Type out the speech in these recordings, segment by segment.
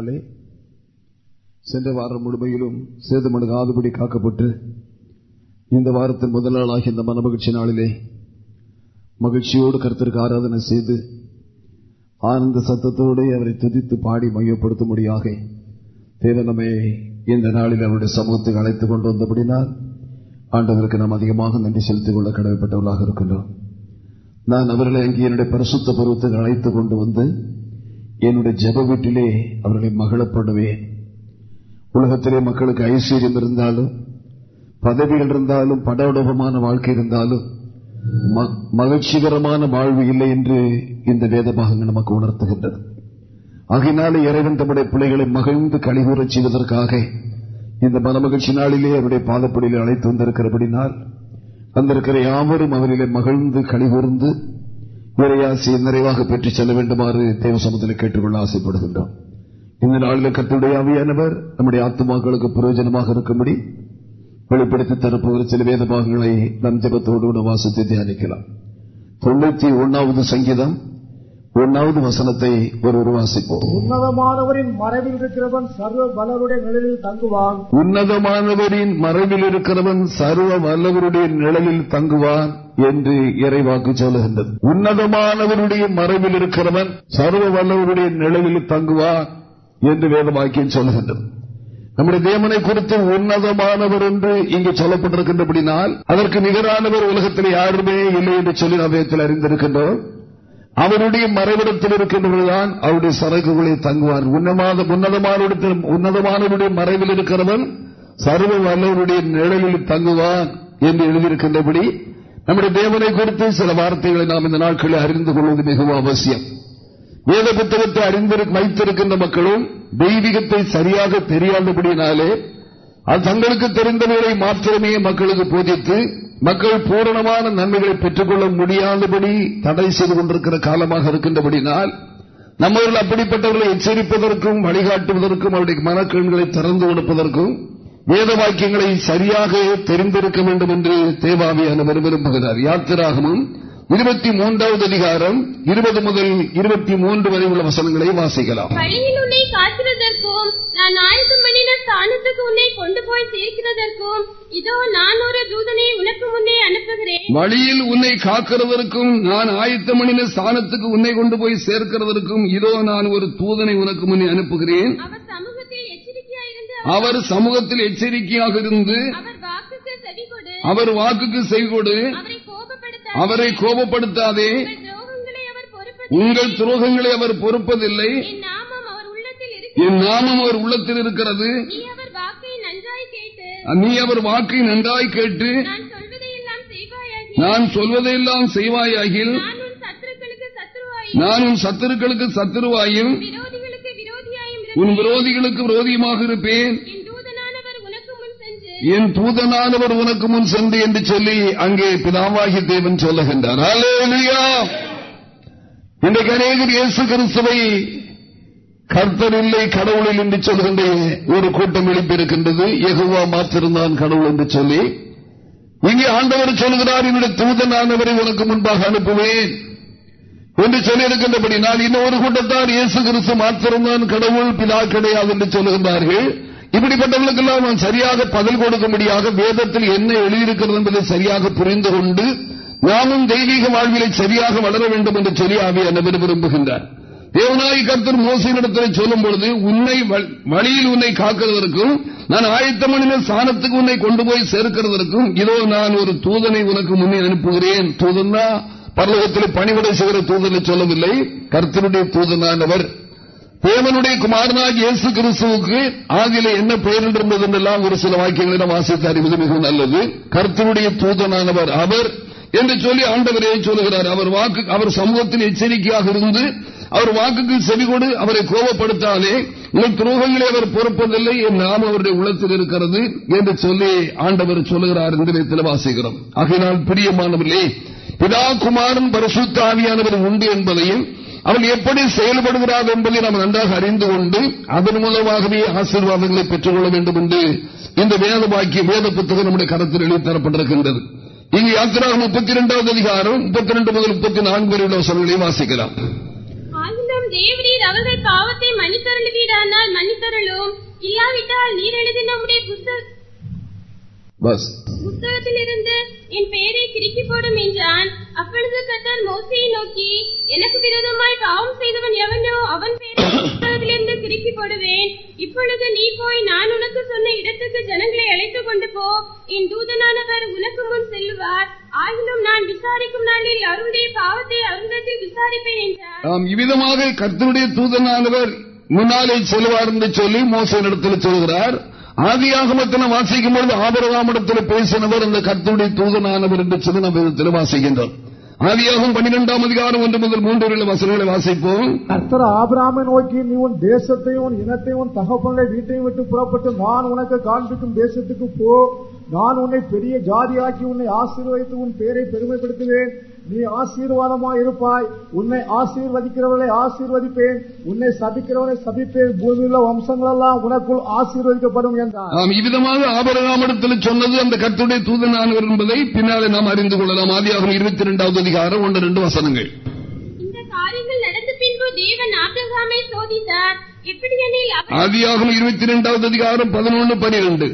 பின்னாலே சென்ற வாரம் முழுமையிலும் சேதமடுகாதபடி காக்கப்பட்டு இந்த வாரத்தின் முதல் நாளாகிய இந்த மனமகிழ்ச்சி நாளிலே மகிழ்ச்சியோடு கருத்திற்கு ஆராதனை செய்து ஆனந்த சத்தத்தோடு அவரை துதித்து பாடி மையப்படுத்தும்படியாக தேவனமே இந்த நாளில் அவருடைய சமூகத்தை அழைத்துக் கொண்டு வந்தபடினால் ஆண்டவருக்கு நாம் அதிகமாக நன்றி செலுத்திக் கொள்ள கடமைப்பட்டவர்களாக இருக்கின்றோம். நான் அவர்களை அங்கே என்னுடைய பரிசுத்த பருவத்தை அழைத்துக் கொண்டு வந்து என்னுடைய ஜப வீட்டிலே அவர்களை மகளப்படுவேன். உலகத்திலே மக்களுக்கு ஐஸ்வர்யம் இருந்தாலும் பதவிகள் இருந்தாலும் படோடபமான வாழ்க்கை இருந்தாலும் மகிழ்ச்சிகரமான வாழ்வு இல்லை என்று இந்த வேத பாகங்கள் நமக்கு உணர்த்துகின்றது. ஆகினாலே இறைவன் தம்முடைய பிள்ளைகளை மகிழ்ந்து கழிவுறச் செய்வதற்காக இந்த மனமகிழ்ச்சி நாளிலே அவருடைய பாதப்படியில் அழைத்து வந்திருக்கிறபடினால் வந்திருக்கிற யாவரும் அவரிலே மகிழ்ந்து கழிவுர்ந்து இறையாசியை நிறைவாக பெற்று செல்ல வேண்டுமாறு தேவ சமத்தில் கேட்டுக்கொள்ள ஆசைப்படுகின்றோம். இந்த நாளில் கத்துடைய அவையானவர் நம்முடைய ஆத்மாக்களுக்கு பிரயோஜனமாக இருக்கும்படி வெளிப்படுத்தி தரப்போகிற சில வேத பாகங்களை நம் ஜபத்தோடு வாசத்தை தியானிக்கலாம். தொண்ணூத்தி ஒன்னாவது சங்கீதம். ஒன்னாவது வசனத்தை ஒரு வாசிப்போம். உன்னதமானவரின் மறைவில் இருக்கிறவன் சர்வ வல்லவருடைய நிழலில் தங்குவான். உன்னதமானவரின் மறைவில் இருக்கிறவன் சர்வ வல்லவருடைய நிழலில் தங்குவான் என்று இறைவாக்கு சொல்லுகின்றது. உன்னதமானவருடைய மறைவில் இருக்கிறவன் சர்வ வல்லவருடைய நிழலில் தங்குவான் என்று வேதவாக்கியம் சொல்லுகின்றது. நம்முடைய தேவனை குறித்து உன்னதமானவர் என்று இங்கு சொல்லப்பட்டிருக்கின்றபடினால் அதற்கு நிகரானவர் உலகத்தில் யாருமே இல்லை என்று சொல்லி நாம் அறிந்திருக்கின்றோம். அவருடைய மறைவிடத்தில் இருக்கின்றவர்கள்தான் அவருடைய சரக்குகளை தங்குவார். உன்னதமானவருடைய மறைவில் இருக்கிறவன் சர்வ வல்லவருடைய நிழலில் தங்குவான் என்று எழுதியிருக்கின்றபடி நம்முடைய தேவனை குறித்து சில வார்த்தைகளை நாம் இந்த நாட்களில் அறிந்து கொள்வது மிகவும் அவசியம். வேத புத்தகத்தை அறிந்து வைத்திருக்கின்ற மக்களும் தெய்வீகத்தை சரியாக தெரியாதபடியினாலே அது தங்களுக்கு தெரிந்தவர்களை மாத்திரமே மக்களுக்கு போதித்து மக்கள் பூரணமான நன்மைகளை பெற்றுக்கொள்ள முடியாதபடி தடை செய்து கொண்டிருக்கிற காலமாக இருக்கின்றபடினால் நம்மவர்கள் அப்படிப்பட்டவர்களை எச்சரிப்பதற்கும் வழிகாட்டுவதற்கும் அவருடைய மனக்கண்களை திறந்து கொடுப்பதற்கும் வேத வாக்கியங்களை சரியாக தெரிந்திருக்க வேண்டும் என்று தேவாவியான விரும்புகிறார் யாத்திராகமும் இருபத்தி மூன்றாவது அதிகாரம் இருபது முதல் இருபத்தி மூன்று வரை உள்ள வசனங்களை வாசிக்கலாம். வழியில் உன்னை காக்கிறதற்கும் நான் ஆயத்தம் பண்ணின ஸ்தானத்துக்கு உன்னை கொண்டு போய் சேர்க்கிறதற்கும் இதோ நான் ஒரு தூதனை உனக்கு முன்னே அனுப்புகிறேன். வழியில் உன்னை காக்கிறதற்கும் நான் ஆயத்தம் பண்ணின ஸ்தானத்துக்கு உன்னை கொண்டு போய் சேர்க்கிறதற்கும் இதோ நான் ஒரு தூதனை உனக்கு முன்னே அனுப்புகிறேன். அவர் சமூகத்தில் எச்சரிக்கையாயிருந்து அவர் சமூகத்தில் எச்சரிக்கையாக இருந்து அவர் வாக்குக்கு செவி கொடு அவர் கோபப்படுத்தாதே. உங்கள் துரோகங்களை அவர் பொறுப்பதில்லை. என் நாமம் அவர் உள்ளத்தில் இருக்கிறது. நீ அவர் வாக்கை நன்றாய் கேட்டு நான் சொல்வதையெல்லாம் செய்வாயாகி நான் சொல்வதையெல்லாம் செய்வாயாகில் நான் உன் சத்துருக்களுக்கு சத்துருவாயும் உன். விரோதிகளுக்கு விரோதியுமாக இருப்பேன் என் தூதனானவர் உனக்கு முன் சென்று என் தூதனானவர் உனக்கு முன் சென்று என்று சொல்லி அங்கே பிதாவாகி தேவன் சொல்லுகின்றார். இன்றைக்கு அநேகர் இயேசு கிறிஸ்துவை கர்த்தர் இல்லை கடவுளில் என்று சொல்கின்ற ஒரு கூட்டம் எழுப்பியிருக்கின்றது. எகுவா மாத்திருந்தான் கடவுள் என்று சொல்லி. இங்கே ஆண்டவர் சொல்கிறார் என்னுடைய தூதனானவரை உனக்கு முன்பாக அனுப்புவேன் என்று சொல்லியிருக்கின்றபடி நான் இன்னொரு கூட்டத்தார் இயேசு கிறிஸ்து மாத்திரம்தான் கடவுள் பிதா கிடையாது என்று சொல்லுகின்றார்கள். இப்படிப்பட்டவர்களுக்கெல்லாம் நான் சரியாக பதில் கொடுக்கும்படியாக வேதத்தில் என்ன எழுதியிருக்கிறது என்பதை சரியாக புரிந்து கொண்டு நாமும் தெய்வீக வாழ்விலை சரியாக வளர வேண்டும் என்று சொல்லி ஆவியானவர் விரும்புகின்றார். தேவநாயக கர்த்தர் மோசையினிடத்தில் சொல்லும் பொழுது உன்னை வழியில் உன்னை காக்கிறதற்கும் நான் ஆயத்த ஆயத்தமணின சாணத்துக்கு உன்னை கொண்டு போய் சேர்க்கிறதற்கும் இதோ நான் ஒரு தூதனை உனக்கு முன்னே அனுப்புகிறேன். தூதன்னா பரலோகத்தில் பணிவிடை செய்கிற தூதனை சொல்லவில்லை. கர்த்தருடைய தூதனானவர். தேவனுடைய குமாரனாக இயேசு கிறிஸ்துவுக்கு ஆகில என்ன பெயர் இருந்தது என்றெல்லாம் ஒரு சில வாக்கியங்களை நாம் வாசித்து அறிவது மிகவும் நல்லது. கர்த்தனுடைய தூதனானவர் அவர் என்று சொல்லி ஆண்டவரே சொல்லுகிறார்? அவர் வாக்கு அவர் சமூகத்தில் எச்சரிக்கையாக இருந்து அவர் வாக்குக்கு செவி கொடு அவரை கோபப்படுத்தாதே. உங்கள் துரோகங்களை அவர் பொறுப்பதில்லை. என் நாம் அவருடைய உள்ளத்தில் இருக்கிறது என்று சொல்லி ஆண்டவர் சொல்லுகிறார் இந்த வாசிக்கிறோம். ஆகையினால் பிரியமானவர்களே பிதா குமாரன் பரிசுத்தாவியானவர் உண்டு என்பதையும் அவள் எப்படி செயல்படுகிறார் என்பதை நாம் நன்றாக அறிந்து கொண்டு அதன் மூலமாகவே ஆசீர்வாதங்களை பெற்றுக் கொள்ள வேண்டும் என்று இந்த வேத வாக்கிய வேத புத்தகம் நம்முடைய கருத்தில் எழுதித்தரப்பட்டிருக்கின்றது இங்கு யாத்திராக முப்பத்தி இரண்டாவது அதிகாரம் முப்பத்தி ரெண்டு முதல் முப்பத்தி நான்கு வரை உள்ள வசனங்களை வாசிக்கலாம். தேவரீர் அவர்கள் பாவத்தை மன்னித்தருளுவீரானால் மன்னித்தருளும். இல்லாவிட்டால் நீர் எழுதின உம்முடைய பஸ். புஸ்தகத்திலிருந்து என் பெயரை திருக்கி போடும் என்றான். அப்பொழுது கர்த்தர் மோசையை நோக்கி எனக்கு விரோதமாய் பாவம் செய்தவன் எவனோ அவன் பெயரை புஸ்தகத்திலிருந்து போடுவேன். இப்பொழுது நீ போய் நான் உனக்கு சொன்ன இடத்துக்கு ஜனங்களை அழைத்துக் கொண்டு போ. என் தூதனானவர் உனக்கு முன் செல்லுவார். ஆகிலும் நான் விசாரிக்கும் நாளில் அவருடைய பாவத்தை அவரிடத்தில் விசாரிப்பேன் என்றார் ஆம் இவ்விதமாக கர்த்தருடைய தூதனானவர் முன்னாலே செல்வார் என்று சொல்லி மோசனிடத்தில் சொல்கிறார். ஆதியாகமத்தில் வாசிக்கும் பொழுது ஆபரகாமிடத்தில் பேசினவர் அந்த கர்த்தருடைய தூதனானவர் என்று சொல்லி நம்ம வாசிக்கின்றோம் ஆதியாகும் பன்னிரெண்டாம் அதிகாரம் ஒன்று முதல் மூன்று வசனங்களை வாசிப்போம். கர்த்தர் ஆபிராமை நோக்கி நீ உன் தேசத்தையும் உன் இனத்தையும் உன் தகப்பனுடைய வீட்டையும் விட்டு புறப்பட்டு நான் உனக்கு காண்பிக்கும் தேசத்துக்கு போ. நான் உன்னை பெரிய ஜாதியாக்கி உன்னை ஆசீர்வதித்து உன் பெயரை பெருமைப்படுத்துவேன். நீ ஆசீர்வாதமாய் இருப்பாய். உன்னை ஆசீர்வதிக்கிறவர்களை ஆசீர்வதிப்பேன். உன்னை சபிக்கிறவனை சபிப்பேன். பூமியுள்ள வம்சங்களெல்லாம் உனக்குள் ஆசீர்வதிக்கப்படும் என்றார். இவ்விதமாக ஆபரகாமிடத்தில் சொன்னது அந்த கர்த்தருடைய தூதனானவர் என்பதை பின்னாலே நாம் அறிந்து கொள்ளலாம். ஆதியாகும் இருபத்தி இரண்டாவது அதிகாரம் ஒன்று ரெண்டு வசனங்கள். இந்த காரியங்கள் நடந்த பின்பு தேவன் ஆபிரகாமை சோதித்தார். எப்படியெனில் அவர் ஆதியாகும் இருபத்தி இரண்டாவது அதிகாரம் பதினொன்று பனிரெண்டு.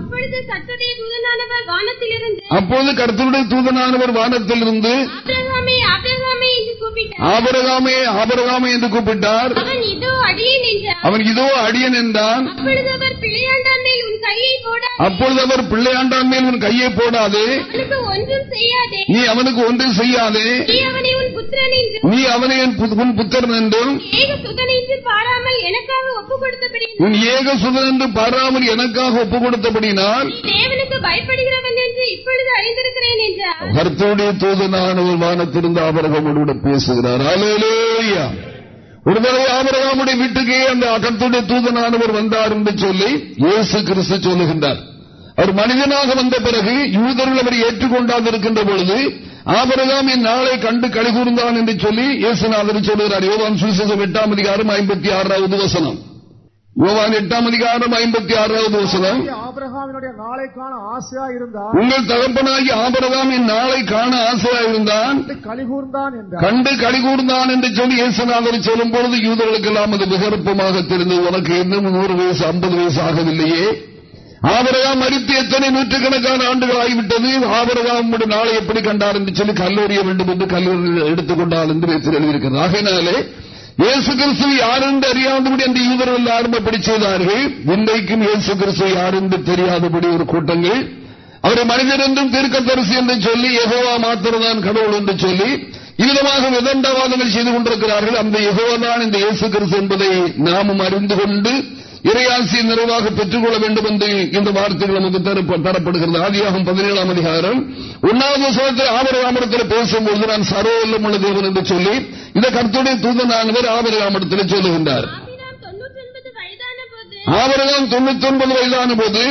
அப்பொழுது கர்த்தருடைய தூதனானவர் வானத்திலிருந்து அப்போது கர்த்தருடைய தூதனானவர் வானத்திலிருந்து ஆபிரகாமே ஆபிரகாமே என்று கூப்பிட்டார். ஆபரகாமே ஆபரகாமே என்று கூப்பிட்டார். அவன் இதோ அடியேன் என்றார். அவன் இதோ அடியன் என்றான். அப்பொழுது அவர் பிள்ளையாண்டான் மேல் உன் கையை போட அப்பொழுது அவர் பிள்ளையாண்டான் மேல் உன் கையை போடாதே. அவனுக்கு ஒன்றும் செய்யாதே. நீ அவனுக்கு ஒன்றும் செய்யாதே. நீ அவனை உன் புத்திரன் என்று நீ அவனை உன் புத்திரன் என்றும் ஏக சுதன் என்று பாராமல் எனக்காக ஒப்பு கொடுத்தபடி உன் ஏக சுதன் என்று பாராமல் எனக்காக ஒப்பு கொடுத்தபடினால் என்றார். கர்த்தருடைய தூதனானவர் வானத்திலிருந்து ஆபரகமோடு பேசுகிறார். அலேலூயா ஒரு தடவை ஆபரகாமுடைய வீட்டுக்கே அந்த கர்த்தருடைய தூதனானவர் வந்தார் என்று சொல்லி இயேசு கிறிஸ்து சொல்லுகின்றார். அவர் மனிதனாக வந்த பிறகு யூதர்கள் அவரை ஏற்றுக்கொண்டாது இருக்கின்ற பொழுது ஆபரகாம் இந்நாளை கண்டு கழிகூர்ந்தான் என்று சொல்லி இயேசுநாதர் சொல்லுகிறார். யோவான் சுவிசேஷம் எட்டாம் அதிகாரம் ஐம்பத்தி ஆறாவது வசனம். யோவான் எட்டாம் அதிகாரம் ஐம்பத்தி ஆறாவது வசனம். ஆபிரகாமினுடைய நாளை காண ஆசையா இருந்தார் உங்கள் தகப்பனாகி ஆபரகாம் இந்நாளை காண ஆசையாயிருந்தான் கலிகூர்ந்தான் என்றார். கண்டு கடிகூர்ந்தான் என்று சொல்லி இயேசுநாதர் சொல்லும் பொழுது யூதர்களுக்கெல்லாம் அது விகற்பமாக தெரிந்தது உனக்கு இன்னும் நூறு வயசு ஐம்பது வயசு ஆகவில்லையே. ஆபரகாம் மறித்து எத்தனை நூற்றுக்கணக்கான ஆண்டுகள் ஆகிவிட்டது? ஆபரகாம் நாளை எப்படி கண்டார்? என்று சொல்லி கல்லூரிய வேண்டும் என்று கல்லூரி எடுத்துக்கொண்டால் என்று வைத்து எழுதியிருக்கிறது ஆகையினாலே இயேசு கிறிஸ்து யார் என்று அறியாதபடி அந்த யூதர்கள் ஆரம்பப்படி செய்தார்கள். இன்றைக்கும் இயேசு கிறிஸ்து யார் என்று தெரியாதபடி ஒரு கூட்டங்கள். அவரை மனிதர் என்றும் தீர்க்கதரிசி என்று சொல்லி எகோவா மாத்திரம்தான் கடவுள் என்று சொல்லி இவ்விதமாக விதண்டவாதங்கள் செய்து கொண்டிருக்கிறார்கள். அந்த எகோவா தான் இந்த இயேசு கிறிஸ்து என்பதை நாமும் அறிந்து கொண்டு இறையாசியை நிறைவாக பெற்றுக் கொள்ள வேண்டும் என்று இந்த வார்த்தைகள் நமக்கு தரப்ப- தரப்படுகிறது. ஆதியாகும் பதினேழாம் அதிகாரம். ஒன்னாவது வசனத்தில் பேசும்போது நான் சர்வவல்லம் உள்ள தேவன் என்று சொல்லி இந்த கருத்துடைய தூதனானவர் ஆபரகாமரத்தில் சொல்லுகின்றார். ஆபரகாம் தொண்ணூத்தி ஒன்பது வயதான போது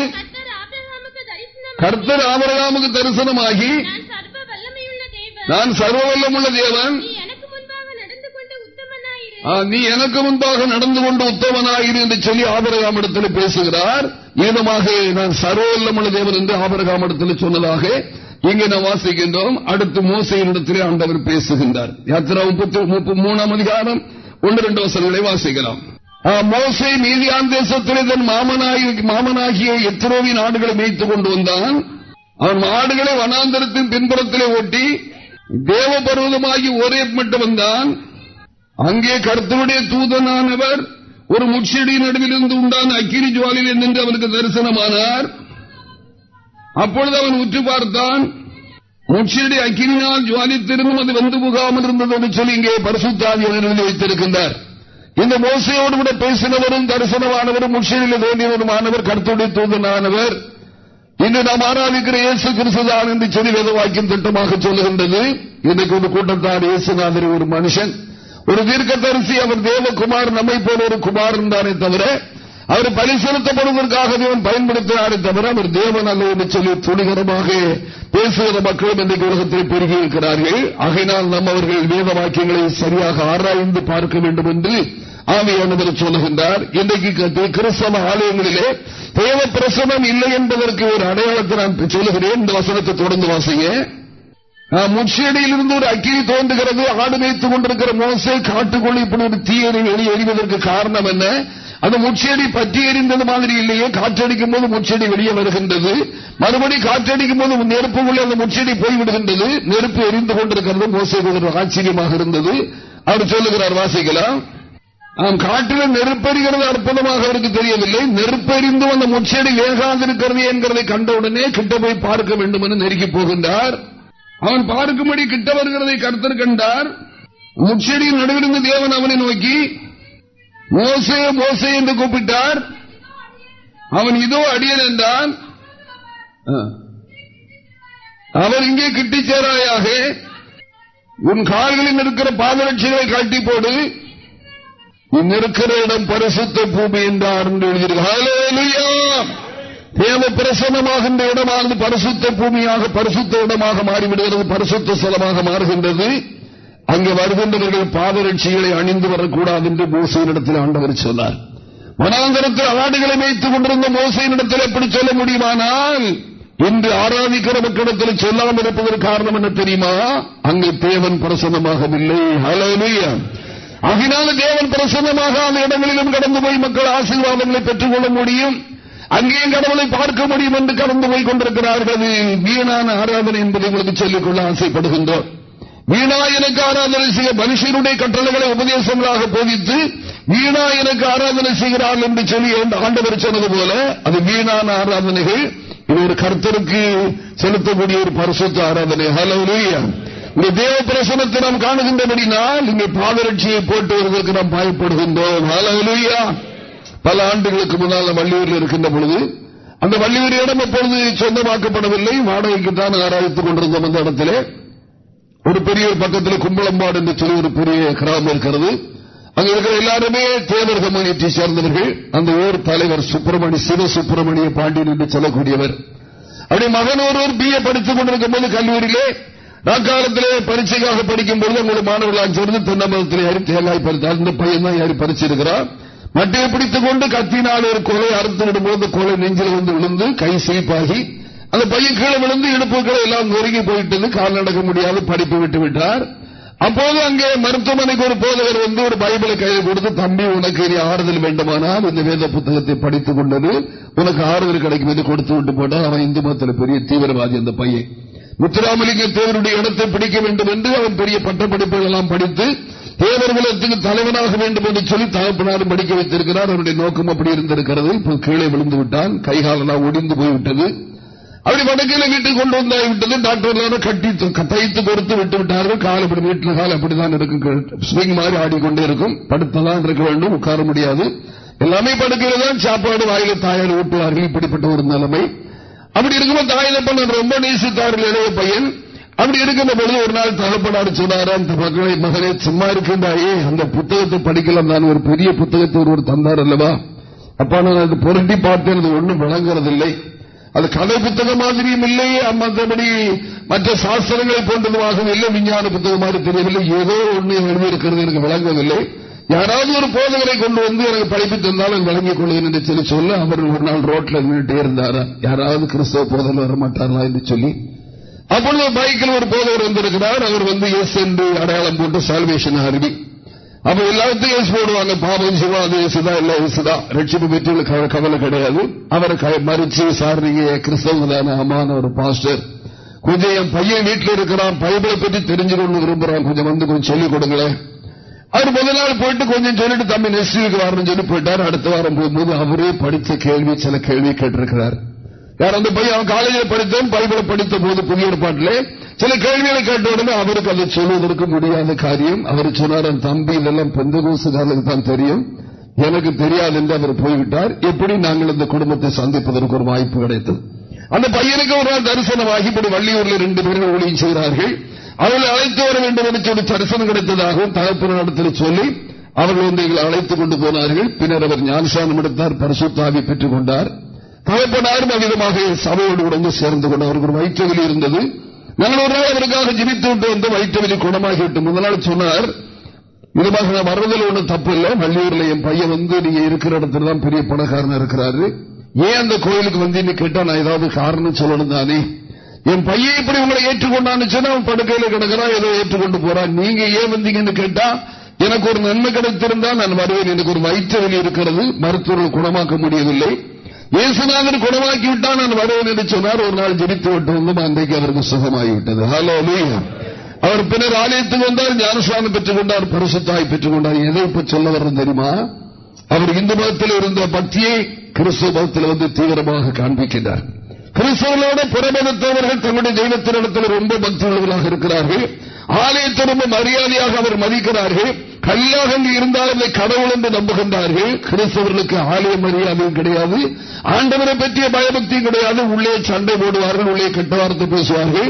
கர்த்தர் ஆபிரகாமுக்கு தரிசனமாகி நான் சர்வ வல்லமையுள்ள தேவன் நான் சர்வவல்லமுள்ள தேவன் நீ எனக்கு முன்பாக நடந்து கொண்டு உத்தமனாயிரு ஆ, நீ எனக்கு முன்பாக நடந்து கொண்டு உத்தமனாயிரு என்று சொல்லி ஆபரகாம் இடத்தில் பேசுகிறார். மீதமாக நான் சர்வவல்லமுள்ள தேவன் என்று ஆபரகாம் இடத்தில் சொன்னதாக இங்கே நாம் வாசிக்கின்றோம். அடுத்து மோசையினிடத்திலே ஆண்டவர் பேசுகின்றார். யாத்திரா முப்பத்தி முப்பத்தி மூணாம் அதிகாரம் ஒன்று ரெண்டு வசனங்களை வாசிக்கலாம். மோசை மோசே மீதியான் தேசத்திலே தன் மாமனாகி மாமனாகிய எத்திரோவின் ஆடுகளை மேய்த்துக் கொண்டு வந்தான். அவன் ஆடுகளை வனாந்தரத்தின் பின்புறத்திலே ஓட்டி தேவ பருவதமாகி ஒரே மட்டும் வந்தான். அங்கே கர்த்தருடைய தூதனானவர் ஒரு முச்செடி நடுவிலிருந்து உண்டான அக்கினி ஜுவாலில் நின்று அவனுக்கு தரிசனமானார். அப்பொழுது அவன் உற்று பார்த்தான் முச்செடி அக்கினால் ஜுவாலித்திருந்தும் அது வந்து முகாமல் இருந்தது சொல்லி இங்கே பரிசுத்தாதி எழுதி வைத்திருக்கின்றார். இந்த மோசையோடு கூட பேசினவரும் தரிசனமானவரும் முச்செடியில் தோன்றியவருமானவர் கர்த்தருடைய தூதனானவர். இன்று நாம் ஆராதிக்கிற இயேசு கிறிஸ்துதான் என்று சொல்லி வேதவாக்கியம் திட்டமாக சொல்லுகின்றது. இன்றைக்கு ஒரு கூட்டத்தார் இயேசுநாதர் ஒரு மனுஷன். ஒரு தீர்க்கதரிசி அவர் தேவகுமார் நம்மை போல ஒரு குமாரன் தானே தவிர அவர் பலி செலுத்தப்படுவதற்காக பயன்படுத்தினாரே தவிர அவர் தேவன் அல்ல என்று சொல்லி துணிகரமாக பேசுகிற மக்களும் இன்றைக்கு உலகத்தில் பெருகி இருக்கிறார்கள் ஆகையினால் நம்ம அவர்கள் வேத வாக்கியங்களை சரியாக ஆராய்ந்து பார்க்க வேண்டும் என்று ஆமையானவர் சொல்லுகின்றார். இன்றைக்கு கிறிஸ்தவ ஆலயங்களிலே தேவ பிரசனம் இல்லை என்பதற்கு ஒரு அடையாளத்தை நான் சொல்லுகிறேன். இந்த வசனத்தை தொடர்ந்து வாசிங்க. முச்செடியிலிருந்து ஒரு அக்கினி தோன்றுகிறது ஆடு வைத்துக் கொண்டிருக்கிற மோசை காட்டுக்குள் இப்படி ஒரு தீயணி வெளியே எறிவதற்கு காரணம் என்ன? அந்த முச்செடி பற்றி எறிந்தது மாதிரி இல்லையே. காற்றடிக்கும் போது முச்செடி வெளியே வருகின்றது. மறுபடி காற்றடிக்கும் போது நெருப்புக்குள்ளே அந்த முச்செடி போய்விடுகின்றது. நெருப்பு எரிந்து கொண்டிருக்கிறது. மோசை ஆச்சரியமாக இருந்தது. அவர் சொல்லுகிறார் வாசிக்கலாம் நாம் காற்றில் நெருப்பெறிகிறது அற்புதமாக அவருக்கு தெரியவில்லை. நெருப்பெறிந்து அந்த முச்செடி வேகாதிருக்கிறது என்கிறதை கண்டவுடனே கிட்ட போய் பார்க்க வேண்டும் என்று நெருக்கி போகின்றார். அவன் பார்க்கும்படி கிட்ட வருகிறதை கருத்தர் கண்டார். முச்செடியின் நடுவிலிருந்து தேவன் அவனை நோக்கி மோசே மோசே என்று கூப்பிட்டார். அவன் இதோ அடியன் என்றான். அவர் இங்கே கிட்டி சேராயாக உன் கால்களில் இருக்கிற பாதரட்சிகளை காட்டி போடு. இருக்கிற இடம் பரிசுத்த பூமி என்றார் என்று எழுதியிருக்கிறார். தேவ பிரசன்னமாகின்ற இடமானது பரிசுத்த பூமியாக பரிசுத்த இடமாக மாறிவிடுகிறது பரிசுத்த ஸ்தலமாக மாறுகின்றது. அங்கே வருகின்றவர்கள் பாதரட்சிகளை அணிந்து வரக்கூடாது என்று மோசையினிடத்தில் ஆண்டவர் சொன்னார். மனாந்தரத்தில் ஆடுகளை வைத்துக் கொண்டிருந்த மோசையினிடத்தில் எப்படி சொல்ல முடியுமானால் இன்று ஆராதிக்கிற மக்களிடத்தில் சொல்லாமல் இருப்பதற்கு காரணம் என்ன தெரியுமா? அங்கு தேவன் பிரசன்னமாகவில்லை. ஹலோலியா அதனால தேவன் பிரசன்னமாக அந்த இடங்களிலும் கடந்து போய் மக்கள் ஆசீர்வாதங்களை பெற்றுக் கொள்ள முடியும். அங்கேயும் கடவுளை பார்க்க முடியும் என்று கடந்து போய் கொண்டிருக்கிறார்கள். வீணான ஆராதனை என்பதை உங்களுக்கு சொல்லிக்கொள்ள ஆசைப்படுகின்றோம். வீணா எனக்கு ஆராதனை செய்ய மனுஷனுடைய கட்டளைகளை உபதேசங்களாக போதித்து வீணா எனக்கு ஆராதனை செய்கிறார்கள் என்று சொல்லி ஆண்டவர் சொன்னது போல அது வீணான ஆராதனைகள். இது ஒரு கர்த்தருக்கு செலுத்தக்கூடிய ஒரு பரிசுத்த ஆராதனை. ஹலோ இந்த தேவ பிரசனத்தை நாம் காணுகின்றபடினால் இங்கே பாதரட்சியை போட்டு வருவதற்கு நாம் பயப்படுகின்றோம். ஹலோ பல ஆண்டுகளுக்கு முன்னால் வள்ளியூரில் இருக்கின்ற பொழுது அந்த வள்ளியூர் இடம் அப்பொழுது சொந்தமாக்கப்படவில்லை? வாடகைக்கு தான் ஆராய்த்துக் கொண்டிருந்தோம் அந்த இடத்திலே. ஒரு பெரிய பக்கத்தில் கும்பளம்பாடு என்று சொல்லி ஒரு பெரிய கிராமம் இருக்கிறது. அங்க இருக்கிற எல்லாருமே தேவர் கம்யூனிட்டி சேர்ந்தவர்கள். அந்த ஊர் தலைவர் சுப்பிரமணி சிவ சுப்பிரமணிய பாண்டியன் என்று சொல்லக்கூடியவர். அப்படி மகன் ஒருவர் பி ஏ படித்துக் கொண்டிருக்கும் போது கல்லூரியிலே நாக்காலத்திலே பரீட்சைக்காக படிக்கும் பொழுது உங்களுடைய மாணவர்களாக சேர்ந்து தென்னமரத்தில் யாரும் தேங்காய் பறித்தார். இந்த பையன் தான் யாரும் பறிச்சிருக்கிறார் மட்டையை பிடித்துக் கொண்டு கத்தினால் ஒரு கொலை அறுத்து விடும்போது கொலை நெஞ்சில் வந்து விழுந்து கை சீப்பாகி அந்த பையன் கீழே விழுந்து இடுப்புகளை எல்லாம் நொறுங்கி போயிட்டது கால் நடக்க முடியாது படிப்பு விட்டு விட்டார். அப்போது அங்கே மருத்துவமனைக்கு ஒரு போதவர் வந்து ஒரு பைபிளை கையில் கொடுத்து தம்பி உனக்கு இனி ஆறுதல் வேண்டுமானால் இந்த வேத புத்தகத்தை படித்துக் கொண்டது. உனக்கு ஆறுதல் கிடைக்கும் என்று கொடுத்து விட்டு போட்டால் அவன் இந்து மதத்தில் பெரிய தீவிரவாதி அந்த பையன். முத்துராமலிங்க தேவருடைய இடத்தை பிடிக்க வேண்டும் என்று அவன் பெரிய பட்டப்படிப்புகள் எல்லாம் படித்து தேவர்களுக்கு தலைவனாக வேண்டும் என்று சொல்லி தகப்பனாரும் படிக்க வைத்திருக்கிறார். அவருடைய நோக்கம் அப்படி இருந்திருக்கிறது. இப்போ கீழே விழுந்து விட்டான். கைகாலெல்லாம் ஒடிந்து போய்விட்டது. அப்படி வடக்கில வீட்டுக்கு கொண்டு வந்தாகிவிட்டது டாக்டர் எல்லாரும் கட்டி தைத்து கொடுத்து விட்டு விட்டார்கள். கால் அப்படி வீட்டில் கால் அப்படிதான் இருக்கும். ஸ்விங் மாதிரி ஆடிக்கொண்டே இருக்கும். படுத்ததான் இருக்க வேண்டும். உட்கார முடியாது. எல்லாமே படுக்கிறதான் சாப்பாடு வாயில தாயார் ஊட்டுவார்கள். இப்படிப்பட்ட ஒரு நிலைமை. அப்படி இருக்கும்போது தாயில பண்ண ரொம்ப நேசித்தார்கள். இளைய பையன். அப்படி இருக்கின்ற பொழுது ஒரு நாள் தகப்படாரு சொன்னாரா அந்த மகனே சும்மா இருக்கின்றாயே அந்த புத்தகத்தை படிக்கலாம். நான் ஒரு பெரிய புத்தகத்தை ஒருவர் தந்தார் அல்லவா? அப்பா நான் அது புரட்டி பார்த்தேன். அது ஒன்றும் விளங்குறதில்லை. அது கதை புத்தகம் மாதிரியும் இல்லை. மற்றபடி மற்ற சாஸ்திரங்களை போன்றதுமாகவும் இல்லை. விஞ்ஞான புத்தகம் மாதிரி தெரியவில்லை. ஏதோ ஒன்று எழுதியிருக்கிறது. எனக்கு விளங்கவில்லை யாராவது ஒரு போதகரை கொண்டு வந்து எனக்கு படிப்பு தந்தாலும் விளங்கிக் கொள்வேன் என்று சொல்லி சொல்ல அவர் ஒரு நாள் ரோட்ல நின்றுட்டே இருந்தாரா யாராவது கிறிஸ்தவ போதகர் வர மாட்டாரா என்று சொல்லி அப்பொழுது பைக்கில் ஒரு போதவர் வந்திருக்கிறார். அவர் வந்து எஸ் என்று அடையாளம் போட்டு சால்வேஷன் அறிவி அப்ப எல்லாத்தையும் எஸ் போடுவாங்க. பாபம் சொல்லுவாங்க அது இயேசுதா இல்ல இயேசுதா ரட்சிப்பு பெற்று கவலை கிடையாது. அவரை மறிச்சு சார் நீங்க கிறிஸ்தவதான ஒரு பாஸ்டர் கொஞ்சம் என் பையன் வீட்டில் இருக்கிறான் பைபிளை பற்றி தெரிஞ்சுக்கணும் விரும்புறான் கொஞ்சம் வந்து கொஞ்சம் சொல்லிக் கொடுங்களேன் அவர் முதல் நாள் போயிட்டு கொஞ்சம் சொல்லிட்டு தம்பி நெஸ்டிக்கு வரணும்னு சொல்லி போயிட்டார் அடுத்த வாரம் போகும்போது அவரே படித்த கேள்வி சில கேள்வி கேட்டிருக்கிறார் யார் அந்த பையன் அவன் காலேஜில் படித்தேன் பைபிளை படித்த போது புதிய ஏற்பாட்டிலே. சில கேள்விகளை கேட்ட உடனே அவருக்கு அதை சொல்வதற்கு முடியாத காரியம். அவர் சொன்னார் தம்பி இதெல்லாம் பெந்த கூசுகாரனுக்கு தான் தெரியும். எனக்கு தெரியாது என்று அவர் போய்விட்டார். எப்படி நாங்கள் இந்த குடும்பத்தை சந்திப்பதற்கு ஒரு வாய்ப்பு கிடைத்தது. அந்த பையனுக்கு ஒரு நாள் தரிசனமாகி இப்படி வள்ளியூரில் ரெண்டு பேரும் ஊழியம் செய்கிறார்கள். அவர்களை அழைத்து வர வேண்டும் என்று சொல்லி தரிசனம் கிடைத்ததாகவும் தகப்பனிடத்தில் சொல்லி அவர்கள் வந்து எங்களை அழைத்துக் கொண்டு போனார்கள். பின்னர் அவர் ஞானசானம் எடுத்தார் பரிசுத்தாவி பெற்றுக் கொண்டார். தகப்பனாரும் அவ்விதமாக சபையோடு உடனே சேர்ந்து கொண்டு அவருக்கு ஒரு வயிற்றுவலி இருந்தது. நாங்கள் ஒரு நாள் அவருக்காக ஜிபித்து விட்டு வந்து வயிற்றுவலி குணமாகிவிட்டு முதல் நாள் சொன்னார் இதுமாக நான் வர்றதில் ஒன்றும் தப்பு இல்லை வள்ளியூர்ல என் பையன் வந்து நீங்க இருக்கிற இடத்துல தான் பெரிய பணக்காரன் இருக்கிறாரு. ஏன் அந்த கோயிலுக்கு வந்து கேட்டா நான் ஏதாவது காரணம் சொல்லணும் தானே. என் பையன் இப்படி உங்களை ஏற்றுக்கொண்டான்னு சொன்னா அவன் படுக்கையில கிடக்கிறான் ஏதோ ஏற்றுக்கொண்டு போறான் நீங்க ஏன் வந்தீங்கன்னு கேட்டா எனக்கு ஒரு நன்மை கிடைத்திருந்தா நான் வருவேன். எனக்கு ஒரு வயிற்று வலி இருக்கிறது. மருத்துவர்கள் குணமாக்க முடியவில்லை. இயேசுநாதன் குணமாக்கி விட்டால் நான் வருவேன் என்று சொன்னார். ஒரு நாள் ஜெபித்து விட்டு வந்து அன்றைக்கு அவருக்கு சுகமாகிவிட்டது. ஹலோ அவர் பின்னர் ஆலயத்துக்கு வந்தார் ஞானசுவாமி பெற்றுக் கொண்டார் பரிசுத்தாய் பெற்றுக் கொண்டார் எதை இப்ப சொல்ல வர்றது தெரியுமா? அவர் இந்து மதத்தில் இருந்த பக்தியை கிறிஸ்துவ மதத்தில் வந்து தீவிரமாக காண்பிக்கின்றார். கிறிஸ்தவர்களோட புறமதத்தவர்கள் தங்களுடைய தெய்வத்தினிடத்தில் ரொம்ப பக்தி உள்ளவர்களாக இருக்கிறார்கள். ஆலயத்தை மரியாதையாக அவர் மதிக்கிறார்கள். கல்லாக இருந்தாலும் கடவுள் என்று நம்புகின்றார்கள். கிறிஸ்தவர்களுக்கு ஆலய மரியாதையும் கிடையாது. ஆண்டவரை பற்றிய பயபக்தியும் கிடையாது. உள்ளே சண்டை போடுவார்கள் உள்ளே கெட்ட வார்த்தை பேசுவார்கள்.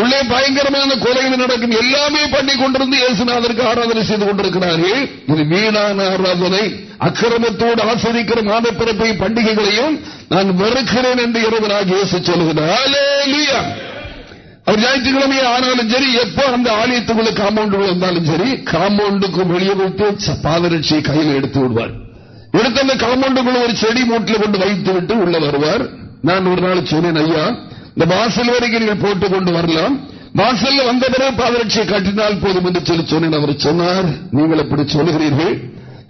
உள்ளே பயங்கரமான கொலைகள் நடக்கும். எல்லாமே பண்ணி கொண்டிருந்து இயேசுநாதருக்கு ஆராதனை செய்து கொண்டிருக்கிறார்கள். இது வீணான ஆராதனை. அக்கிரமத்தோடு ஆசிரிக்கிற மாதப்பிறப்பையும் பண்டிகைகளையும் நான் வெறுக்கிறேன் என்று இருவராக இயேசு சொல்லுகிறார் அவர் ஞாயிற்றுக்கிழமையே ஆனாலும் சரி எப்போ அந்த ஆலயத்துக்குள்ள காம்பவுண்டுக்குள்ள இருந்தாலும் சரி காம்பவுண்டுக்கு வெளியே வைத்து பாதரட்சியை கையில் எடுத்து விடுவார். எடுத்து அந்த காம்பவுண்டுக்குள்ள ஒரு செடி மூட்டில் கொண்டு வைத்து விட்டு உள்ள வருவார். நான் ஒரு நாள் சொன்னேன் ஐயா இந்த வாசல் வரைக்கும் நீங்கள் போட்டு கொண்டு வரலாம். வாசல்ல வந்த பிறகு பாதரட்சியை கட்டினால் போதும் என்று சொல்லி சொன்னேன். அவர் சொன்னார் நீங்கள் எப்படி சொல்லுகிறீர்கள்.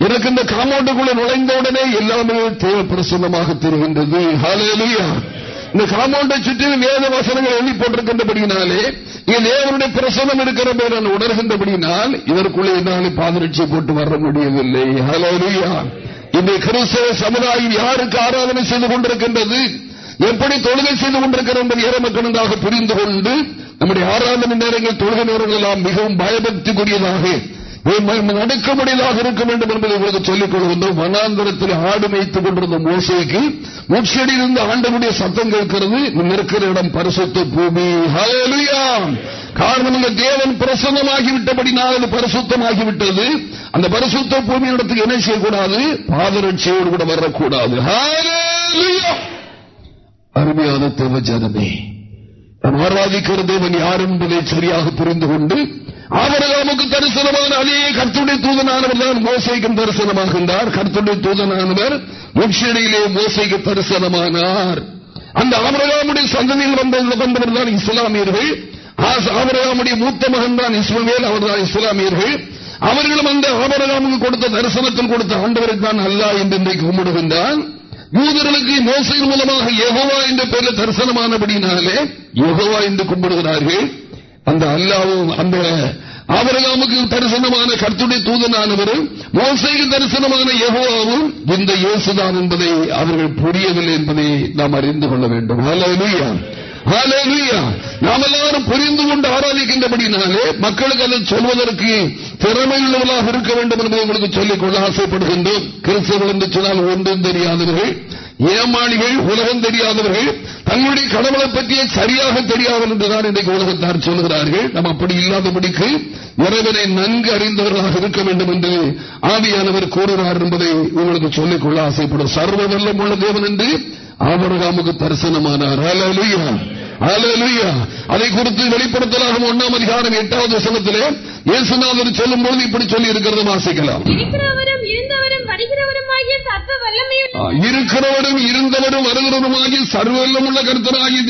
எனக்கு இந்த காம்பவுண்டுக்குள்ள நுழைந்தவுடனே எல்லாமே தேவை பிரசன்னமாக தெரிகின்றது. இந்த காம்பவுண்டை சுற்றிலும் வேத வசனங்கள் எழுதி போட்டிருக்கின்றபடியினாலே இங்கே தேவனுடைய பிரசனம் இருக்கிற போது நான் உணர்கின்றபடியினால் இதற்குள்ளே என்னால் பாதரட்சியை போட்டு வர முடியவில்லை. ஹலோலியா இந்த கிறிஸ்தவ சமுதாயம் யாருக்கு ஆராதனை செய்து கொண்டிருக்கின்றது? எப்படி தொழுகை செய்து கொண்டிருக்கிற நேர மக்களாக புரிந்து கொண்டு நம்முடைய ஆராதனை நேரங்கள் தொழுகை நேரங்கள் எல்லாம் மிகவும் பயபக்திக்குரியதாக நடக்கமுடியதாக இருக்க வேண்டும் என்பதை உங்களுக்கு சொல்லிக் கொள்கின்றோம். வனாந்தரத்தில் ஆடு மேய்த்துக் கொண்டிருந்த மோசைக்கு முச்சடியிலிருந்து ஆண்டனுடைய சத்தம் கேட்கிறது. இருக்கிற இடம் பரிசுத்த பூமி. காரணம் இந்த தேவன் பிரசன்னமாகிவிட்டபடினால் அது பரிசுத்தமாகிவிட்டது. அந்த பரிசுத்த பூமி இடத்துக்கு என்ன செய்யக்கூடாது? பாதரட்சியோடு கூட வரக்கூடாது. அருமையான தேவ ஜனமே நாம் ஆராதிக்கிற தேவன் யார் என்பதை சரியாக புரிந்து கொண்டு ஆபரகாமுக்கு தரிசனமான அதே கர்த்துடைய தூதனானவர் தான் மோசைக்கும் தரிசனமாகின்றார். கர்த்துடைய தூதனானவர் முக்ஷடியிலே மோசைக்கு தரிசனமானார். அந்த ஆபரகாமுடைய சந்ததியில் வந்தவர் தான் இஸ்லாமியர்கள். ஆபரகாமுடைய மூத்த மகன் தான் இஸ்மவேல் அவர்தான் இஸ்லாமியர்கள். அவர்களும் அந்த ஆபரகாமுக்கு கொடுத்த தரிசனத்தில் கொடுத்த ஆண்டவருக்கு தான் அல்லா என்று இன்றைக்கு கும்பிடுகின்றான். யூதர்களுக்கு மோசையின் மூலமாக யகோவா என்ற பெயரில் தரிசனமானபடினாலே யகோவா என்று கும்பிடுகிறார்கள். அந்த அல்லாவும் அந்த ஆபரகாமுக்கு தரிசனமான கர்த்துடைய தூதனானவரும் மோசைக்கு தரிசனமான யகோவாவும் இந்த இயேசுதான் என்பதை அவர்கள் புரியவில்லை என்பதை நாம் அறிந்து கொள்ள வேண்டும். நாம் எல்லாரும் புரிந்து கொண்டு ஆராதிக்கின்றபடினாலே மக்களுக்கு அதை சொல்வதற்கு திறமையுள்ளவர்களாக இருக்க வேண்டும் என்பதை உங்களுக்கு சொல்லிக் கொள்ள ஆசைப்படுகின்றோம். கிறிஸ்தவர்கள் என்று சொன்னால் ஒன்றும் தெரியாதவர்கள். ஏமாளிகள் உலகம் தெரியாதவர்கள் தங்களுடைய கடவுளை பற்றிய சரியாக தெரியாதவர்கள் என்றுதான் இன்றைக்கு உலகத்தார் சொல்கிறார்கள் நாம் அப்படி இல்லாதபடிக்கு இறைவனை நன்கு அறிந்தவர்களாக இருக்க வேண்டும் என்று ஆவியானவர் கூறுகிறார் என்பதை உங்களுக்கு சொல்லிக்கொள்ள ஆசைப்படும் சர்வ வெள்ளம் உள்ள தேவன் என்று ஆபரகாமுக்கு தரிசனமானார். அதை குறித்து வெளிப்படுத்தலாக ஒன்னாம் அதிகாரம் எட்டாவது வசனத்திலே இயேசுநாதர் சொல்லும் போது இப்படி சொல்லி இருக்கிறது வாசிக்கலாம். இருக்கிறவரும் இருந்தவரும் வருகிறவருமாகிய சர்வல்லமுள்ள கருத்தராகி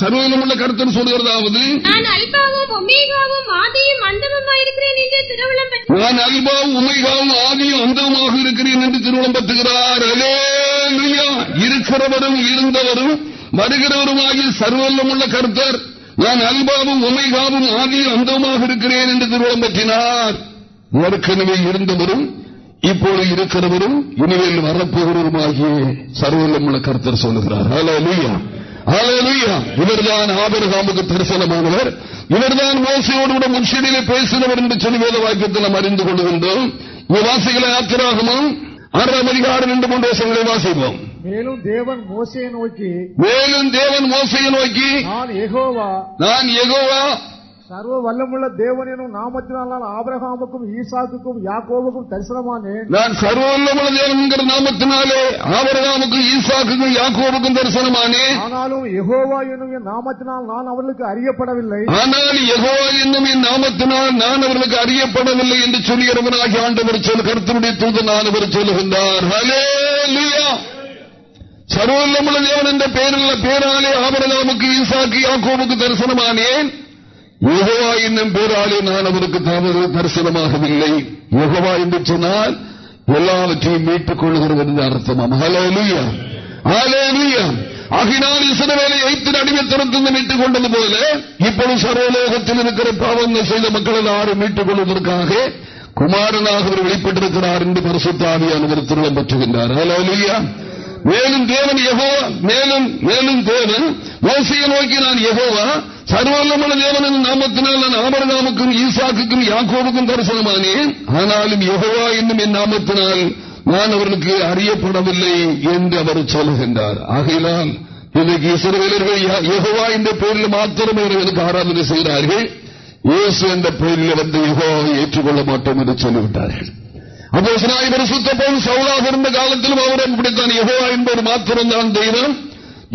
சர்வல்லமுள்ள கருத்தர் சொல்கிறதாவது நான் அல்பாவும் உமேகாவும் ஆதியும் அந்தமுமாக இருக்கிறேன் என்று திருவிழம் நான் அல்பாவும் உமைகாவும் ஆதியும் அந்தமாக இருக்கிறேன் என்று திருவிழம் பற்றுகிறார். இருக்கிறவரும் இருந்தவரும் வருகிறவருமாகி சர்வல்லமுள்ள கருத்தர். நான் அல்பாவும் உமைகாவும் ஆகிய அந்தமாக இருக்கிறேன் என்று திருவிழம் பற்றினார். ஏற்கனவே இருந்தவரும் இப்போது இருக்கிறவரும் இனிமேல் வரப்போகிறவருமாகிய சர்வல்லமுள்ள கருத்தர் சொல்லுகிறார். இவர்தான் ஆபரகாமுக்கு தரிசனமானவர். இவர்தான் மோசையோடு கூட முன்செடியிலே பேசினவர் என்று சொல்லி வேத வாக்கியத்தில் நாம் அறிந்து கொள்கின்றோம். வாசிகளை ஆத்திராகமும் ஆறாம் அதிகாரம் என்று மூன்று வருஷங்களை வாசிப்போம். மேலும் தேவன் மோசையை நோக்கி மேலும் தேவன் மோசையை நோக்கி நான் எகோவா நான் எகோவா சர்வ வல்லமுள்ள தேவன் எனும் நாமத்தினால் நான் ஆபரகாமுக்கும் ஈசாக்குக்கும் யாக்கோவுக்கும் தரிசனமானேன் நான் சர்வ வல்லமுள்ள தேவன் என்கிற நாமத்தினாலே ஆபரகாமுக்கும் ஈசாக்குக்கும் யாக்கோவுக்கும் தரிசனமானேன் ஆனாலும் எகோவா என்னும் என் நாமத்தினால் நான் அவர்களுக்கு அறியப்படவில்லை. ஆனால் எகோவா என்னும் என் நாமத்தினால் நான் அவர்களுக்கு அறியப்படவில்லை என்று சொல்லுகிறவனாகி ஆண்டவர் சொல் கருத்துடைய தூதனானவர் சொல்லுகின்றார். ஹலே சர்வல்லமுள்ள தேவன் என்ற பெயரில் பேராலே ஆபரகாமுக்கு ஈசாக்கு யாக்கோவுக்கு தரிசனமானேன். யோகவா என்னும் பேராலே நான் அவருக்கு தரிசனமாகவில்லை. யோகவா என்று சொன்னால் எல்லாவற்றையும் மீட்டுக் கொள்கிறவர் என்று அர்த்தமாம் ஹலோலுயா ஹலோலுயா ஆகினால் இசனவேலை ஐத்து அடிமைத்தனத்திலிருந்து மீட்டுக் கொண்டது போல இப்பொழுது சர்வலோகத்தில் இருக்கிற பாவங்கள் செய்த மக்கள் யாரும் மீட்டுக் கொள்வதற்காக குமாரனாக அவர் வெளிப்பட்டிருக்கிறார் என்று பரிசுத்தாவியானவர் திருளம் பெற்றுகின்றார். ஹலோலுயா மேலும் தேவன் எகோவா மேலும் மேலும் தேவன். மோசையை நோக்கி நான் எகோவா சர்வல்லமான தேவனின் நாமத்தினால் நான் ஆபரகாமுக்கும் ஈசாக்குக்கும் யாக்கோவுக்கும் தரிசனமானேன் ஆனாலும் எகோவா என்னும் என் நாமத்தினால் நான் அவர்களுக்கு அறியப்படவில்லை என்று அவர் சொல்கின்றார் ஆகையினால் இன்றைக்கு இஸ்ரவேலர்கள் யகோவா என்ற பெயரில் மாத்திரம் இவர்களுக்கு ஆராதனை செய்கிறார்கள். இயேசு என்ற பெயரில் வந்து யகோவை ஏற்றுக்கொள்ள மாட்டோம் என்று சொல்லிவிட்டார்கள். அப்போ சினாய் சவுலாக இருந்த காலத்திலும் அவரும் இப்படித்தான் யகோவா என்பவர் மாத்திரம்தான் தெய்வம்.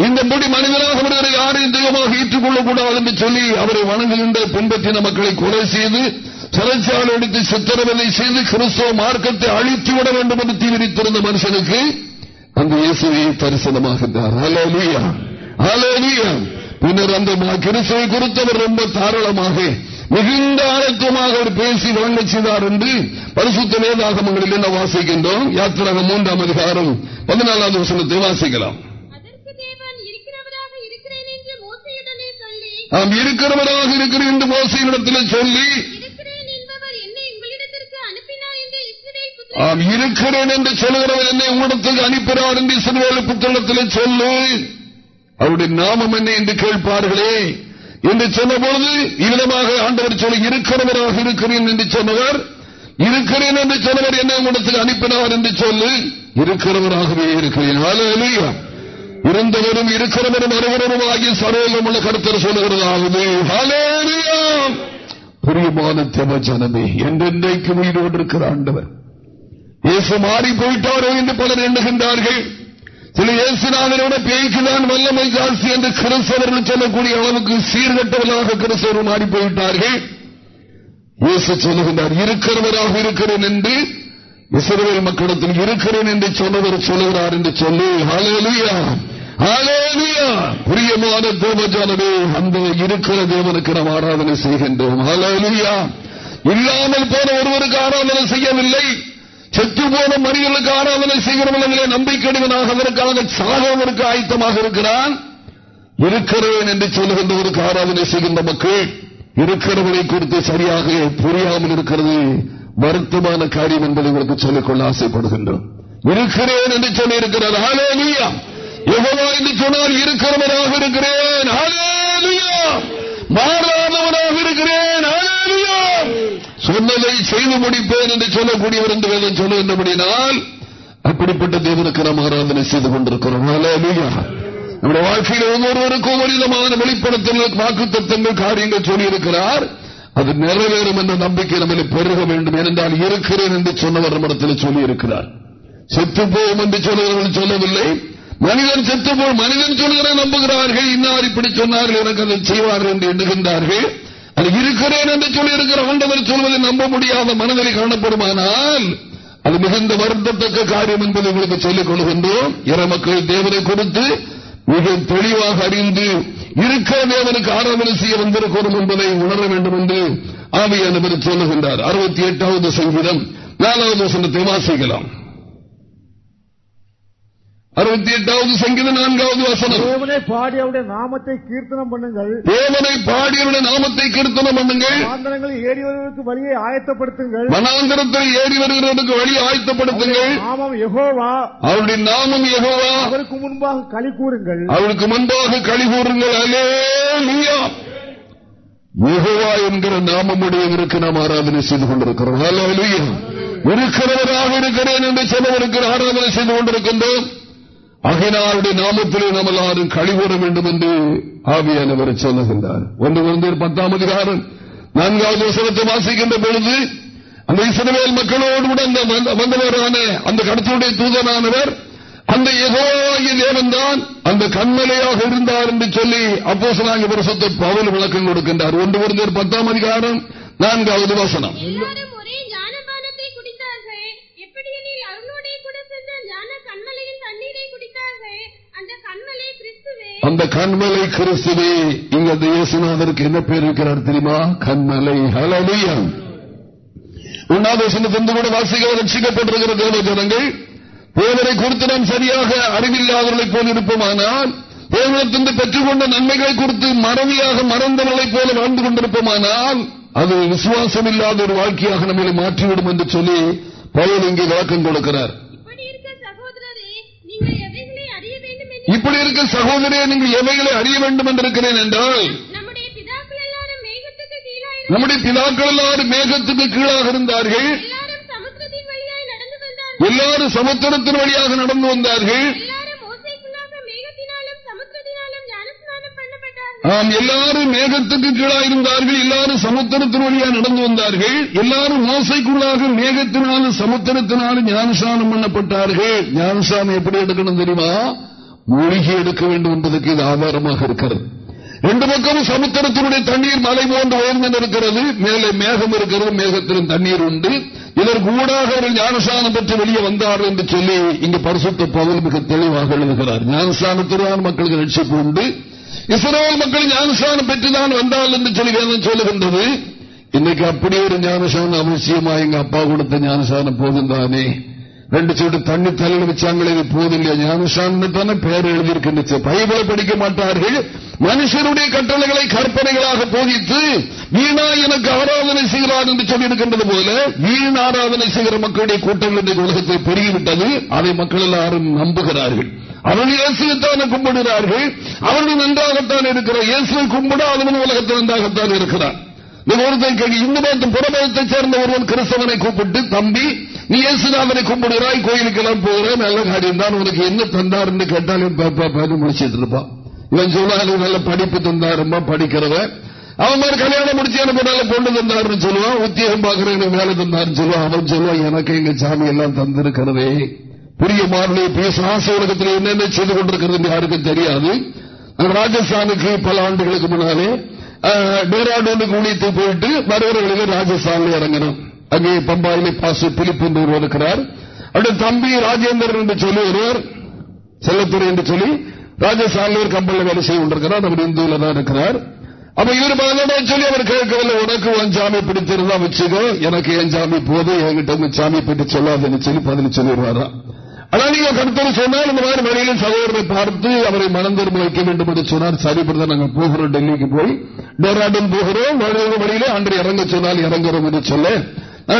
இந்த முடி மனிதனாக வருகிற யாரையும் தெய்வமாக ஏற்றுக்கொள்ளக்கூடாது என்று சொல்லி அவரை வணங்குகின்ற பின்பற்றின மக்களை கொலை செய்து சிறைச்சாலை எடுத்து சித்திரவதை செய்து கிறிஸ்தவ மார்க்கத்தை அழித்துவிட வேண்டும் என்று தீவிரித்திருந்த மனுஷனுக்கு அந்த இயேசுவை தரிசனமாகின்றார் பின்னர் அந்த கிறிஸ்துவை குறித்தவர் ரொம்ப தாராளமாக மிகுந்த ஆழத்துவமாக அவர் பேசி வழங்க செய்தார் என்று பரிசுத்த வேதாகமங்களில் என்ன வாசிக்கின்றோம்? யாத்திராக மூன்றாம் அதிகாரம் பதினாலாவது வசனத்தை வாசிக்கலாம். நாம் இருக்கிறவராக இருக்கிறேன் என்று மோசையிடத்தில் சொல்லி ஆம் இருக்கிறேன் என்று சொல்கிறவர் என்னை உங்களிடத்துக்கு அனுப்பினார் என்று இஸ்ரேல் புத்தகத்தில் சொல்லு. அவருடைய நாமம் என்ன என்று கேட்பார்களே? என்று சொன்னபொழுது இவ்விதமாக ஆண்டவர் சொல்லி இருக்கிறவராக இருக்கிறேன் என்று சொன்னவர். இருக்கிறேன் என்று சொன்னவர் என்ன உடத்தில் அனுப்பினார் என்று சொல்லு இருக்கிறவராகவே இருக்கிறேன். இருந்தவரும் இருக்கிறவரும் அறுவரும் ஆகிய சரோகம் உள்ள கருத்தர் சொல்லுகிறதாவது. புரியமான தெம ஜனமே என்றென்றைக்கு உயிரோடு இருக்கிற ஆண்டவர். இயேசு மாறி போயிட்டாரோ என்று பலர் எண்ணுகின்றார்கள். சில இயேசுநாதனோட பேய்க்குதான் வல்லமை ஜாஸ்தி என்று கிறிஸ்தவர்கள் சொல்லக்கூடிய அளவுக்கு சீர்கட்டவர்களாக கிறிஸ்தவர் மாறி போயிட்டார்கள் இயேசு சொல்லுகின்றார் இருக்கிறவராக இருக்கிறேன் என்று இஸ்ரேல் மக்களிடத்தில் இருக்கிறேன் என்று சொன்னவர் சொல்லுகிறார் என்று சொல்லி ஹாலேலுயா புரியமான தேவஜானவே அந்த இருக்கிற தேவனுக்கு நாம் ஆராதனை செய்கின்றோம் இல்லாமல் போன ஒருவருக்கு ஆராதனை செய்யவில்லை. செத்து போன மனிதர்களுக்கு ஆராதனை செய்கிறவர்களே நம்பிக்கையடைவனாக அதற்காக சாகவதற்கு ஆயத்தமாக இருக்கிறான். இருக்கிறேன் என்று சொல்லுகின்றவருக்கு ஆராதனை செய்கின்ற மக்கள் இருக்கிறவனை குறித்து சரியாக புரியாமல் இருக்கிறது. வருத்தமான காரியம் என்பதை உங்களுக்கு சொல்லிக்கொள்ள ஆசைப்படுகின்றோம். இருக்கிறேன் என்று சொல்லி இருக்கிறார் எவ்வளோ என்று சொன்னால் இருக்கிறவனாக இருக்கிறேன். மாறாதவனாக இருக்கிறேன். சொன்னதை செய்து முடிப்பேன் என்று சொல்லக்கூடியவர் என்று வேதம் சொல்லுகின்றபடினால் அப்படிப்பட்ட தேவனுக்கு நாம் ஆராதனை செய்து கொண்டிருக்கிறோம். நம்முடைய வாழ்க்கையில் ஒவ்வொருவருக்கும் ஒரு விதமான வெளிப்படுத்தல் வாக்கு தத்துவங்கள் காரியங்கள் சொல்லியிருக்கிறார். அது நிறைவேறும் என்ற நம்பிக்கை நம்மளை பெருக வேண்டும். ஏனென்றால் இருக்கிறேன் என்று சொன்னவர் நம்மிடத்தில் சொல்லியிருக்கிறார். செத்து போவோம் என்று சொல்லுவர்கள் சொல்லவில்லை. மனிதன் செத்து போல் மனிதன் சொல்கிற நம்புகிறார்கள். இன்னார் இப்படி சொன்னார்கள் எனக்கு அதை செய்வார்கள் என்று எண்ணுகின்றார்கள். அது இருக்கிறேன் என்று சொல்லியிருக்கிற ஆண்டவர் சொல்வதை நம்ப முடியாத மனதில் காணப்படுமானால் அது மிகுந்த வருத்தத்தக்க காரியம் என்பதை உங்களுக்கு சொல்லிக் கொள்கின்றோம். இற மக்கள் தேவனை கொடுத்து மிக தெளிவாக அறிந்து இருக்கிற தேவனுக்கு ஆராதனை செய்ய வந்திருக்கிறோம் என்பதை உணர வேண்டும் என்று ஆவியானவர் சொல்லுகின்றார். அறுபத்தி எட்டாவது சங்கீதம் நாலாவது வசனத்தை வாசிக்கலாம். அறுபத்தி எட்டாவது சங்கீத நான்காவது வசனம். தேவனை பாடி அவருடைய நாமத்தை கீர்த்தனம் பண்ணுங்கள். தேவனை பாடி அவருடைய நாமத்தை கீர்த்தனம் பண்ணுங்கள். மனாந்தரங்களில் ஏறி வருவதற்கு வழியை ஆயத்தப்படுத்துங்கள். மனாந்தரத்தில் ஏறி வருகிறவர்களுக்கு வழியை ஆயத்தப்படுத்துங்கள். நாமம் எகோவா அவருடைய நாமம் எகோவா அவருக்கு முன்பாக களி கூறுங்கள். அவருக்கு முன்பாக களி கூறுங்கள். அலே யகோவா என்கிற நாமமுடையவருக்கு நாம் ஆராதனை செய்து கொண்டிருக்கிறோம். இருக்கிறவராக இருக்கிறேன் என்று சொல்லவருக்கு ஆராதனை செய்து கொண்டிருக்கின்றோம். அகினாருடைய நாமத்திலே நாம் எல்லாரும் கழிவுற வேண்டும் என்று ஆவியானவர் சொல்லுகின்றார். ஒன்று வந்து பத்தாம் அதிகாரம் நான்காவது வசனத்தை வாசிக்கின்ற பொழுது அந்த இசைவேல் மக்களோடு கூட வந்தவரான அந்த கடத்துடைய தூதனானவர் அந்த எகோவாகிய தேவன்தான் அந்த கண்மலையாக இருந்தார் என்று சொல்லி அப்போ பிரசத்தை பவல் விளக்கம் கொடுக்கின்றார். ஒன்று வந்து பத்தாம் அதிகாரம் நான்காவது வசனம். அந்த கண்மலை கிறிஸ்துவே இங்க அந்த இயேசுநாதருக்கு என்ன பேர் இருக்கிறார் தெரியுமா? கண்மலை. ஹலலியம் உண்ணாதேசனத்திலிருந்து கூட வாசிக்க ரட்சிக்கப்பட்டிருக்கிற தேவ ஜனங்கள் தேவரை குறித்து நாம் சரியாக அறிவில்லாதவர்களைப் போல் இருப்போமானால் தேவனத்திலிருந்து பெற்றுக்கொண்ட நன்மைகளை குறித்து மறவியாக மறந்தவர்களைப் போல வாழ்ந்து கொண்டிருப்போமானால் அது விசுவாசம் இல்லாத ஒரு வாழ்க்கையாக நம்மளை மாற்றிவிடும் என்று சொல்லி பவுல் இங்கே விளக்கம் கொடுக்கிறார் இப்படி இருக்க சகோதரரே நீங்கள் எவைகளை அறிய வேண்டும் என்று இப்படி இருக்க சகோதரே நீங்கள் எவைகளை அறிய வேண்டும் என்று இருக்கிறேன் என்றால் நம்முடைய பிதாக்கள் எல்லாரும் மேகத்துக்கு கீழாக இருந்தார்கள். எல்லாரும் சமுத்திரத்தின் வழியாய் நடந்து வந்தார்கள் எல்லாரும் சமுத்திரத்தின் வழியாக நடந்து வந்தார்கள். ஆம் எல்லாரும் மேகத்துக்கு கீழாக இருந்தார்கள். எல்லாரும் சமுத்திரத்தின் வழியாக நடந்து வந்தார்கள். எல்லாரும் மோசைக்குள்ளாக மேகத்தினாலும் சமுத்திரத்தினாலும் ஞானசானம் பண்ணப்பட்டார்கள். ஞானசானம் எப்படி எடுக்கணும் தெரியுமா? மூழ்கி எடுக்க வேண்டும் என்பதற்கு இது ஆதாரமாக இருக்கிறது. ரெண்டு பக்கமும் சமுத்திரத்தினுடைய தண்ணீர் மலை போன்று உயர்ந்து இருக்கிறது மேலே மேகம் இருக்கிறது மேகத்திலும் தண்ணீர் உண்டு. இதற்கு ஊடாக அவர்கள் ஞானஸ்தானம் பெற்று வெளியே வந்தார்கள் என்று சொல்லி இங்கு பரிசுத்த பகல் மிக தெளிவாக எழுதுகிறார். ஞானசானத்தில்தான் மக்களுக்கு ரட்சிப்பு உண்டு. இஸ்ரேல் மக்கள் ஞானஸ்தானம் பெற்றுதான் வந்தால் என்று சொல்லி வேதம் சொல்லுகின்றது. இன்னைக்கு அப்படி ஒரு ஞானசானம் அவசியமா? எங்க அப்பா கொடுத்த ஞானசானம் போதும் தானே? ரெண்டு சோட்டு தண்ணி தலையில் வச்சாங்களே இது போதில்லையா ஞானசானம் தானே பேர் எழுதியிருக்கின்ற பைபிளை படிக்க மாட்டார்கள். மனுஷருடைய கட்டளைகளை கற்பனைகளாக போதித்து வீணா எனக்கு ஆராதனை செய்கிறார் என்று சொல்லியிருக்கின்றது போல வீண் ஆராதனை செய்கிற மக்களுடைய கூட்டங்கள் இன்றைக்கு உலகத்தை பெருகிவிட்டது. அதை மக்கள் எல்லாரும் நம்புகிறார்கள். அவர்கள் இயேசுவைத்தானே கும்பிடுகிறார்கள். அவர்கள் நன்றாகத்தான் இருக்கிறார். இயேசுவை கும்பிடாதவன் உலகத்தில் நன்றாகத்தான் இருக்கிறார். இந்து சேர்ந்த ஒருவன் கிறிஸ்தவனை கூப்பிட்டு தம்பி நீ இயேசுநாதனை கும்பிடுகிறாய் கோயிலுக்கெல்லாம் போகிற நல்ல காரியம் தான் உனக்கு என்ன தந்தார் என்று கேட்டாலும் பாப்பா முடிச்சிட்டு இருப்பான் இவன் சொன்னாலும் நல்ல படிப்பு தந்தாருமா படிக்கிறவன் அவன் மாதிரி கல்யாணம் முடிச்சு அனுப்பினால பொண்ணு தந்தாருன்னு சொல்லுவான் உத்தியோகம் பாக்குறேன் வேலை தந்தாருன்னு சொல்லுவான். அவன் சொல்லுவான் எனக்கு எங்க சாமி எல்லாம் தந்திருக்கிறதே. புரிய மாறலே பேச ஆசை உலகத்தில் என்னென்ன செய்து கொண்டிருக்கிறது யாருக்கும் தெரியாது. ராஜஸ்தானுக்கு பல ஆண்டுகளுக்கு முன்னாலே டேராடோனுக்கு ஊழியத்தை போயிட்டு வருகிறவர்களுக்கு ராஜஸ்தானில் இறங்கணும் அங்கே பம்பாயிலே பாசு பிலிப்பு என்று ஒருவர் இருக்கிறார் அவருடைய தம்பி ராஜேந்திரன் என்று சொல்லி ஒருவர் செல்லத்துறை என்று சொல்லி ராஜஸ்தானில் ஒரு கம்பெனியில் வேலை செய்து கொண்டிருக்கிறார் அவர் இந்துவில் தான் இருக்கிறார் அப்ப இவர் பதினோட சொல்லி அவர் கேட்கவில்லை உனக்கு உன் சாமி பிடிச்சிருந்தா வச்சுக்கோ எனக்கு என் சாமி போதும் என்கிட்ட உங்க சாமி பற்றி சொல்லாதுன்னு சொல்லி பதில் சொல்லிடுவாராம் ஆனா நீங்க கருத்தர் சொன்னால் இந்த மாதிரி வழியில சகோதரரை பார்த்து அவரை மனம் திரும்ப வைக்க வேண்டும் என்று சொன்னார் சரிபடுத்த நாங்கள் போகிறோம் டெல்லிக்கு போய் டேராடூன் போகிறோம் வழியிலே அன்று இறங்க சொன்னால் இறங்குறோம் என்று சொல்ல.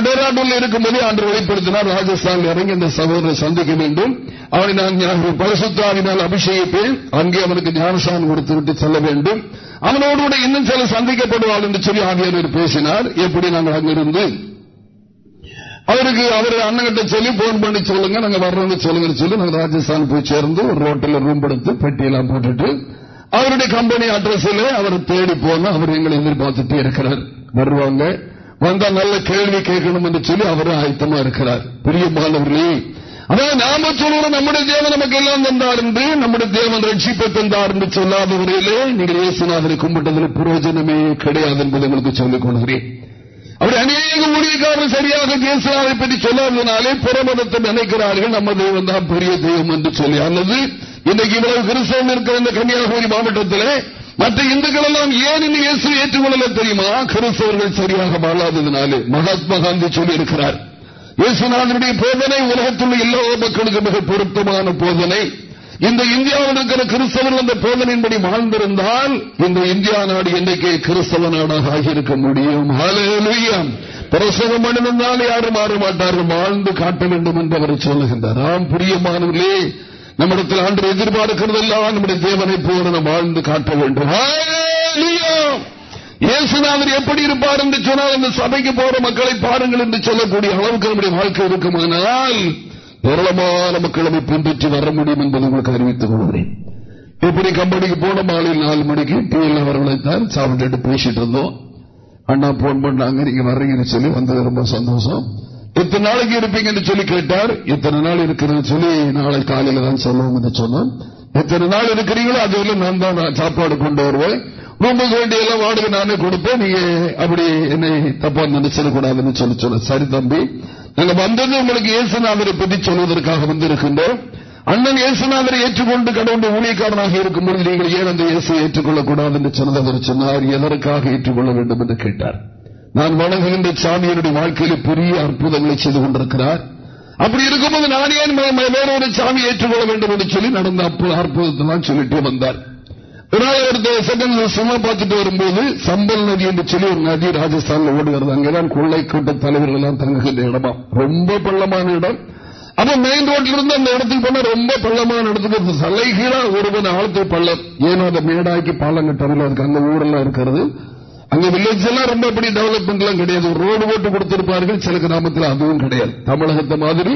டேராடூன்ல இருக்கும்போதே அன்று வெளிப்படுத்தினார் ராஜஸ்தான் இறங்கி இந்த சகோதரரை சந்திக்க வேண்டும். அவனை நான் பரிசுத்தாவினால் அபிஷேகிப்பேன். அங்கே அவனுக்கு ஞானசான் கொடுத்து விட்டு செல்ல வேண்டும். அவனோடு கூட இன்னும் சில சந்திக்கப்படுவாள் என்று சொல்லி ஆகியோர் பேசினார். எப்படி நாங்கள் அங்கிருந்து? அவருக்கு அவர் அண்ணங்கிட்ட சொல்லி போன் பண்ணி சொல்லுங்க நாங்க வர்றோம்னு சொல்லுங்க சொல்லி நாங்க ராஜஸ்தான் போய் சேர்ந்து ஒரு ரோட்டில் ரூம் எடுத்து பெட்டியெல்லாம் போட்டுட்டு அவருடைய கம்பெனி அட்ரஸில் அவர் தேடி போன அவர் எங்களை எதிர்பார்த்துட்டு இருக்கிறார். வருவாங்க. வந்தா நல்ல கேள்வி கேட்கணும் என்று சொல்லி அவரும் ஆயத்தமா இருக்கிறார். பிரியமானவர்களே அதாவது நாம சொல்லுவோம் நம்முடைய தேவன் நமக்கு எல்லாம் தந்தார் என்று நம்முடைய தேவன் ரட்சிப்பை தந்தார் என்று சொல்லாத வரையிலே நீங்கள் இயேசுநாதனை கும்பிட்டதில் பிரயோஜனமே கிடையாது என்பதை உங்களுக்கு சொல்லிக் கொள்கிறேன். அவர் அநேக ஊழியக்காரர் சரியாக தேசியாவை பற்றி சொல்லாததுனாலே புறமதத்தை நினைக்கிறார்கள். நம்ம தெய்வம் தான் பெரிய தெய்வம் என்று சொல்லி. அல்லது இன்றைக்கு இவ்வளவு கிறிஸ்தவம் இருக்கிற இந்த கன்னியாகுமரி மாவட்டத்தில் மற்ற இந்துக்கள் எல்லாம் ஏன் இன்னும் இயேசு ஏற்றுக்கொள்ள தெரியுமா? கிறிஸ்தவர்கள் சரியாக வாழாததுனாலே மகாத்மா காந்தி சொல்லியிருக்கிறார். இயேசுநாதனுடைய போதனை உலகத்தில் எல்லா மக்களுக்கு மிக பொருத்தமான போதனை. இந்த இந்தியாவில் இருக்கிற கிறிஸ்தவர்கள் அந்த போதனையின்படி வாழ்ந்திருந்தால் இந்த இந்தியா நாடு இன்றைக்கு கிறிஸ்தவ நாடாக ஆகியிருக்க முடியும். பிரசவம் அணிந்தால் யாரும் மாற மாட்டார்கள். வாழ்ந்து காட்ட வேண்டும் என்று அவர் சொல்லுகின்றார். ஆம் பிரியமானவர்களே நம்மிடத்தில் ஆண்டு எதிர்பார்க்கிறதெல்லாம் நம்முடைய தேவனை போல நாம் வாழ்ந்து காட்ட வேண்டும். இயேசுநாதர் எப்படி இருப்பார் என்று சொன்னால் அந்த சபைக்கு போற மக்களை பாருங்கள் என்று சொல்லக்கூடிய அளவுக்கு நம்முடைய வாழ்க்கை இருக்குமானால் ஏராளமான மக்கள் பின்பற்றி வர முடியும் என்பதை உங்களுக்கு அறிவித்துக் கொள்கிறேன். எப்படி கம்பெனிக்கு போன மாலையில் நாலு மணிக்கு டிவியில் அவர்களைத்தான் சாப்பிட்டுட்டு பேசிட்டு இருந்தோம். அண்ணா போன் பண்ணாங்க. நீங்க வர்றீங்கன்னு சொல்லி வந்தது ரொம்ப சந்தோஷம். எத்தனை நாளைக்கு இருப்பீங்கன்னு சொல்லி கேட்டார். எத்தனை நாள் இருக்கிறது சொல்லி நாளை காலையில தான் சொல்லுவோம் என்று சொன்னோம் எத்தனை நாள் இருக்கிறீங்களோ அதுல நான் தான் சாப்பாடு கொண்டு வருவேன். ரூமுக்கு வேண்டிய எல்லாம் வாடகை நானே கொடுப்பேன். நீங்க அப்படி என்னை தப்பா நினைச்சிடக்கூடாதுன்னு சொல்லி சொல்ல சரி தம்பி நாங்க வந்தது உங்களுக்கு இயேசுநாதரை பற்றி சொல்வதற்காக வந்திருக்கின்றோம். அண்ணன் இயேசுநாதரை ஏற்றுக்கொண்டு கடவுளுடைய ஊழியக்காரனாக இருக்கும்போது நீங்கள் ஏன் அந்த இயேசு ஏற்றுக்கொள்ளக்கூடாது என்று சொன்னதவர் சொன்னார் எதற்காக ஏற்றுக்கொள்ள வேண்டும்? என்று கேட்டார். நான் வணங்குகின்ற சாமியனுடைய வாழ்க்கையில் பெரிய அற்புதங்களை செய்து கொண்டிருக்கிறார். அப்படி இருக்கும்போது நான் ஏன் வேறொரு சாமி ஏற்றுக்கொள்ள வேண்டும் என்று சொல்லி நடந்த அற்புதத்தை சொல்லிட்டு வந்தார். சும்மா பார்த்துட்டு வரும்போது சம்பல் நதி என்று சொல்லி ஒரு நதி ராஜஸ்தான்ல ஓடுகிறது. அங்கேதான் கொள்ளை கூட்ட தலைவர்கள் எல்லாம் தங்குகின்ற இடமா. ரொம்ப பள்ளமான இடம். அப்ப மெயின் ரோட்ல இருந்து அந்த இடத்துக்கு போனா ரொம்ப பள்ளமான இடத்துக்கு தலைகீழா ஒருவன் ஆழத்து பள்ளம். ஏன்னா அந்த மேடாக்கி பாலம் கட்டவில்லை அதுக்கு அந்த ஊரெல்லாம் இருக்கிறது. அங்க வில்லேஜ் எல்லாம் ரொம்ப அப்படி டெவலப்மெண்ட் எல்லாம் கிடையாது ரோடு போட்டு கொடுத்திருப்பார்கள் சில கிராமத்தில் அதுவும் கிடையாது. தமிழகத்தை மாதிரி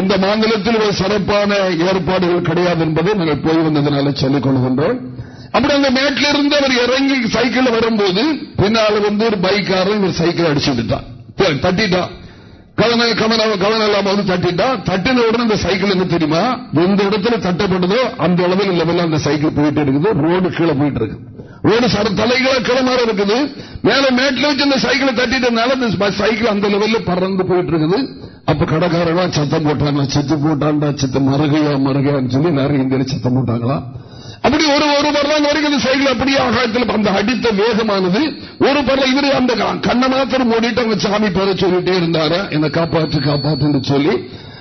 இந்த மாநிலத்தில் ஒரு சிறப்பான ஏற்பாடுகள் கிடையாது என்பதை நாங்கள் போய் வந்ததுனால சொல்லிக் கொள்கின்றோம். அப்படி அந்த மேட்டில இருந்து அவர் இறங்கி சைக்கிள் வரும்போது பின்னால வந்து ஒரு பைக்காரன் ஒரு சைக்கிள் அடிச்சு விட்டான் தட்டிட்டான். கவனம் இல்லாம வந்து தட்டிட்டா தட்டின உடனே அந்த சைக்கிள் என்ன தெரியுமா? எந்த இடத்துல தட்டப்பட்டதோ அந்த அளவில் லெவலில் அந்த சைக்கிள் போயிட்டு இருக்குது. ரோடு கீழே போயிட்டு இருக்கு. ரோடு சர தலைகளை கிளமாற இருக்குது. மேல மேட்ல வச்சு இந்த சைக்கிளை தட்டிட்டதுனால இந்த சைக்கிள் அந்த லெவலில் பறந்து போயிட்டு இருக்குது அப்ப கடைக்காரனா சத்தம் போட்டாங்களா? செத்து போட்டான்டா சித்த மறுகையா மறுகையான்னு சொல்லி நிறைய இந்தியில சத்தம் போட்டாங்களா? அப்படி ஒரு ஒரு பரலாங்க வரைக்கும் இந்த சைக்கிள் அப்படியே ஆகாயத்தில் அந்த அடித்த வேகமானது. ஒரு பரல இவரு அந்த கண்ணை மாத்திரம் ஓடிட்டு அவங்க சாமி பேர சொல்லிட்டே இருந்தாரா. என்னை காப்பாற்று காப்பாற்றுன்னு சொல்லி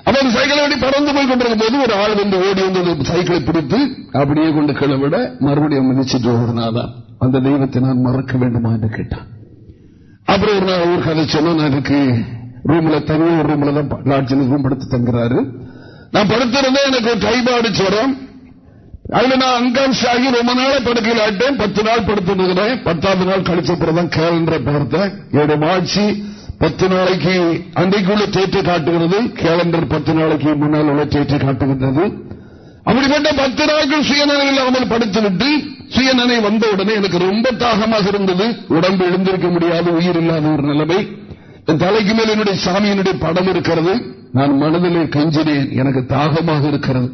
அப்ப அந்த சைக்கிளை அப்படி பறந்து போய் கொண்டிருக்கும் போது ஒரு ஆள் வந்து ஓடி வந்து சைக்கிளை பிடித்து அப்படியே கொண்டு கிளவிட மறுபடியும் மிதிச்சுட்டு ஓடுனாதான் அந்த தெய்வத்தை நான் மறக்க வேண்டுமா என்று கேட்டான். அப்புறம் ஒரு நாள் ஒரு கதை சொன்னா எனக்கு ரூம்ல தனி ஒரு ரூம்ல தான் லாட்ஜில் ரூம் படுத்து தங்குறாரு. நான் படுத்திருந்தேன் எனக்கு ஒரு டைபாய்டு சொல்றேன் அதுல நான் அங்கான்ஸ் ஆகி ரொம்ப நாள் படுக்கையில் ஆட்டேன் பத்து நாள் படுத்து பத்தாவது நாள் கழிச்ச பிறகு கேலண்டரை பார்த்தேன் என்னுடைய மாட்சி பத்து நாளைக்கு அன்றைக்குள்ள தேற்றை காட்டுகிறது கேலண்டர் பத்து நாளைக்கு முன்னால் உள்ள தேற்றை காட்டுகின்றது. அப்படிப்பட்ட பத்து நாட்கள் சுயநிலை இல்லாமல் படுத்துவிட்டு சுயநனை உடனே எனக்கு ரொம்ப தாகமாக இருந்தது. உடம்பு எழுந்திருக்க முடியாது உயிர் இல்லாத ஒரு நிலைமை. என் தலைக்கு மேல் என்னுடைய சாமியினுடைய படம் இருக்கிறது. நான் மனதிலே கஞ்சினேன் எனக்கு தாகமாக இருக்கிறது.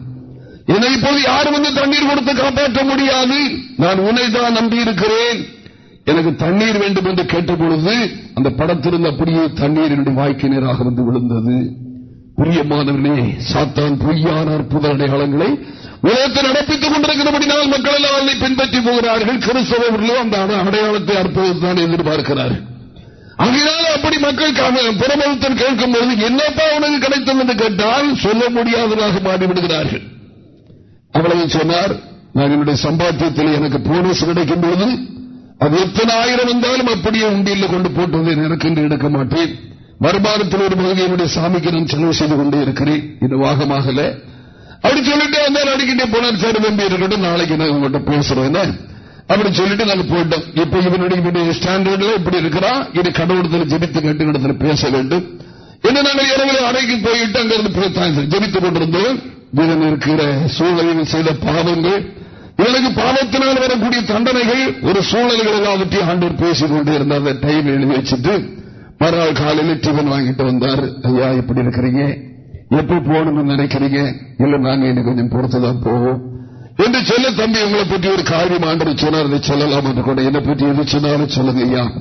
என்னை இப்போது யாரும் வந்து தண்ணீர் கொடுத்து காப்பாற்ற முடியாது. நான் உன்னை தான் நம்பி இருக்கிறேன் எனக்கு தண்ணீர் வேண்டும் என்று கேட்டபொழுது அந்த படத்திலிருந்து அப்படியே தண்ணீர் என்னுடைய வாய்க்கு நேராக வந்து விழுந்தது. பிரியமானவர்களே சாத்தான் பொய்யான அற்புத அடையாளங்களை உலகத்தை நடப்பித்துக் கொண்டிருக்கிறபடினால் மக்கள் எல்லாம் பின்பற்றி போகிறார்கள். கிறிஸ்தவர்களும் அந்த அடையாளத்தை அற்புதத்தான் எதிர்பார்க்கிறார்கள். அங்கேயாலும் அப்படி மக்கள் புறமதத்தில் கேட்கும் பொழுது என்னப்பா உனக்கு கிடைத்தது என்று கேட்டால் சொல்ல முடியாததாக மாறிவிடுகிறார்கள். அவ்வளவு சொன்னார் நான் என்னுடைய சம்பாத்தியத்தில் எனக்கு போனஸ் கிடைக்கும் பொழுது அது எத்தனை ஆயிரம் வந்தாலும் அப்படியே உண்டியில் கொண்டு போட்டு வந்து எனக்கு எடுக்க மாட்டேன். வருமானத்தில் ஒரு பகுதி என்னுடைய சாமிக்கு நான் செலவு செய்து கொண்டே இருக்கிறேன். இது வாகமாகல. அப்படி சொல்லிட்டு வந்தாலும் அடிக்கிட்டே போனார் சரி தம்பி இருக்கட்டும் நாளைக்கு நான் உங்கள்கிட்ட பேசுறேன் அப்படி சொல்லிட்டு நாங்கள் போயிட்டோம். இப்ப இவனுடைய ஸ்டாண்டர்ட்ல இப்படி இருக்கிறான் இது கடவுளத்தில் ஜெபித்து கட்டு இடத்துல பேச வேண்டும். என்ன நாங்கள் இரவு அறைக்கு போயிட்டு அங்கிருந்து ஜெபித்துக் கொண்டிருந்தோம். இவன் இருக்கிற சூழலில் செய்த பாவங்கள் இவளுக்கு பாவத்தினால் வரக்கூடிய தண்டனைகள் ஒரு சூழல்கள் எல்லாவற்றையும் ஆண்டோர் பேசிக் கொண்டே இருந்த அந்த டைம் எழுதி வச்சுட்டு மறுநாள் காலையில் டிஃபன் வாங்கிட்டு வந்தார். ஐயா எப்படி இருக்கிறீங்க? எப்படி போகணும்னு நினைக்கிறீங்க? இல்ல நாங்க இன்னும் கொஞ்சம் பொறுத்துதான் போவோம். என்று சொல்ல தம்பி உங்களை பற்றி ஒரு காரியம் ஆண்டு சொன்னார். சொல்லலாம்? என்று கூட என்னை பற்றி எது சொன்னாலும் சொல்லுங்க ஐயா.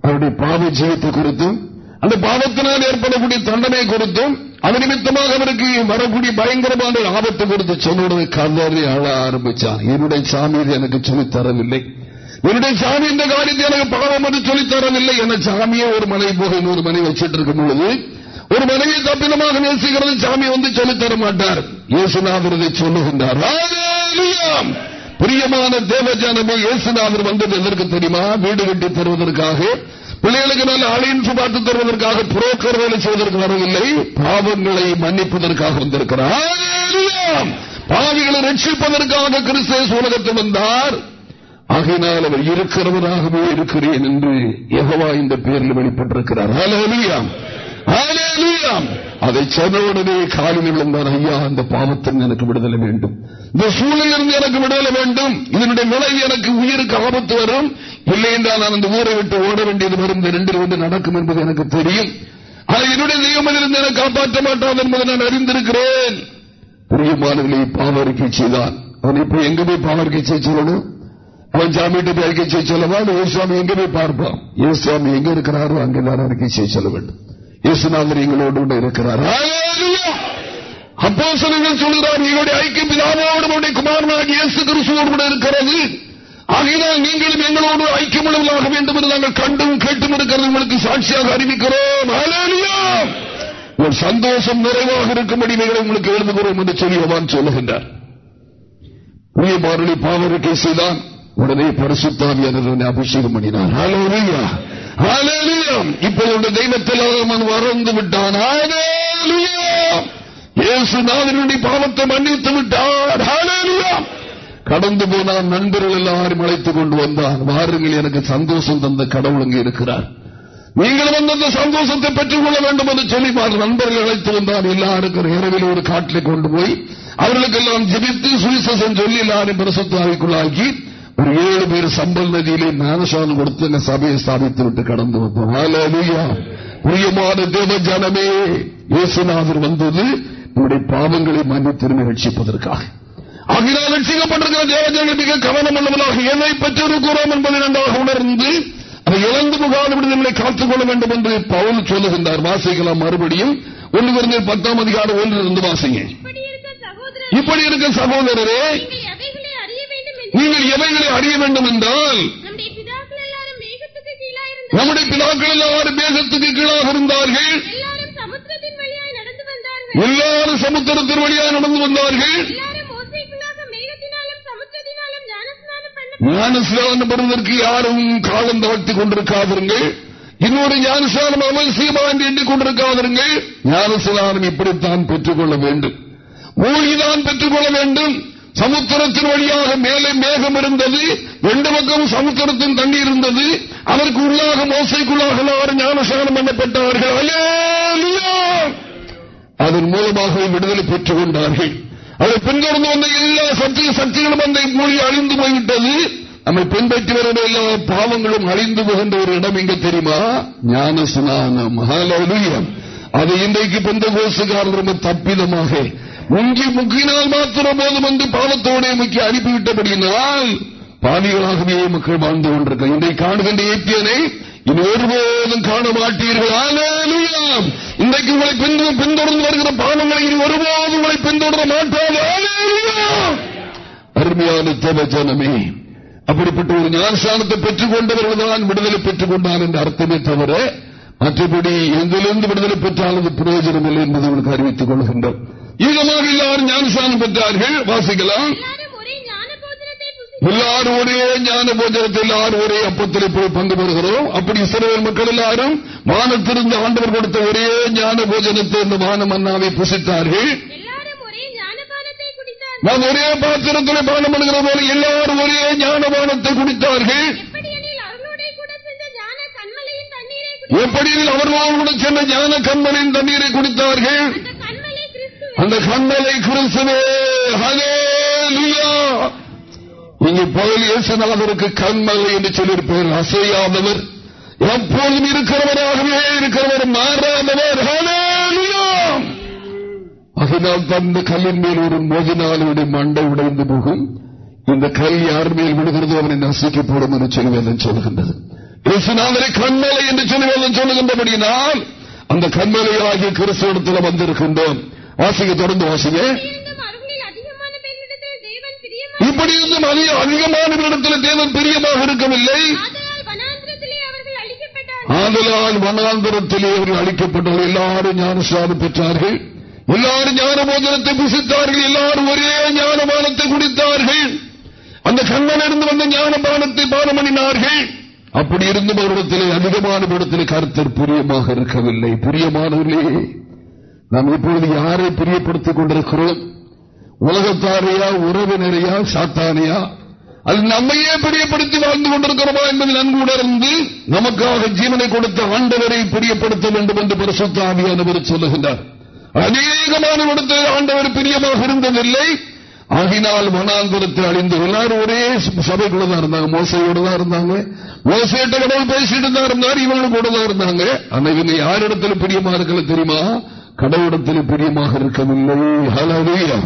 அவருடைய பாவ ஜீவத்தை குறித்தும் அந்த பாவத்தினால் ஏற்படக்கூடிய தண்டனை குறித்தும் அது நிமித்தமாக அவருக்கு வரக்கூடிய பயங்கரமான ஆபத்து கொடுத்து சொன்னோடு கல்லறி அழ ஆரம்பிச்சான் என்னுடைய சாமி எனக்கு சொல்லித் தரவில்லை. என்னுடைய சாமி இந்த காரியத்தை எனக்கு பாவம் என்று சொல்லித் தரவில்லை. என சாமியே ஒரு மனை போக இன்னொரு மனை வச்சிட்டு இருக்கும் பொழுது ஒரு மனைவியை தப்பிதமாக நேசிக்கிறது சாமி வந்து சொல்லித் தர மாட்டார். இயேசுநாதர் சொல்லுகின்றார். பிரியமான தேவஜானமே இயேசுநாதர் வந்தது எதற்கு தெரியுமா? வீடு கட்டி தருவதற்காக பிள்ளைகளுக்கு நான் அலைன்ஸ் பார்த்து தருவதற்காக புரோக்கர் வேலை செய்வதற்கு வரவில்லை. பாவங்களை மன்னிப்பதற்காக வந்திருக்கிறார். பாவிகளை ரட்சிப்பதற்காக கிறிஸ்தேஸ் உலகத்தில் வந்தார். ஆகையினால் அவர் இருக்கிறவராகவே இருக்கிறேன் என்று எகவா இந்த பெயரில் வெளிப்பட்டிருக்கிறார். அதை சொன்னவுடனே காலில் விழுந்தார். ஐயா அந்த பாவத்தில் எனக்கு விடுதலை வேண்டும். இந்த சூழலிலிருந்து எனக்கு விடுதலை வேண்டும். இதனுடைய விளைவு எனக்கு உயிருக்கு ஆபத்து வரும். இல்லை என்றால் நான் அந்த ஊரை விட்டு ஓட வேண்டியது வரும். இந்த ரெண்டில் வந்து நடக்கும் என்பது எனக்கு தெரியும். ஆனால் என்னுடைய தெய்வமிலிருந்து எனக்கு காப்பாற்ற மாட்டான் என்பதை நான் அறிந்திருக்கிறேன். பிரியமானவர்களை பாவரிக்கை செய்தான். அவன் இப்ப எங்க போய் பாவரிக்கை செய்ய சொல்லணும்? அவன் ஜாமீட்டு போய் அறிக்கை செய்ய சொல்லவா? ஏசுவாமி எங்க போய் பார்ப்பான்? சுவாமி எங்க இருக்கிறாரோ அங்கெல்லாம் அறிக்கை செய்ய சொல்ல வேண்டும். இயேசுநாதர் எங்களோடு இருக்கிறார். அப்போ சொல்கிறார் நீங்களுடைய ஐக்கிய பிதாவோடு குமாரனாக இயேசு கிறிஸ்துவோடு கூட இருக்கிறது. ஆகையினால் நீங்களும் எங்களோடு ஐக்கியமுள்ளவர்களாக வேண்டும் என்று நாங்கள் கண்டும் கேட்டும் இருக்கிறது. உங்களுக்கு சாட்சியாக அறிவிக்கிறோம். ஒரு சந்தோஷம் நிறைவாக இருக்கும்படி நீங்கள் உங்களுக்கு எழுதுகிறோம் என்று சொல்லியவான் சொல்லுகின்றார். பாவருக்கை செய்தான். உடனே பரிசுத்தாவியான அபிஷேகம் பண்ணினார். இப்போது தெய்வத்தில் அவன் வறந்து விட்டான். இயேசுநாதனுடைய பாவத்தை மன்னித்து விட்டார். கடந்து போனான். நண்பர்கள் எல்லாரும் அழைத்துக் கொண்டு வந்தான். வாருங்கள் எனக்கு சந்தோஷம் தந்த கடவுள் இங்கே இருக்கிறார். நீங்களும் வந்து அந்த சந்தோஷத்தை பெற்றுக் கொள்ள வேண்டும் என்று சொல்லி நண்பர்கள் அழைத்து வந்தான். எல்லாருக்கும் இரவில் ஒரு காட்டிலே கொண்டு போய் அவர்களுக்கெல்லாம் ஜெபித்து சுவிசேஷம் சொல்லி எல்லாரும் பிரசத்தாவிக்குள்ளாக்கி ஒரு ஏழு பேர் சம்பல் நதியிலே ஞானசானம் கொடுத்து அந்த சபையை ஸ்தாபித்து விட்டு கடந்து வந்தோம். புரியமான தேவ ஜனமே இயேசுநாதர் வந்தது நம்முடைய பாவங்களை மன்னித்திருமை ரட்சிப்பதற்காக. ஆகினால் ரட்சிக்கப்பட்டிருக்கிற தேவஜனங்கள் மிக கவனம் உள்ளவனாக என்னை பெற்றிருக்கிறோம் என்பதை நன்றாக உணர்ந்து அதை இழந்து முகாத விடுதலை காத்துக் கொள்ள வேண்டும் என்று பவுல் சொல்லுகின்றார். வாசிக்கலாம் மறுபடியும். ஒன்று குறைந்த பத்தாம் அதிகாரம் ஒன்று இருந்து வாசிங்க இப்படி இருக்க சகோதரரே நீங்கள் எவைகளை அறிய வேண்டும் என்றால் நம்முடைய பிதாக்கள் எல்லாரும் மேகத்துக்கு கீழாக இருந்தார்கள். எல்லாரும் சமுத்திரத்தின் வழியாக நடந்து வந்தார்கள். ஞானஸ்நானம் பெறுவதற்கு யாரும் காலம் தாழ்த்திக் கொண்டிருக்காதீர்கள் இன்னொரு ஞானஸ்நானம் அவசியமா என்று எண்ணிக்கொண்டிருக்காதீர்கள் ஞானஸ்நானம் இப்படித்தான் பெற்றுக்கொள்ள வேண்டும். மூழ்கிதான் பெற்றுக்கொள்ள வேண்டும். சமுத்திரத்தின் வழியாக மேலே மேகம் இருந்தது ரெண்டு பக்கம் சமுத்திரத்தின் தண்ணி இருந்தது. அதற்கு உள்ளாக மோசைக்குள்ளாக எல்லாரும் ஞானசானம் பண்ணப்பட்டார்கள். அதன் மூலமாக விடுதலை பெற்றுக் கொண்டார்கள். அதை பின்தொடர்ந்து வந்த எல்லா சத்திய சக்திகளும் அந்த மொழி அழிந்து போய்விட்டது. நம்மை பின்பற்றி வருகிற எல்லா பாவங்களும் அழிந்து போகின்ற ஒரு இடம் இங்க தெரியுமா? ஞான சுனானம் அதை இன்றைக்கு பிந்த கோசுக்காரர் ரொம்ப தப்பிதமாக முங்கி முக்கினால் மாத்திரம் போதும் என்று பாவத்தோட முக்கிய அனுப்பிவிட்டபடியினால் பாவிகளாகவே மக்கள் வாழ்ந்து கொண்டிருக்க இன்றை காணுகின்ற ஏத்தியனை இனி ஒருபோதும் காண மாட்டீர்கள் இன்றைக்கு உங்களை பின்தொடர்ந்து வருகிற பாவங்களை இனி ஒருபோதும் உங்களை பின்தொடர மாட்டார்கள். அருமையான தேவஜனமே அப்படிப்பட்ட ஒரு ஞானஸ்தானத்தை பெற்றுக் கொண்டவர்கள் தான் விடுதலை பெற்றுக் கொண்டார் என்ற அர்த்தமே தவிர மற்றபடி எங்கிலிருந்து விடுதலை பெற்றாலும் பிரயோஜனம் இல்லை என்பதை உங்களுக்கு அறிவித்துக் கொள்கின்றோம். ஈகமாக எல்லாரும் ஞானஸ்தானம் பெற்றார்கள் வாசிக்கலாம். எல்லாரும் ஒரே ஞான போஜனத்தில் எல்லாரும் ஒரே அப்பத்தில் போய் பங்கு பெறுகிறோம். அப்படி சிறுவர் மக்கள் எல்லாரும் வானத்திலிருந்து ஆண்டவர் கொடுத்த ஒரே ஞான போஜனத்தை இந்த வான மன்னாவை புசித்தார்கள். நாம் ஒரே பாத்திரத்தில் பானம் பண்ணுகிற போல எல்லாரும் ஒரே ஞான பானத்தை குடித்தார்கள் எப்படி அவர்களோடு கூட சென்ற ஞான கண்மலின் தண்ணீரை குடித்தார்கள்? அந்த கண்ணலை கிறிஸ்துவே இங்கு பகல் இயேசுநாதருக்கு கண்மலை என்று சொல்லியிருப்பவர் அசையாதவர். எப்போதும் இருக்கிறவராகவே இருக்கிறவர் மாறாதவர். அதனால் தந்த கல்லின் மேல் ஒரு மோதினாலுடைய மண்டை உடைந்து போகும். இந்த கல் யார் மேல் விடுகிறதோ அவனை நசிக்கப்படும் என்று சொல்லுவேன் சொல்லுகின்றது. இயேசுநாதரை கண்மலை என்று சொல்லுவேன் சொல்லுகின்றபடியினால் அந்த கண்மலையாகிய கிறிஸ்தவத்தில் வந்திருக்கின்றோம். வாசிக்க தொடர்ந்து வாசிங்க. இப்படி இருந்தும் அதிகமான இடத்தில் தேவன் பிரியமாக இருக்கவில்லை. ஆதலால் வனாந்திரத்திலே அவர்கள் அளிக்கப்பட்டவர்கள் எல்லாரும் ஞானசாரம் பெற்றார்கள். எல்லாரும் ஞான போஜனத்தை புசித்தார்கள். எல்லாரும் ஒரே ஞானபானத்தை குடித்தார்கள். அந்த கண்ணனிருந்து வந்த ஞானபானத்தை பானம் பண்ணினார்கள் அப்படி இருந்தும் அவரிடத்திலே அதிகமான இடத்திலே கருத்தர் பிரியமாக இருக்கவில்லை. பிரியமானவர்களே நாம் இப்பொழுது யாரை பிரியப்படுத்திக் கொண்டிருக்கிறோம்? உலகத்தாரையா உறவினரையா சாத்தானையா? அது நம்மையே பிரியப்படுத்தி வாழ்ந்து கொண்டிருக்கிறோமா என்பதை நன்கு உணர்ந்து நமக்காக ஜீவனை கொடுத்த ஆண்டவரை பிரியப்படுத்த வேண்டும் என்று பரிசுத்தாவியானவர் சொல்லுகின்றார். அநேகமான இடத்தில் ஆண்டவர் பிரியமாக இருந்ததில்லை. ஆகினால் மனாந்தரத்தை அழிந்து எல்லாரும் ஒரே சபைக்குள்ள தான் இருந்தாங்க. மோசையோடு தான் இருந்தாங்க. மோசையிட்ட கடவுள் பேசிட்டு தான் இருந்தார். இவங்களும் கூட தான் இருந்தாங்க. ஆனா இவங்க யாரிடத்துல பிரியமா இருக்கல தெரியுமா? கடவுடத்தில் பிரியமாக இருக்கவில்லை. ஹலவியா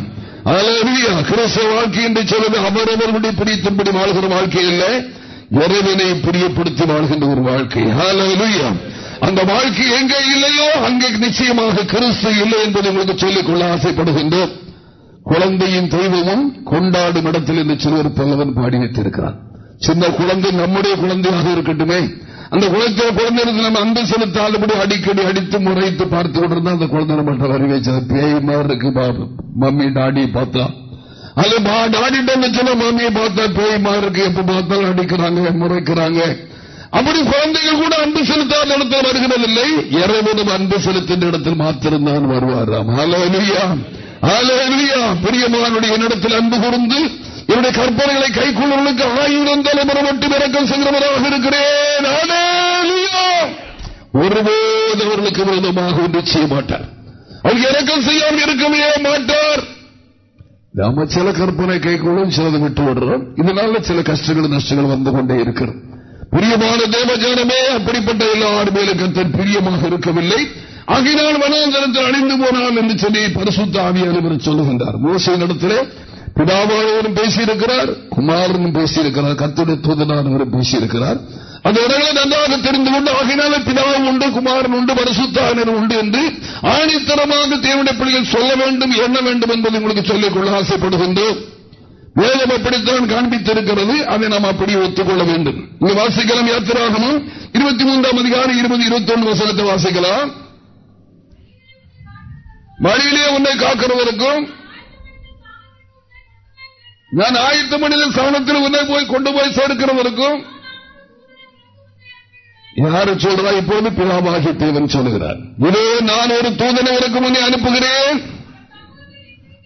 ஹலவியா கிறிஸ்தவ வாழ்க்கை என்று சொல்வது அவரவர்களுடைய பிடித்தபடி வாழ்கிற வாழ்க்கை அல்ல இறைவனை பிரியப்படுத்தி வாழ்கின்ற ஒரு வாழ்க்கை. ஹலவியா அந்த வாழ்க்கை எங்கே இல்லையோ அங்கே நிச்சயமாக கிறிஸ்து இல்லை என்பதை உங்களுக்கு சொல்லிக்கொள்ள ஆசைப்படுகின்றோம். குழந்தையின் தெய்வமும் கொண்டாடும் இடத்தில் இந்த சிறுவர் பல்லவன் பாடி வைத்திருக்கிறார் சின்ன குழந்தை நம்முடைய குழந்தையாக இருக்கட்டுமே. அந்த குழந்தை குழந்தை நம்ம அன்பு செலுத்தாதபடி அடிக்கடி அடித்து முறைத்து பார்த்து கொண்டிருந்தா அந்த குழந்தை நம்ம வரி வச்சது பேய் மாதிரி இருக்கு மம்மி டாடி பார்த்தா. அது டாடிட்டு சொன்ன மம்மியை பார்த்தா பேய் மாதிரி இருக்கு. எப்ப பார்த்தாலும் அடிக்கிறாங்க முறைக்கிறாங்க. அப்படி குழந்தைகள் கூட அன்பு செலுத்தாத இடத்தில் வருகிறதில்லை. இறைவனும் அன்பு செலுத்தின்ற இடத்தில் மாத்திருந்தான் வருவாராம். அலோலியா அலோலியா பெரியமானுடைய என்னிடத்தில் அன்பு கூர்ந்து என்னுடைய கற்பனைகளை கை கைக்குள்ளவர்களுக்கு ஆயிரம் தலைமுறை மட்டும் இறக்கம் செய்கிறவராக இருக்கிறேன். ஒருபோது அவர்களுக்கு விரோதமாக ஒன்று செய்ய மாட்டார். அவர் இறக்கம் செய்யாமல் இருக்கவே மாட்டார். நாம சில கற்பனை கை கொள்ளும் சிலது விட்டு விடுறோம். இதனால சில கஷ்டங்கள் நஷ்டங்கள் வந்து கொண்டே இருக்கிறோம். பிரியமான தேவஜானமே அப்படிப்பட்ட எல்லார் மேலும் கத்தன் பிரியமாக இருக்கவில்லை. ஆகினால் வனாந்தரத்தில் அணிந்து போனால் என்று சொல்லி பரிசுத்த ஆவியானவர் சொல்லுகின்றார். மோசையின் இடத்திலே பிதாவானவரும் பேசியிருக்கிறார் குமாரனும் பேசியிருக்கிறார் கத்துடைய தூதனானவரும் பேசியிருக்கிறார். அந்த இடங்களை நன்றாக தெரிந்து கொண்டு ஆகினால பிதாவும் உண்டு குமாரன் உண்டு பரசுத்தானர் உண்டு என்று ஆணித்தரமாக தேவடைய பிள்ளைகள் சொல்ல வேண்டும் எண்ண வேண்டும் என்பதை உங்களுக்கு சொல்லிக் கொள்ள ஆசைப்படுகின்றோம். வேதம் அப்படித்தான் காண்பித்திருக்கிறது அதை நாம் அப்படி ஒத்துக்கொள்ள வேண்டும். இங்கு வாசிக்கலாம் யாத்திராகமும். இருபத்தி மூன்றாம் அதிகாரம் இருபது இருபத்தி ஒன்று வசனத்தை வாசிக்கலாம். வழியிலே உன்னை காக்கிறவருக்கும் நான் ஆயத்த மனித சவனத்தில் உன்னை போய் கொண்டு போய் சேர்க்கிறவருக்கும் யாரு சொல்றா? இப்போது பிதாவாகி தேவன் சொல்லுகிறார். இதோ நான் ஒரு தூதனை உனக்கு முன்னே அனுப்புகிறேன்.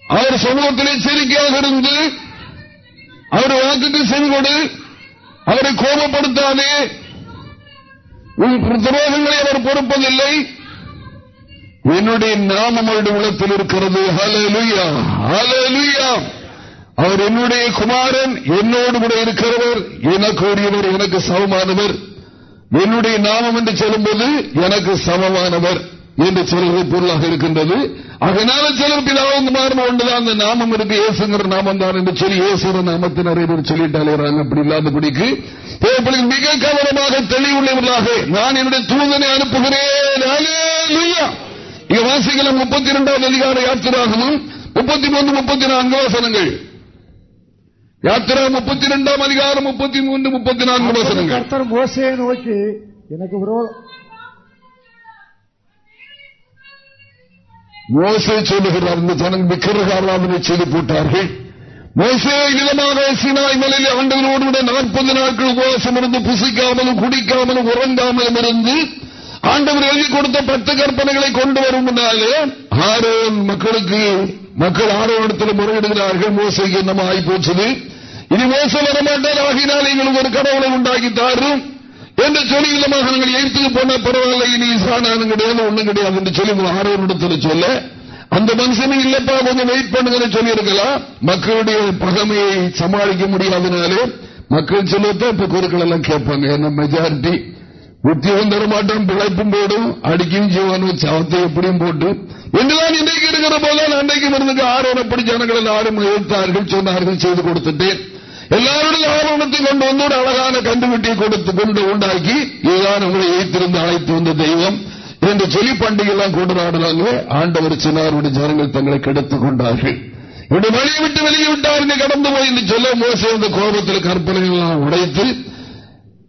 அவர் சமூகத்திலே எச்சரிக்கையாக இருந்து அவர் வாக்குக்கு செங்கொடு அவரை கோபப்படுத்தாதே. உன் துரோகங்களை அவர் பொறுப்பதில்லை. என்னுடைய நாமம் அவருடைய உலகத்தில் இருக்கிறது. அவர் என்னுடைய குமாரன் என்னோடு கூட இருக்கிறவர் எனக்கு உரியவர் எனக்கு சமமானவர். என்னுடைய நாமம் என்று சொல்லும்போது எனக்கு சமமானவர் என்று சொல்வது பொருளாக இருக்கின்றது. அதனால சிலர் பிதாவும் குமாரன் ஒன்றுதான். அந்த நாமம் இருக்கு ஏசுங்கிற நாமம் தான் என்று சொல்லி ஏசுற நாமத்தை நிறைய பேர் சொல்லிட்டாலே அப்படி இல்லாத இல்லாதபடிக்கு மிக கவனமாக தெளிவுள்ளவர்களாக நான் என்னுடைய தூதனை அனுப்புகிறேன். இங்க வாசிக்கலாம் முப்பத்தி இரண்டாவது அதிகார யாத்திராகவும் முப்பத்தி மூன்று முப்பத்தி நான்கு வசனங்கள். யாத்திரா முப்பத்தி இரண்டாம் அதிகாரம் முப்பத்தி மூன்று முப்பத்தி நான்கு வசனங்கள். கர்த்தர் மோசையை நோக்கி எனக்கு மோசை சொல்லுகிறார் இந்த ஜனங்கள் விக்கிரக ஆராதனை செய்து போட்டார்கள். மோசே நிலமாக சினாய் மலையில் ஆண்டவரோடு விட நாற்பது நாட்கள் உபவாசம் இருந்து புசிக்காமலும் குடிக்காமலும் உறங்காமலும் இருந்து ஆண்டவர் எழுதி கொடுத்த பத்து கற்பனைகளை கொண்டு வரும் ஆரோன் மக்களுக்கு மக்கள் ஆரோனிடத்தில் முறையிடுகிறார்கள். மோசைக்கு என்னமா ஆகி போச்சது. இனி மோசம் வரமாட்டார். ஆகினால் எங்களுக்கு ஒரு கடவுளை உண்டாக்கி தாரும் என்று சொல்லி இல்லமாக நாங்கள் எழுத்துக்கு போன பரவாயில்ல. இனி சாணம் கிடையாது ஒண்ணும் கிடையாது என்று சொல்லி ஆரோனிடத்தில் சொல்ல. அந்த மனுஷனும் இல்லப்பா கொஞ்சம் வெயிட் பண்ணுங்க சொல்லி இருக்கலாம் மக்களுடைய பகமையை சமாளிக்க முடியாதனாலே மக்கள் சொல்லத்தான் இப்ப குருக்கள் எல்லாம் கேட்பாங்க. ஏன்னா மெஜாரிட்டி உத்தியோகம் தரமாட்டம் பிழைப்பும் போடும் அடிக்கும் ஜீவனும் சவத்தை எப்படியும் போட்டு. என்றுதான் இன்றைக்கு இருக்கிற போதுதான் அன்றைக்கு மருந்துக்கு ஆரோனப்படி ஜனங்கள் ஆறு எழுத்தார்கள் சொன்னார்கள் செய்து கொடுத்துட்டேன். எல்லாருடைய ஆரோணத்தை கொண்டு வந்து ஒரு அழகான கண்டுபிட்டியை கொடுத்து கொண்டு உண்டாக்கி இதுதான் உங்களை வைத்திருந்து அழைத்து வந்த தெய்வம் என்று சொல்லி பண்டிகை எல்லாம் கொண்டாடுறாங்க ஆண்டவர் சின்னாருடைய ஜனங்கள் தங்களை கெடுத்துக் கொண்டார்கள். இவருடைய வழியை விட்டு வெளியே விட்டார் கடந்து போய் என்று சொல்ல மோசம் அந்த கோபத்தில் கற்பனைகள் எல்லாம் உடைத்து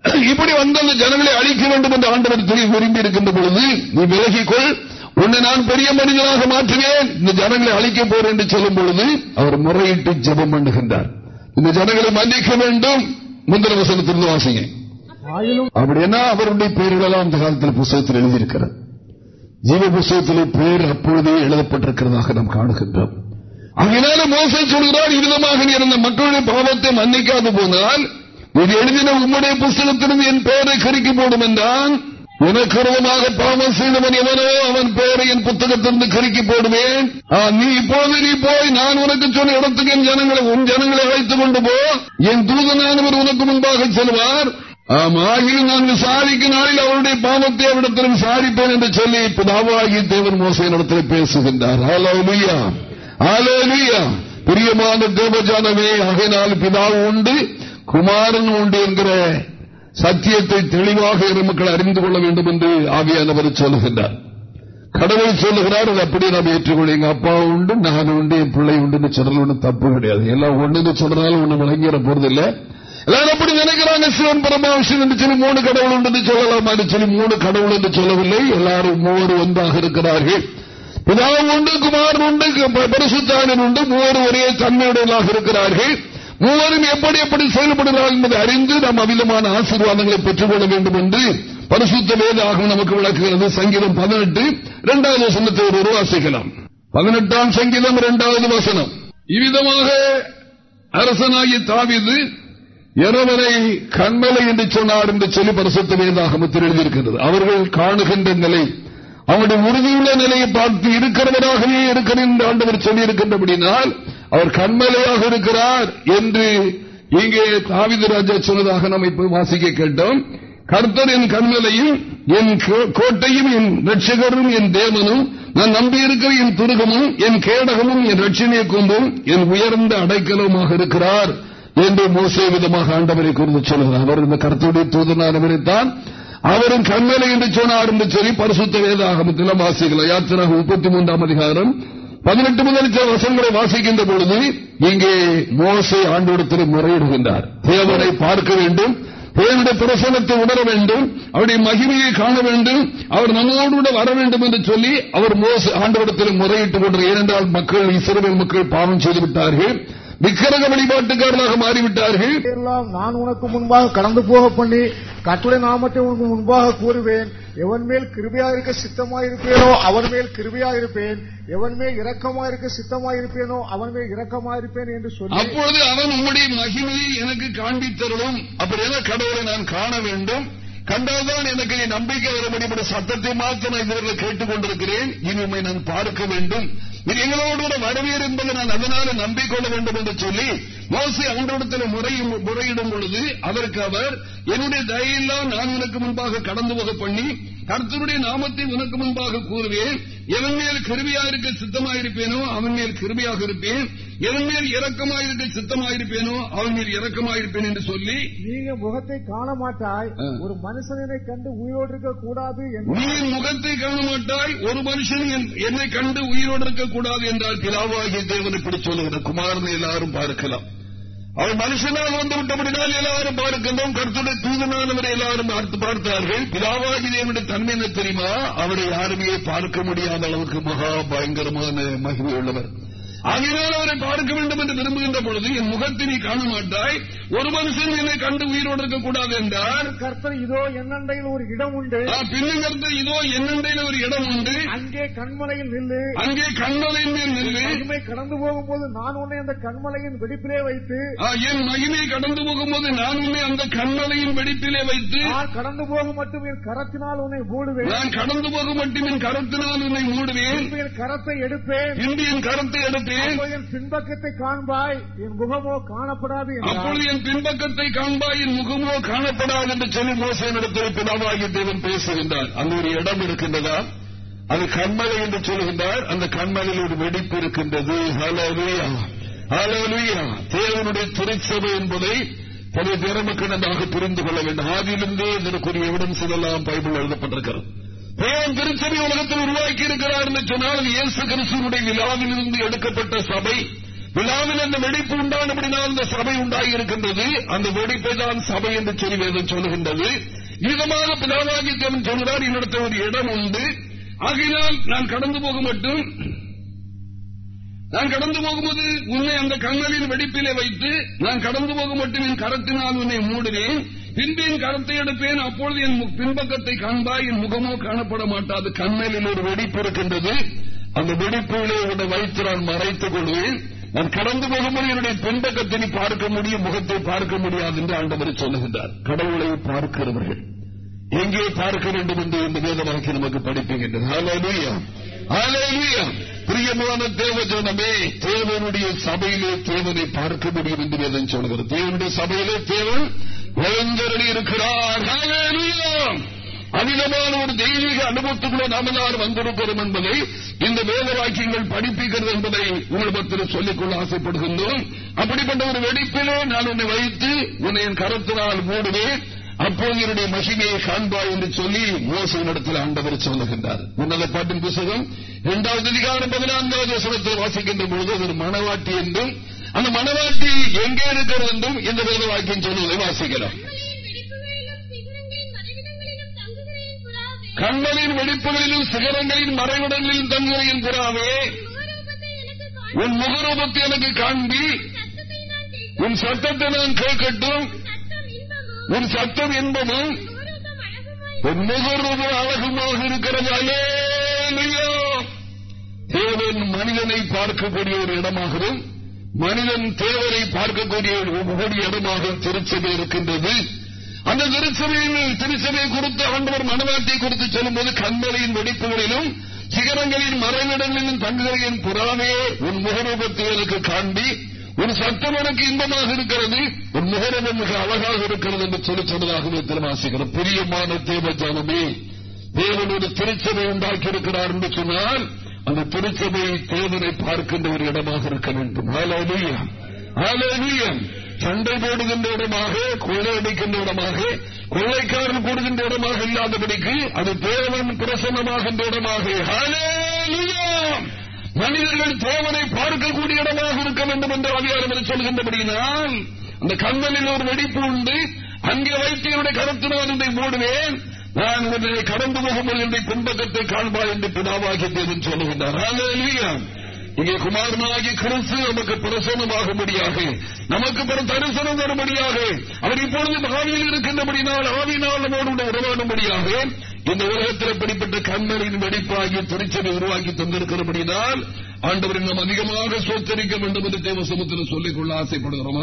இப்படி வந்த அந்த ஜனங்களை அழிக்க வேண்டும் என்று ஆண்டவர் தெரிய விரும்பி இருக்கின்ற பொழுது நீ விலகிக்கொள். உன்னை நான் பெரிய மனிதனாக மாற்றுவேன். இந்த ஜனங்களை அழிக்க போறேன் என்று சொல்லும் பொழுது அவர் முறையிட்டு ஜபம் பண்ணுகின்றார். இந்த ஜனங்களை மன்னிக்க வேண்டும். முந்திர வசனத்திலிருந்து வாசிங்க. அப்படின்னா அவருடைய பெயர்களெல்லாம் அந்த காலத்தில் புத்தகத்தில் எழுதியிருக்கிறார் ஜீவ புத்தகத்திலே பெயர் அப்பொழுதே எழுதப்பட்டிருக்கிறதாக நாம் காணுகின்றோம். அதனால மோசம் சொல்கிறார் இருதமாக இருந்த மக்களுடைய பாவத்தை மன்னிக்காது போனால் நீ எழுதின உம்முடைய புஸ்தகத்திலும் என் பெயரை கருக்கி போடும் என்றான் உனக்கு பாவம் செய்தவன் எவனோ அவன் பெயரை என் புத்தகத்திலிருந்து கருக்கி போடுவேன் நீ இப்போது நீ போய் நான் உனக்கு சொன்ன இடத்துக்கு என் ஜனங்களை உன் ஜனங்களை அழைத்துக் கொண்டு போ. என் தூதனானவர் உனக்கு முன்பாக செல்வார். ஆகியும் நான் விசாரிக்கும் நாளில் அவருடைய பாவத்தை அவரிடத்திலும் விசாரிப்பேன் என்று சொல்லி பிதாவாகி தேவன் மோசையினிடத்தில் பேசுகின்றார். ஆலோலியா ஆலோலியா பிரியமான தேவஜானமே ஆகையினால் பிதாவும் உண்டு. குமாரன் உண்டு என்கிற சத்தியத்தை தெளிவாக மக்கள் அறிந்து கொள்ள வேண்டும் என்று ஆவியானவர் சொல்லுகின்றார். கடவுள் சொல்லுகிறார் அது அப்படி நாம் ஏற்றுக்கொள்ள எங்க அப்பா உண்டு நான் உண்டு என் பிள்ளை உண்டு சொல்றது ஒன்றும் தப்பு கிடையாது. எல்லாம் ஒண்ணு சொல்றதால ஒண்ணு விளங்கிற போறது எல்லாரும் அப்படி நினைக்கிறாங்க சிவன் பரமாவிஷன் என்று சொல்லி மூணு கடவுள் உண்டு சொல்லலாம். சொல்லி மூணு கடவுள் என்று சொல்லவில்லை. எல்லாரும் மூவர் ஒன்றாக இருக்கிறார்கள். பிதாவும் உண்டு குமார் உண்டு பரிசுத்தானன் உண்டு. மூவர் ஒரே தன்மையுடையதாக இருக்கிறார்கள். மூவரும் எப்படி எப்படி செயல்படுகிறார்கள் என்பதை அறிந்து நாம் அமிதமான ஆசீர்வாதங்களை பெற்றுக்கொள்ள வேண்டும் என்று பரிசுத்த வேதாகவும் நமக்கு விளக்குகிறது. சங்கீதம் பதினெட்டு இரண்டாவது வசனத்தை ஒரு வாசிக்கலாம். பதினெட்டாம் சங்கீதம் இரண்டாவது வசனம். இவ்விதமாக அரசனாகி தாவிது இரவரை கண்மலை என்று சொன்னார் என்று சொல்லி பரிசுத்த வேதாகமத்தில் எழுதியிருக்கிறது. அவர்கள் காணுகின்ற நிலை அவருடைய உறுதியுள்ள நிலையை பார்த்து இருக்கிறவராகவே இருக்கிறேன் என்று ஆண்டவர் சொல்லியிருக்கின்றபடினால் அவர் கண்மலையாக இருக்கிறார் என்று இங்கே தாவித ராஜா சொன்னதாக நாம் இப்ப வாசிக்க கேட்டோம். கர்த்தர் என் கண்மலையும் என் கோட்டையும் என் ரட்சகரும் என் தேவனும் நான் நம்பியிருக்கிற என் துருகமும் என் கேடகமும் என் ரட்சணிய கொம்பும் என் உயர்ந்த அடைக்கலமாக இருக்கிறார் என்று மோசே விதமாக ஆண்டவரை குறித்து சொல்கிறார். அவர் இந்த கருத்துடைய தூதனானவரைத்தான் அவரின் கண்மலை என்று சொன்னார். என்று சொல்லி பரிசுத்த வேதாகமத்தில் வாசிக்கலாம். யாத்திராக முப்பத்தி மூன்றாம் அதிகாரம் பதினெட்டு முதல் வசங்களை வாசிக்கின்ற பொழுது இங்கே மோசை ஆண்டோடத்தில் முறையிடுகின்றார் தேவனை பார்க்க வேண்டும் தேவனுடைய பிரசனத்தை உணர வேண்டும் அவருடைய மகிமையை காண வேண்டும் அவர் நம்மோடு வர வேண்டும் என்று சொல்லி அவர் மோச ஆண்டவரத்தில் முறையிட்டுக் கொண்டார் ஏனென்றால் மக்கள் இஸ்ரேல் மக்கள் பாவம் செய்துவிட்டார்கள் விக்கிரக வழிபாட்டுக்காரர்களாக மாறிவிட்டார்கள். நான் உனக்கு முன்பாக கடந்து போக பண்ணி கட்டுரை நாமத்தை உனக்கு முன்பாக கூறுவேன். எவன் மேல் கிருபையா இருக்க சித்தமா இருப்பேனோ அவன் மேல் கிருபியா இருப்பேன் எவன் மேல் இரக்கமா இருக்க சித்தமா இருப்பேனோ அவன் மேல் இரக்கமா இருப்பேன் என்று சொல்லி அப்பொழுது அவன் உம்முடைய மகிமையை எனக்கு காண்பித்தருளும். அப்படியெல்லாம் கடவுளை நான் காண வேண்டும். கண்டால்தான் எனக்கு நம்பிக்கை வரும்படி சத்தத்தை மாத்திரம் நான் இதுவரை கேட்டுக் கொண்டிருக்கிறேன் இனிமை நான் பார்க்க வேண்டும். எங்களோடு கூட வரவேறு என்பதை நான் அதனால நம்பிக்கொள்ள வேண்டும் என்று சொல்லி மோசி அவங்களிடத்தில் முறையிடும் பொழுது அதற்கு அவர் என்னுடைய தயெல்லாம் நான் உனக்கு முன்பாக கடந்து போக பண்ணி கர்த்தருடைய நாமத்தை உனக்கு முன்பாக கூறுவேன். எவன் மேல் கிருபியாக இருக்க சித்தமாயிருப்பேனோ அவன் மேல் கிருபியாக இருப்பேன். எவன் மேல் இறக்கமாயிருக்க சித்தமாயிருப்பேனோ அவன் மேல் இறக்கமாயிருப்பேன் என்று சொல்லி நீங்க முகத்தை காண மாட்டாய் ஒரு மனுஷனை கண்டு உயிரோடு இருக்க கூடாது நீ முகத்தை காண மாட்டாய் ஒரு மனுஷன் என்னை கண்டு உயிரோடு இருக்க கூடாது என்றால் பிலாவாகிய தேவன் இப்படி சொல்லுகிற குமாரனை எல்லாரும் பார்க்கலாம். அவர் மனுஷனால் வந்து விட்டபடினால் எல்லாரும் பார்க்கின்றோம். கருத்துடைய தூதனானவரை எல்லாரும் பார்த்து பார்த்தார்கள். பிதாவாகி தேவனுடைய தன்மை என்ன தெரியுமா? அவரை யாருமே பார்க்க முடியாத அளவுக்கு மகா பயங்கரமான மகிமை உள்ளவர். ஆகையினால் அவரை பார்க்க வேண்டும் என்று விரும்புகின்ற பொழுது என் முகத்தை நீ காண மாட்டாய். ஒரு மனுஷன் என்னை கண்டு உயிரோடு இருக்கக்கூடாது என்றார். கர்த்தர் இதோ என்னண்டையில் ஒரு இடம் உண்டு. பின்னும் கர்த்தர் இதோ என்னண்டையில் ஒரு இடம் உண்டு. அங்கே கண்மலையில் நில்லு. அங்கே கண்மலையின் மேல் நில்லு. மகிமை கடந்து போகும்போது நான் உன்னை அந்த கண்மலையின் வெடிப்பிலே வைத்து. என் மகிமை கடந்து போகும்போது நான் உன்னை அந்த கண்மலையின் வெடிப்பிலே வைத்து. நான் கடந்து போக மட்டும் என் கரத்தினால் உன்னை மூடுவேன். நான் கடந்து போக மட்டும் என் கரத்தினால் உன்னை மூடுவேன். என் கரத்தை எடுப்பேன். என் கரத்தை எடுப்பேன். என் பின்பக்கத்தை காண்பாய் என் முகமோ காணப்படாது அப்பொழுது என் பின்பக்கத்தை காண்பாய் என் முகமோ காணப்படாது என்று சொல்லி மோசனிடத்தில் பிதாவாகி தேவன் பேசுகின்றார். அங்கு ஒரு இடம் இருக்கின்றதா? அது கண்மலை என்று சொல்லுகின்றார் அந்த கண்மலையில் ஒரு வெடிப்பு இருக்கின்றது. தேவனுடைய திருச்சபை என்பதை பல திறமக்கு நன்றாக புரிந்து கொள்ள வேண்டும். ஆதியிலிருந்தே இதற்குரிய எவிடன்ஸ் எல்லாம் பைபிள் எழுதப்பட்டிருக்கிறது. தேவன் திருச்சபை உலகத்தில் உருவாக்கி இருக்கிறார் என்று சொன்னால் இயேசு கிறிஸ்துவனுடைய விழாவில் இருந்து எடுக்கப்பட்ட சபை. விழாவில் அந்த வெடிப்பு உண்டானபடினால் அந்த சபை உண்டாகி இருக்கின்றது அந்த வெடிப்பை தான் சபை என்று சொல்லி வேதம் சொல்லுகின்றது. விதமாக பிதாவாகி தேவன் சொல்கிறார் என்னிடத்த ஒரு இடம் உண்டு. ஆகையினால் நான் கடந்து போக மட்டும் நான் கடந்து போகும்போது உன்னை அந்த கண்ணலின் வெடிப்பிலே வைத்து நான் கடந்து போக மட்டும் என் கரத்தினால் உன்னை மூடுவேன். பின்பு என் கரத்தை எடுப்பேன் அப்பொழுது என் பின்பக்கத்தை காண்பாய் என் முகமோ காணப்பட மாட்டாது. கண்மலில் ஒரு வெடிப்பு இருக்கின்றது. அந்த வெடிப்பிலே உன்னை வைத்து நான் மறைத்துக் கொள்வேன். நான் கடந்து போகும்போது என்னுடைய பின்பக்கத்தை பார்க்க முடியும் முகத்தை பார்க்க முடியாது என்று ஆண்டவர் சொல்லுகின்றார். கடவுளை பார்க்கிறவர்கள். எங்கே பார்க்க வேண்டும் என்று இந்த வேதமாக்கி நமக்கு படிப்புகின்றது பிரியமான தேவஜனமே தேவனுடைய சபையிலே தேவனை பார்க்க முடியும் என்று வேதம் சொல்கிறது. தேவனுடைய சபையிலே தேவன் பயங்கரணி இருக்கிறார். அதிகமான ஒரு தெய்வீக அனுபவத்துக்குள்ள நாம் எல்லாரும் வந்திருக்கிறோம் என்பதை இந்த வேத வாக்கியங்கள் படிப்பிக்கிறது என்பதை உங்களிடத்தில் சொல்லிக்கொள்ள ஆசைப்படுகின்றோம். அப்படிப்பட்ட ஒரு வெடிப்பிலே நான் உன்னை வைத்து உன்னை என் கருத்தினால் மூடுவேன். அப்போது என்னுடைய மகிமையை காண்பாய் என்று சொல்லி மோசனிடத்தில் ஆண்டவர் சொல்லுகின்றார். உன்னத பாட்டின் புத்தகம் இரண்டாவது அதிகாரம் பதினான்காவது வசனத்தில் வாசிக்கின்ற பொழுது ஒரு மனவாட்டி என்றும் அந்த மனவாட்டி எங்கே இருக்கிறது என்றும் இந்த வேத வாக்கியம் சொல்லுவதை வாசிக்கலாம் கண்களின் வெடிப்புகளிலும் சிகரங்களின் மறைவிடங்களிலும் தங்குகையின் புறாவே உன் முகரூபத்தை எனக்கு காண்பி. உன் சட்டத்தை நான் கேட்கட்டும். உன் சத்தம் என்பது உன் முகரூபம் அழகுமாக இருக்கிறது. தேவன் மனிதனை பார்க்கக்கூடிய ஒரு இடமாகவும் மனிதன் தேவரை பார்க்கக்கூடிய ஒரு இடமாக திருச்சபை இருக்கின்றது. அந்த திருச்சபையில் திருச்சபை குறித்து ஆண்டவர் மனவாட்டை குறித்து சொல்லும்போது கண்மலையின் வெடிப்புகளிலும் சிகரங்களின் மறைவிடங்களிலும் தங்குகளின் புறாமே உன் முகரூபத்தை எனக்கு காண்பி. ஒரு சட்டம் எனக்கு இன்பமாக இருக்கிறது ஒரு முகரூபம் மிக அழகாக இருக்கிறது என்று சொல்லி சொன்னதாகவே திருவாசிக்கிறோம் பிரியமான தேவஜானமே தேவனோடு திருச்சபை உண்டாக்கி இருக்கிறார் என்று சொன்னால் அந்த திருச்சபை தேவனை பார்க்கின்ற ஒரு இடமாக இருக்க வேண்டும். சண்டை போடுகின்ற இடமாக கொள்ளையடிக்கின்ற இடமாக கொள்ளைக்காரன் கூடுகின்ற இடமாக இல்லாதபடிக்கு அது தேவன் பிரசன்னமாகின்ற இடமாக. மனிதர்கள் தேவனை பார்க்கக்கூடிய இடமாக இருக்க வேண்டும் என்று அதிகாரம் சொல்கின்றபடியினால் அந்த கண்ணலில் ஒரு வெடிப்பு உண்டு. அங்கே வைத்து என்னுடைய கருத்தினால் இதை மூடுவேன். நான் உன்னை கடந்து போகும்போது என்னை பின்பக்கத்தை காண்பாய் என்று பிதாவாகி தேவன் சொல்லுகின்றார். இங்கே குமாரனாகி கிறிஸ்து நமக்கு பிரசனமாகும்படியாக நமக்கு பெரும் தரிசனம் வரும்படியாக அவர் இப்பொழுது பாவியில் இருக்கின்றபடினால் ஆவினால் நம்மோடு உறவாடும்படியாக இந்த உலகத்தில் படிப்பட்ட கண்மணியின் வெடிப்பாகி துணிச்சலை உருவாக்கி தந்திருக்கிறபடினால் ஆண்டவரை நாம் அதிகமாக சோத்தரிக்க வேண்டும் என்று தேவசமுத்திரம் சொல்லிக்கொள்ள ஆசைப்படுகிறோம்.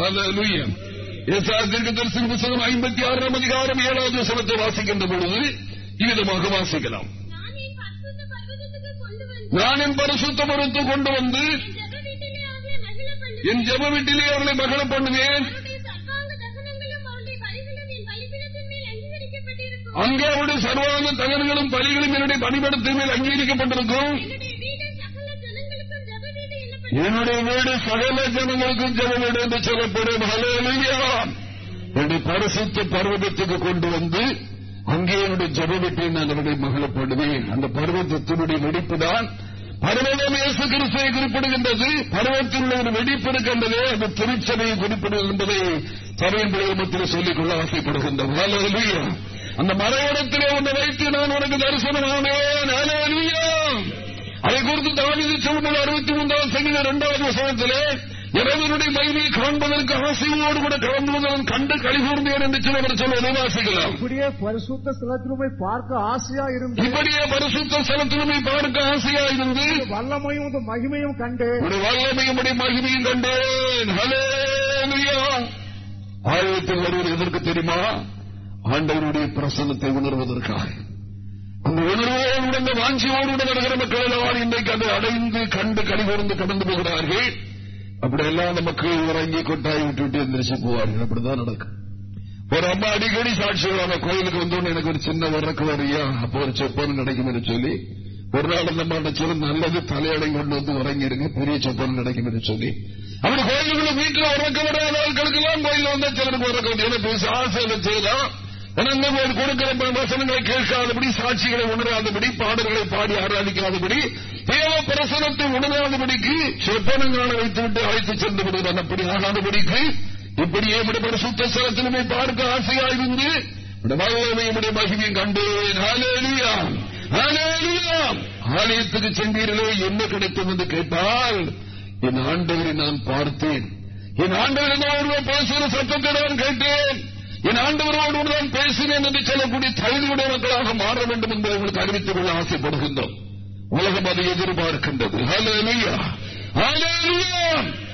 புத்தகம் ஐம்பத்தி ஆறாம் அதிகாரம் ஏழாவது வசனத்தை வாசிக்கின்ற பொழுது இவ்விதமாக வாசிக்கலாம். நான் என் பரிசுத்த மருத்து கொண்டு வந்து என் ஜப வீட்டிலே அவர்களை மகள பண்ணுவேன். அங்கே அவருடைய சர்வாங்க தகவல்களும் பலிகளும் என்னுடைய பணிபடத்தின் மேல் அங்கீகரிக்கப்பட்டிருக்கும். என்னுடைய வீடு சகல ஜனங்களுக்கும் ஜன என்று சொல்லப்படும். என்னுடைய பரிசுத்த பர்வதத்துக்கு கொண்டு வந்து அங்கே என்னுடைய ஜபவெட்டை நான் அவருடைய மகளப்படுவேன் அந்த பர்வதத்தினுடைய வெடிப்புதான் பர்வதம் இயேசு கிறிஸ்துவை குறிப்பிடுகின்றது. பருவத்தில் ஒரு வெடிப்பு இருக்கின்றது. அந்த திருச்சபையை குறிப்பிடுவது என்பதை சபையின் பிரதமத்தில் சொல்லிக் கொள்ள ஆசைப்படுகின்ற அந்த மறைவிடத்திலே ஒன்றை வைத்து நான் உனக்கு தரிசனம் ஆனேன். அதை குறித்து தாவிதி சொல்லும்போது அறுபத்தி மூன்றாம் சங்கீத இரண்டாவது வசனத்திலே இறைவனுடைய மகிமையை காண்பதற்கு ஆசையோடு கூட கலந்து கண்டு கழிகூர்ந்தேன் என்று சிலவர் சொல்வதை வாசிக்கலாம். இப்படியே பரிசுத்த ஸ்தலத்திலுமை பார்க்க ஆசையா இருந்து இப்படியே பரிசுத்த ஸ்தலத்திலுமை பார்க்க ஆசையா இருந்து வல்லமையும் மகிமையும் கண்டு ஒரு வல்லமையும் மகிமையும் கண்டேன். ஆலயத்தில் வருவது எதற்கு தெரியுமா? ஆண்டவருடைய பிரசனத்தை உணர்வதற்காக. அந்த உணர்வோடு அந்த வாஞ்சியோடு வருகிற மக்கள் எல்லாம் இன்றைக்கு அதை அடைந்து கண்டு கழிவுறந்து கடந்து போகிறார்கள். அப்படியெல்லாம் நமக்கு இறங்கி கொட்டாய் விட்டு விட்டு எந்திரிச்சு போவார்கள். அப்படிதான் நடக்கும். ஒரு அம்மா அடிக்கடி சாட்சிகளான கோயிலுக்கு வந்தோன்னு எனக்கு ஒரு சின்ன வரக்கு வரையா? அப்போ ஒரு செப்பன் கிடைக்கும் சொல்லி ஒரு நாள் அந்த மாட்ட நல்லது தலையடை கொண்டு வந்து உறங்கிடுங்க பெரிய செப்பன் கிடைக்கும் என்று சொல்லி. அப்படி கோயிலுக்குள்ள வீட்டில் உறக்க விடாத ஆட்களுக்கு எல்லாம் கோயில் வந்தா சிலருக்கு உறக்க முடியாது பேச ஆசை செய்யலாம். கொடுக்கிற வசனங்களை கேட்காதபடி சாட்சிகளை உணராதபடி பாடல்களை பாடி ஆராதிக்காதபடி தேவ பிரசனத்தை உணராதபடிக்கு செப்பனங்களை வைத்துவிட்டு அழைத்து சென்று விடுகிறான் அப்படி ஆகாதபடிக்கு இப்படியே சுத்த ஸ்தலத்திலுமே பார்க்க ஆசையாயிருந்து வல்லமையுடைய மகிமையும் கண்டேன். ஆலயத்துக்கு சென்றீர்களே என்ன கிடைக்கும் என்று கேட்டால் என் ஆண்டவரை நான் பார்த்தேன். என் ஆண்டவரை நான் பேசுகிற சத்தத்தை நான் கேட்டேன். என் ஆண்டவரோடு நான் பேசினேன் என்று சொல்லக்கூடிய தகுதியுடைய மக்களாக மாற வேண்டும் என்று உங்களுக்கு அறிவித்துக் கொள்ள ஆசைப்படுகின்றோம். உலகம் அதை எதிர்பார்க்கின்றது.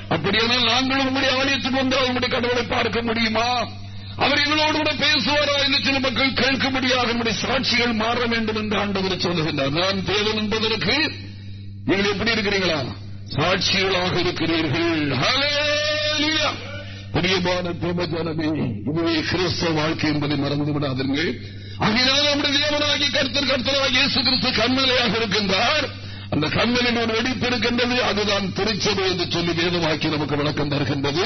அப்படியானால் நாங்களும் உங்களுடைய ஆலயத்துக்கு வந்து உங்களுடைய கடவுளை பார்க்க முடியுமா? அவர் எங்களோடு கூட பேசுவாரா என்று சில மக்கள் கேட்கும்படியாக நம்முடைய சாட்சிகள் மாற வேண்டும் என்று ஆண்டவர் சொல்லுகின்றார். நான் தேவன் என்பதற்கு நீங்கள் எப்படி இருக்கிறீங்களா சாட்சிகளாக இருக்கிறீர்கள். பிரியமான தேவஜானமே இதுவே கிறிஸ்தவ வாழ்க்கை என்பதை மறந்து விடாதீர்கள். அதனால் நம்முடைய தேவனாகி கருத்தர் கர்த்தராக இயேசு கிறிஸ்து கண்மலையாக இருக்கின்றார். அந்த கண்மலின் ஒரு வெடிப்பிருக்கின்றது அதுதான் திருச்சபை என்று சொல்லி வேதமாக்கி நமக்கு விளக்கம் தருகின்றது.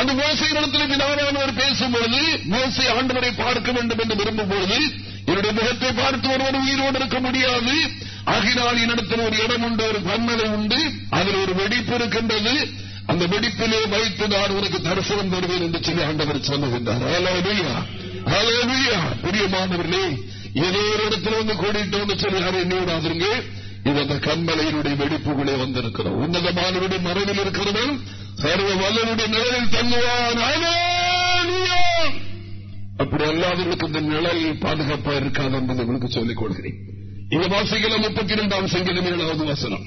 அந்த மோசையிடத்தில் பிதாவானவர் பேசும்போது மோசை ஆண்டவரை பார்க்க வேண்டும் என்று விரும்பும்போது என்னுடைய முகத்தை பார்த்து ஒருவர் உயிரோடு இருக்க முடியாது. ஆகினால் என்னிடத்தில் ஒரு இடம் உண்டு ஒரு கண்மலை உண்டு. அதில் ஒரு வெடிப்பு இருக்கின்றது. அந்த வெடிப்பிலே வைத்து நான் உனக்கு தரிசனம் தருவேன் என்று சொல்லி ஆண்டவர் சொல்லுகின்றார். பிரியமானவர்களே ஏதோ ஒரு இடத்துல வந்து கூடிட்டோம்னு சொல்லி யாரும் எண்ணிவிடாதுங்க இது அந்த கண்மலையினுடைய வெடிப்புகளே வந்திருக்கிறோம். உன்னதமானவருடைய மறைவில் இருக்கிறவன் சர்வ வல்லனுடைய நிழலில் தங்குவான். அப்படி அல்லாதவர்களுக்கு இந்த நிழல் பாதுகாப்பா இருக்காது என்பதை உங்களுக்கு சொல்லிக் கொள்கிறேன் இந்த வாசிக்கலாம் முப்பத்தி இரண்டாம் சங்கீதம் ஏழாவது வசனம்.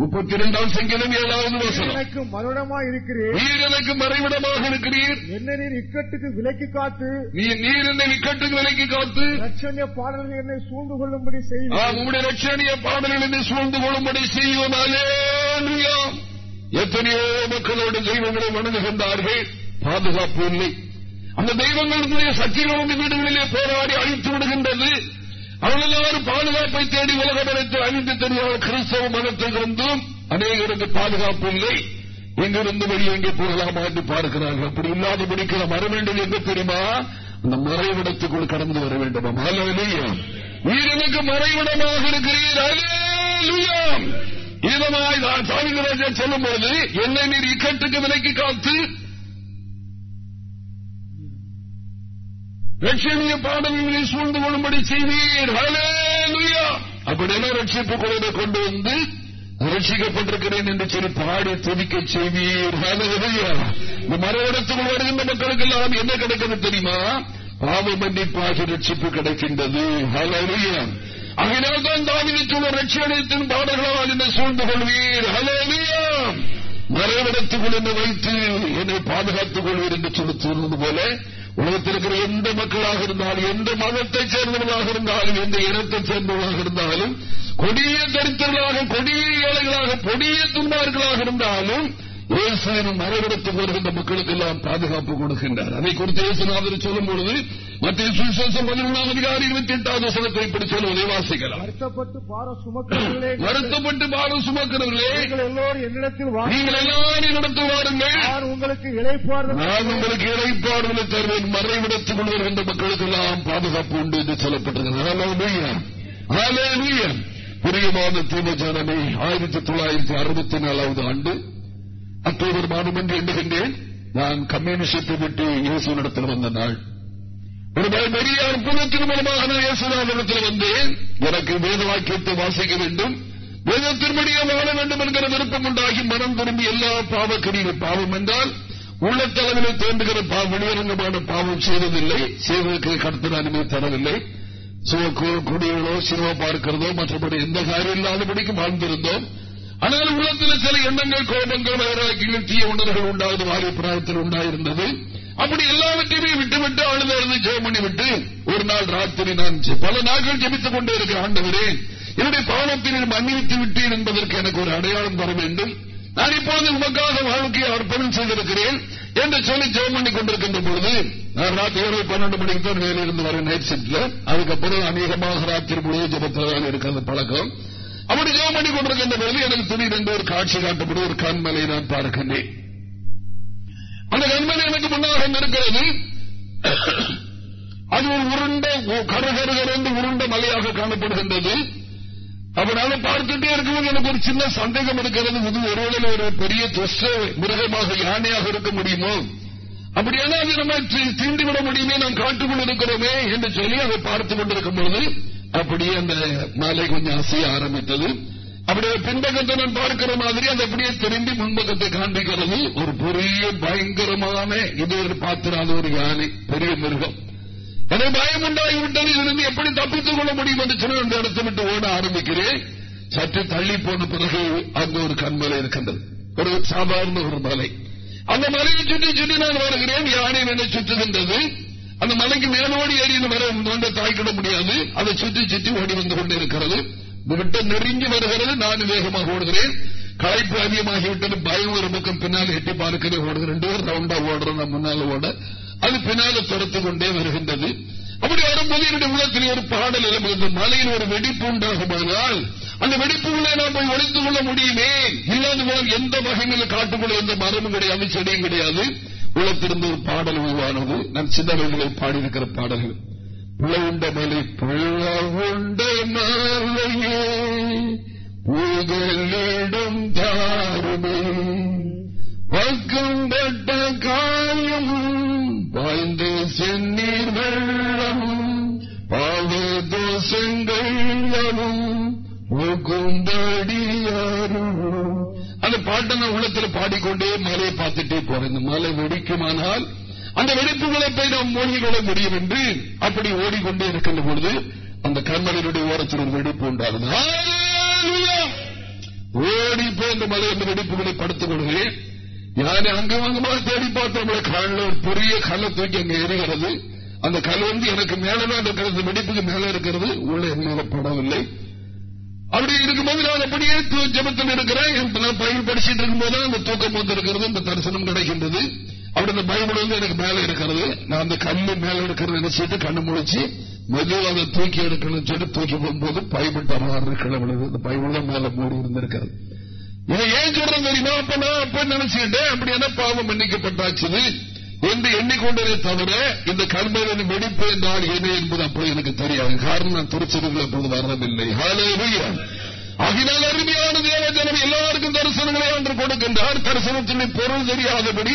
முப்பத்தி இரண்டாம் சங்கீதம் ஏழாவது வசனம். எனக்கு மறுடமா இருக்கிறேன் நீர் எனக்கு மறைவிடமாக இருக்கிறீர். என்ன நீர் இக்கட்டுக்கு விலக்கி காத்து. நீ நீர் என்னை இக்கட்டுக்கு விலக்கி காத்து. லட்சணிய பாடல்கள் என்னை சூழ்ந்து கொள்ளும்படி செய்யும் உம்முடைய லட்சணிய பாடல்கள் என்னை சூழ்ந்து கொள்ளும்படி செய்யும். எத்தனையோ மக்களோட தெய்வங்களை வணங்குகின்றார்கள் பாதுகாப்பு இல்லை. அந்த தெய்வங்களுடைய சக்திகளும் வீடுகளிலே போராடி அழித்து விடுகின்றது. அவர்கள் எல்லாரும் பாதுகாப்பை தேடி உலக மதத்தை அழிந்து தெரியாத கிறிஸ்தவ மதத்திலிருந்தும் அநேகருக்கு பாதுகாப்பு இல்லை. எங்கிருந்து வெளியே எங்கே போகலாம் என்று பார்க்கிறார்கள். அப்படி இல்லாதபடிக்கு நாம் வர வேண்டும் என்று தெரியுமா? அந்த மறைவிடத்துக்குள் கடந்து வர வேண்டும்? அல்லையா நீர் மறைவிடமாக இருக்கிறீர். அல்லேலூயா. இதமாய் நான் சாமிகராஜா சொல்லும்போது என்னை நீர் இக்கட்டுக்கு விலைக்கு காத்து ரட்சணிய பாடங்களை சூழ்ந்து கொள்ளும்படி செய்வீர் ஹalleluya. அப்படியெல்லாம் ரட்சிப்பு குழந்தை கொண்டு வந்து ரட்சிக்கப்பட்டிருக்கிறேன் என்று சொல்லி பாடி துதிக்க செய்வீர் இந்த மறுவடத்துக்குள் வருகின்ற மக்களுக்கு எல்லாம் என்ன கிடைக்கிறது தெரியுமா பாவ மன்னிப்பாக ரட்சிப்பு கிடைக்கின்றது ஹalleluya. அதனால் தான் தாவிதை சொல்ல ரட்சணியத்தின் பாடல்களால் என்னை சூழ்ந்து கொள்வீர் ஹalleluya. மறைவிடத்துக்குள் என்னை வைத்து என்னை பாதுகாத்துக் கொள்வீர் என்று சொல்லி சொல்வது போல உலகத்தில் இருக்கிற எந்த மக்களாக இருந்தாலும் எந்த மதத்தை சேர்ந்தவர்களாக இருந்தாலும் எந்த இனத்தை சேர்ந்தவர்களாக இருந்தாலும் கொடிய தரித்திரர்களாக கொடிய ஏழைகளாக கொடிய துன்பார்களாக இருந்தாலும் இயேசுவின் மறைவிடத்துக்கு வருகின்ற மக்களுக்கு எல்லாம் பாதுகாப்பு கொடுக்கின்றார். அதை குறித்து இயேசுநாதர் சொல்லும் பொழுது மத்திய சுவிசேஷம் பதினொன்றாம் அதிகாரி இருபத்தி எட்டாவது வசனத்தை இப்படி சொல்வதை வாசிக்கலாம். வருத்தப்பட்டு பார சுமக்கிறவர்களே வருத்தப்பட்டு பாடம் சுமக்கிறவர்களே நீங்கள் எல்லோரும் என்னிடத்தில். நீங்கள் எல்லாரும் நடத்து வாருங்கள். நான் உங்களுக்கு இழைப்பார்கள்? நான் உங்களுக்கு இடைப்பாடுகளை தருவேன் மறைவிடத்துக்குள் வருகின்ற மக்களுக்கு எல்லாம் பாதுகாப்பு உண்டு என்று சொல்லப்பட்டிருக்கிறது. புரியமான தீமஜானமே ஆயிரத்தி தொள்ளாயிரத்தி அறுபத்தி நாலாவது ஆண்டு அக்டோபர் மாதம் என்று எண்ணுகின்றேன் நான் கம்யூனிஸ்டத்தை விட்டு இயேசு நடத்தில் வந்த நாள். ஒரு பெரிய அற்புதத்தின் மூலமாக நான் இயேசுநாதனத்தில் வந்தேன். எனக்கு வேத வாக்கியத்தை வாசிக்க வேண்டும். வேதத்தின்படியே வாழ வேண்டும் என்கிற விருப்பம் உண்டாகி மனம் திரும்பி எல்லா பாவக்கடியும் பாவம் என்றால் உள்ளத்தளவிலே தோன்றுகிற பாவம் வெளியரங்கமான பாவம் செய்வதில்லை. செய்வதற்கு கருத்து அனுமதி தரவில்லை. குடிகளோ சினிமா பார்க்கிறதோ மற்றபடி எந்த காரியம் இல்லாதபடிக்கு வாழ்ந்திருந்தோம். ஆனால் உள்ளத்தில் சில எண்ணங்கள் கோபங்கள் வைராக்கியங்கள் தீய உணர்வுகள் உண்டாவது வாரிய பிராயத்தில் உண்டாயிருந்தது. அப்படி எல்லாவற்றையுமே விட்டுவிட்டு அழுது ஜெயம் பண்ணிவிட்டு பண்ணி விட்டு ஒரு நாள் ராத்திரி நான் பல நாட்கள் ஜெபித்துக் கொண்டே இருக்கிற ஆண்டவரே. என்னுடைய பாவத்தினர் மன்னித்து விட்டேன் என்பதற்கு எனக்கு ஒரு அடையாளம் தர வேண்டும். நான் இப்போது உமக்காக வாழ்க்கையை அர்ப்பணம் செய்திருக்கிறேன் என்று சொல்லி ஜெயம் பண்ணி கொண்டிருக்கின்ற பொழுது நான் ராத்திரி இரவு பன்னெண்டு மணிக்கு தான் வேலையிலிருந்து வரேன் நைட் ஷிப்ட்ல அதுக்கப்புறம் அநேகமாக ராத்திரி முழுவதும் ஜெபத்தில் தான் இருக்கிற பழக்கம். அப்படி ஜெபம் பண்ணி கொண்டிருக்கின்ற பொழுது எனக்கு திடீரென்று ஒரு காட்சி காட்டப்படும் ஒரு கண்மலை நான் பார்க்கின்றேன். அந்த கண்மலை எனக்கு முன்னாக இருக்கிறது அது ஒரு உருண்ட கரகருகரந்து உருண்ட மலையாக காணப்படுகின்றது. அவனால பார்த்துட்டே இருக்கும்போது எனக்கு ஒரு சின்ன சந்தேகம் இருக்கிறது. இது ஒருவேளை ஒரு பெரிய துஷ்ட மிருகமாக யானையாக இருக்க முடியுமோ? அப்படியான அது நம்ம தீண்டிவிட முடியுமே? நாம் காட்டுக்குள் இருக்கிறோமே என்று சொல்லி அதை பார்த்து கொண்டிருக்கும் பொழுது அப்படியே அந்த மலை கொஞ்சம் அசைய ஆரம்பித்தது. அப்படியே பின்பக்கத்தை நான் பார்க்கிற மாதிரி அது அப்படியே திரும்பி முன்பக்கத்தை காண்பிக்கிறது. ஒரு பெரிய பயங்கரமான இது பார்த்திராத ஒரு யானை பெரிய மிருகம். எனக்கு பயம் உண்டாகிவிட்டது. இதிலிருந்து எப்படி தப்பித்துக் கொள்ள முடியும் என்று சொல்லி அந்த இடத்தை விட்டு ஓட ஆரம்பிக்கிறேன். சற்று தள்ளி போன பிறகு அந்த ஒரு கண்மலை இருக்கின்றது. ஒரு சாதாரண ஒரு மலை. அந்த மலையை சுற்றி சுற்றி நான் வருகிறேன். யானை என்னை சுற்றுகின்றது. அந்த மலைக்கு மேலோடி ஏறி இந்த மலை தாய்க்கிட முடியாது. அதை சுற்றி சுற்றி ஓடி வந்து கொண்டிருக்கிறது விட்டு நெருங்கி வருகிறது. நான் வேகமாக ஓடுகிறேன். களைப்பு அதிகமாகிவிட்டது. பயம் ஒரு பக்கம் பின்னால் எட்டி பார்க்கிறேன். ஓடுகிறேன். ரெண்டு பேரும் ரவுண்டா ஓடுறோம் நான் முன்னால ஓட. அது பின்னால துரத்து கொண்டே வருகின்றது. அப்படி வரும்போது என்னுடைய உள்ளத்தில் ஒரு பாடல் எழுப்புகிறது மலையில் ஒரு வெடிப்பு உண்டாகுமானால் அந்த வெடிப்புகளை நாம் போய் ஒழித்துக் கொள்ள முடியுமே? இல்லாத போல் எந்த வகையில் காட்டுக்குள்ள எந்த மரமும் கிடையாது செடியும் கிடையாது? உள்ளத்திலிருந்து ஒரு பாடல் உருவானது. நான் சின்ன வயதிலே பாடியிருக்கிற பாடல்கள். உழவுண்ட மலை பிளவுண்ட மாலையே புகலிடம் தாருமே. பக்கம்பட்ட காயம் பாய்ந்து சென்னீர் வெள்ளம் பாவ தோஷங்களும் அந்த பாட்டை நான் உள்ளத்தில் பாடிக்கொண்டே மலையை பார்த்துட்டே போறேன். இந்த மலை வெடிக்குமானால் அந்த வெடிப்புகளை போய் நாம் மூழ்கி முடியும் என்று அப்படி ஓடிக்கொண்டே இருக்கின்ற பொழுது அந்த கண்மலையினுடைய ஓரத்தில் ஒரு வெடிப்பு உண்டாகுது ஓடி போய் அந்த மலை அந்த வெடிப்புகளை படுத்துக் கொள்கிறேன். யாரை அங்கமாக தேடி பார்த்து நம்மளை காலில் ஒரு பெரிய கல்லை தூக்கி அங்கே எரிகிறது அந்த கல் வந்து எனக்கு மேலதான் இருக்கிறது வெடிப்புக்கு மேல இருக்கிறது. உள்ள என்ன படவில்லை. அப்படி இருக்கும்போது நான் அப்படியே ஜபத்தில் இருக்கிறேன் நான் பயிர் படிச்சுட்டு இருக்கும்போது அந்த தூக்கம் வந்து இருக்கிறது இந்த தரிசனம் கிடைக்கின்றது. அப்படி அந்த பைபிள் வந்து எனக்கு மேல இருக்கிறது. நான் அந்த கண்ணு மேல இருக்கிறது நினைச்சிட்டு கண்ணு முடிச்சு மெதுவாக அதை தூக்கி எடுக்கணும்னு சொல்லி தூக்கி போகும்போது பைபிள் தமாறு கிளம்புனது அந்த பைபிள் தான் மேல மூடி இருந்திருக்கிறது. இதை ஏன் சொல்றேன் தெரியுமா? அப்ப நான் அப்ப நினைச்சுட்டேன். அப்படி என்ன பாவம் மன்னிக்கப்பட்டாச்சு என்று எண்ணிக்கொண்டதே தவிர இந்த கண்மையின் வெடிப்பு என்றால் என்ன என்பது அப்படி எனக்கு தெரியாது. காரணம் நான் திருச்செருவில் வரணும் இல்லை அகினால் அருமையான தேவஜனம் எல்லாருக்கும் தரிசனங்களை அன்று கொடுக்கின்றார். தரிசனத்தின் பொருள் தெரியாதபடி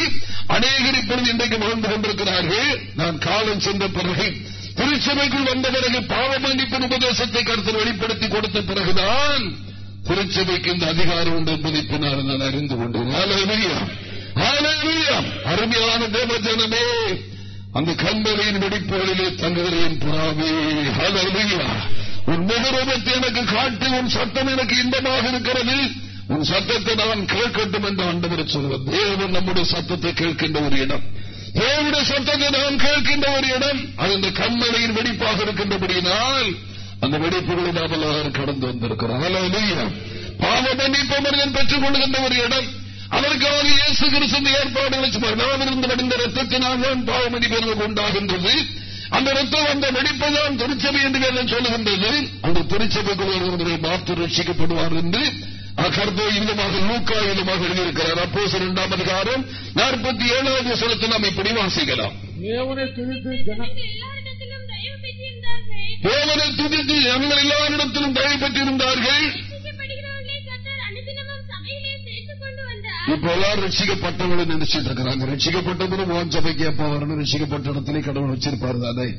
அநேகர் இப்பொழுது இன்றைக்கு வாழ்ந்து கொண்டிருக்கிறார்கள். நான் காலம் சென்ற பிறகு திருச்சபைக்குள் வந்த பிறகு பாவ மன்னிப்பு உபதேசத்தை கருத்து வெளிப்படுத்தி கொடுத்த பிறகுதான் திருச்சபைக்கு இந்த அதிகாரம் உண்டு என்பதை பின்னால் நான் அறிந்து கொண்டேன். அருமையான தேவஜனமே அந்த கண்மலையின் வெடிப்புகளிலே தங்குகிறேன் புறாவே உன் முகரூபத்தை எனக்கு காட்டி உன் சத்தம் எனக்கு இன்பமாக இருக்கிறது. உன் சத்தத்தை நான் கேட்கட்டும் என்று ஆண்டவர் சொல்வது தேவன் நம்முடைய சத்தத்தை கேட்கின்ற ஒரு இடம். தேவனுடைய சத்தத்தை நான் கேட்கின்ற ஒரு இடம். அது இந்த கண்மலையின் வெடிப்பாக இருக்கின்றபடியினால் அந்த வெடிப்புகளை நாம் கடந்து வந்திருக்கிறோம். பாவ மன்னிப்பு மனிதன் பெற்றுக் கொள்கின்ற ஒரு இடம். அதற்காக இயேசு கிறிஸ்து ஏற்பாடுகளை நாம் இருந்து வடிந்த ரத்தத்தினால் தான் பாவ மன்னிப்பு உண்டாகின்றது. அந்த ரத்தம் அந்த வெடிப்பைதான் திருச்சபை என்று வேதம் சொல்லுகின்றது. அந்த திருச்சபைக்குள் மாற்று ரட்சிக்கப்படுவார் என்று கருத்தை இந்தமாக லூக்கா இந்தமாக எழுதியிருக்கிறார். அப்போ இரண்டாம் அதிகாரம் நாற்பத்தி ஏழாவது வசனத்தில் நாம் இப்படி வாசிக்கலாம். தேவனை துதித்து தேவனை துதித்து ஜனங்கள் எல்லாரிடத்திலும் தயவு பெற்றிருந்தார்கள். இப்ப எல்லாரும் ரட்சிக்கப்பட்டவங்களை நினைச்சிட்டு இருக்கிறாங்க? ரட்சிக்கப்பட்டவரும் ஓன் சபைக்கு எப்ப வரணும்? ரட்சிக்கப்பட்ட இடத்துல கடவுள் வச்சிருப்பாரு தானே.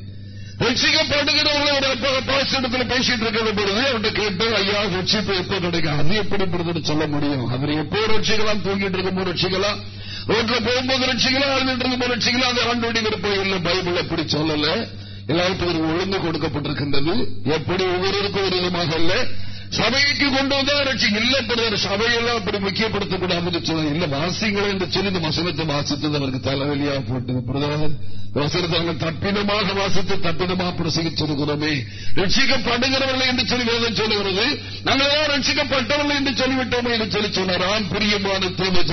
பேசிட்டு இருக்கிற பொழுது அவர்கிட்ட கேட்டு ஐயா ரட்சிப்பு எப்ப கிடைக்கும்? அது எப்படி சொல்ல முடியும்? அவர் எப்போ ரட்சிக்கலாம் தூங்கிட்டு இருக்கும்போது ரட்சிக்கலாம் ரோட்ல போகும்போது ரட்சிக்கலாம் அழுதுட்டு இருக்கும்போது ரட்சிக்கலாம் அது ஆண்டோடி விருப்பம் இல்லை பைபிள் எப்படி சொல்லல. எல்லாருக்கும் ஒரு ஒழுங்கு கொடுக்கப்பட்டிருக்கின்றது. எப்படி ஒவ்வொருவருக்கும் ஒரு விதமாக இல்லை. சபைக்கு கொண்டு வந்தா ரட்சி இல்ல பிரதர் சபையெல்லாம் அப்படி முக்கியப்படுத்தக்கூடாதுன்னு சொல்ல இல்ல வாசிங்களே என்று சொல்லி இந்த வசனத்தை வாசித்தது அவருக்கு தலைவலியா போட்டது. பிரதர் வசனத்தை தப்பினமாக வாசித்து தப்பினமாக பிரசங்கிச்சிருக்கிறோமே ரட்சிக்கப்படுகிறவர்கள் என்று சொல்லி வேதம் சொல்லுகிறது. நாங்கள் ஏதாவது ரட்சிக்கப்பட்டவர்கள் என்று சொல்லிவிட்டோமே என்று சொல்லி சொன்னாராம் பிரியமான தேவ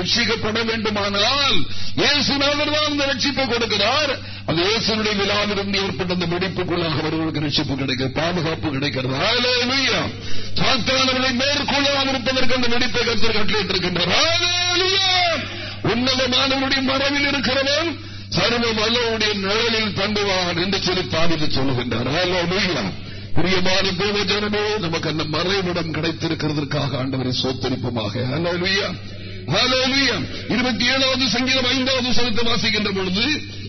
ரட்சிக்கப்பட வேண்டுமானால் இயேசுநாதர் தான் அந்த ரட்சிப்பை கொடுக்கிறார். அந்த இயேசுடைய விழாவிலிருந்து ஏற்பட்ட அந்த வெடிப்புக்குள்ளாக அவர்களுக்கு ரட்சிப்பு கிடைக்கிறது பாதுகாப்பு கிடைக்கிறது. சாத்தானவர்களை மேற்கொள்ளாமல் இருப்பதற்கு அந்த வெடிப்பை கருத்தில் கட்டளிட்டிருக்கின்றார் உன்னதமானவருடைய மரபில் இருக்கிறவன் சர்வ வல்லவுடைய நிழலில் தண்டுவான் என்று சொல்லி பாதிப்பு சொல்லுகின்றார். பிரியமான தேவ ஜனமே நமக்கு அந்த மறைவிடம் கிடைத்திருக்கிறதற்காக ஆண்டவரை சோத்தரிப்புமாக. இருபத்தி ஏழாவது சங்கீதம் ஐந்தாவது சனத்தை வாசிக்கின்ற பொழுது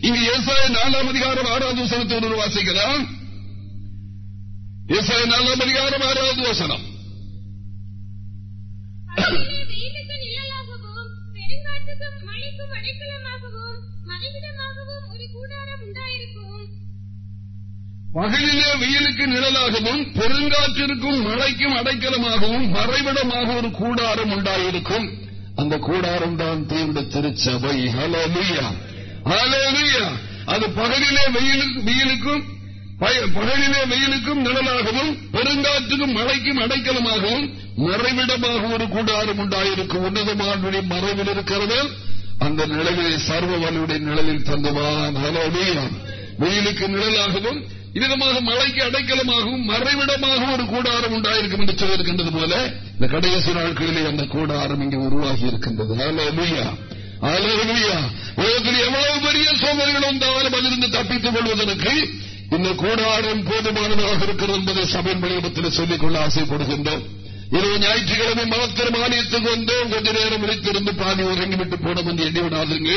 இங்கு ஏசாய நாலாம் அதிகாரம் ஆறாவது சனத்தோடு வாசிக்கிறான். ஏசாய நாலாம் அதிகாரம் ஆறாவது வசனம். பகலிலே வெயிலுக்கு நிழலாகவும் பெருங்காற்றிற்கும் மழைக்கும் அடைக்கலமாகவும் மறைவிடமாக ஒரு கூடாரம் உண்டாயிருக்கும். அந்த கூடாரம் தான் தீர்ந்த திருச்சபை. ஹலோலியா ஹலோலியா அது பகலிலே வெயிலுக்கும் பகலிலே வெயிலுக்கும் நிழலாகவும் பெருங்காற்றுக்கும் மழைக்கும் அடைக்கலமாகவும் மறைவிடமாக ஒரு கூடாரம் உண்டாயிருக்கும் உன்னதமான மறைவில் இருக்கிறது. அந்த நிழலில் சர்வவனுடைய நிழலில் தந்துவான் ஹலோலியா வெயிலுக்கு நிழலாகவும் இதமாக மழைக்கு அடைக்கலமாகவும் மறைவிடமாக ஒரு கூடாரம் உண்டாயிருக்கும் என்று சொல்லியிருக்கின்றது போல இந்த கடைசி நாட்களிலே அந்த கூடாரம் இங்கே உருவாகி இருக்கின்றது. எவ்வளவு பெரிய சோதனைகள் வந்தாலும் அதிலிருந்து தப்பித்துக் கொள்வதற்கு இந்த கூடாரம் போதுமானதாக இருக்கிறது என்பதை சபையின் வழியிடத்தில் சொல்லிக்கொள்ள ஆசைப்படுகின்றோம். இரவு ஞாயிற்றுக்கிழமை மாத்திரம் ஆலயத்துக்கு வந்தோம் கொஞ்ச நேரம் விழித்திருந்து பாதி உறங்கிவிட்டு போனோம் என்று எண்ணி விடாதுங்க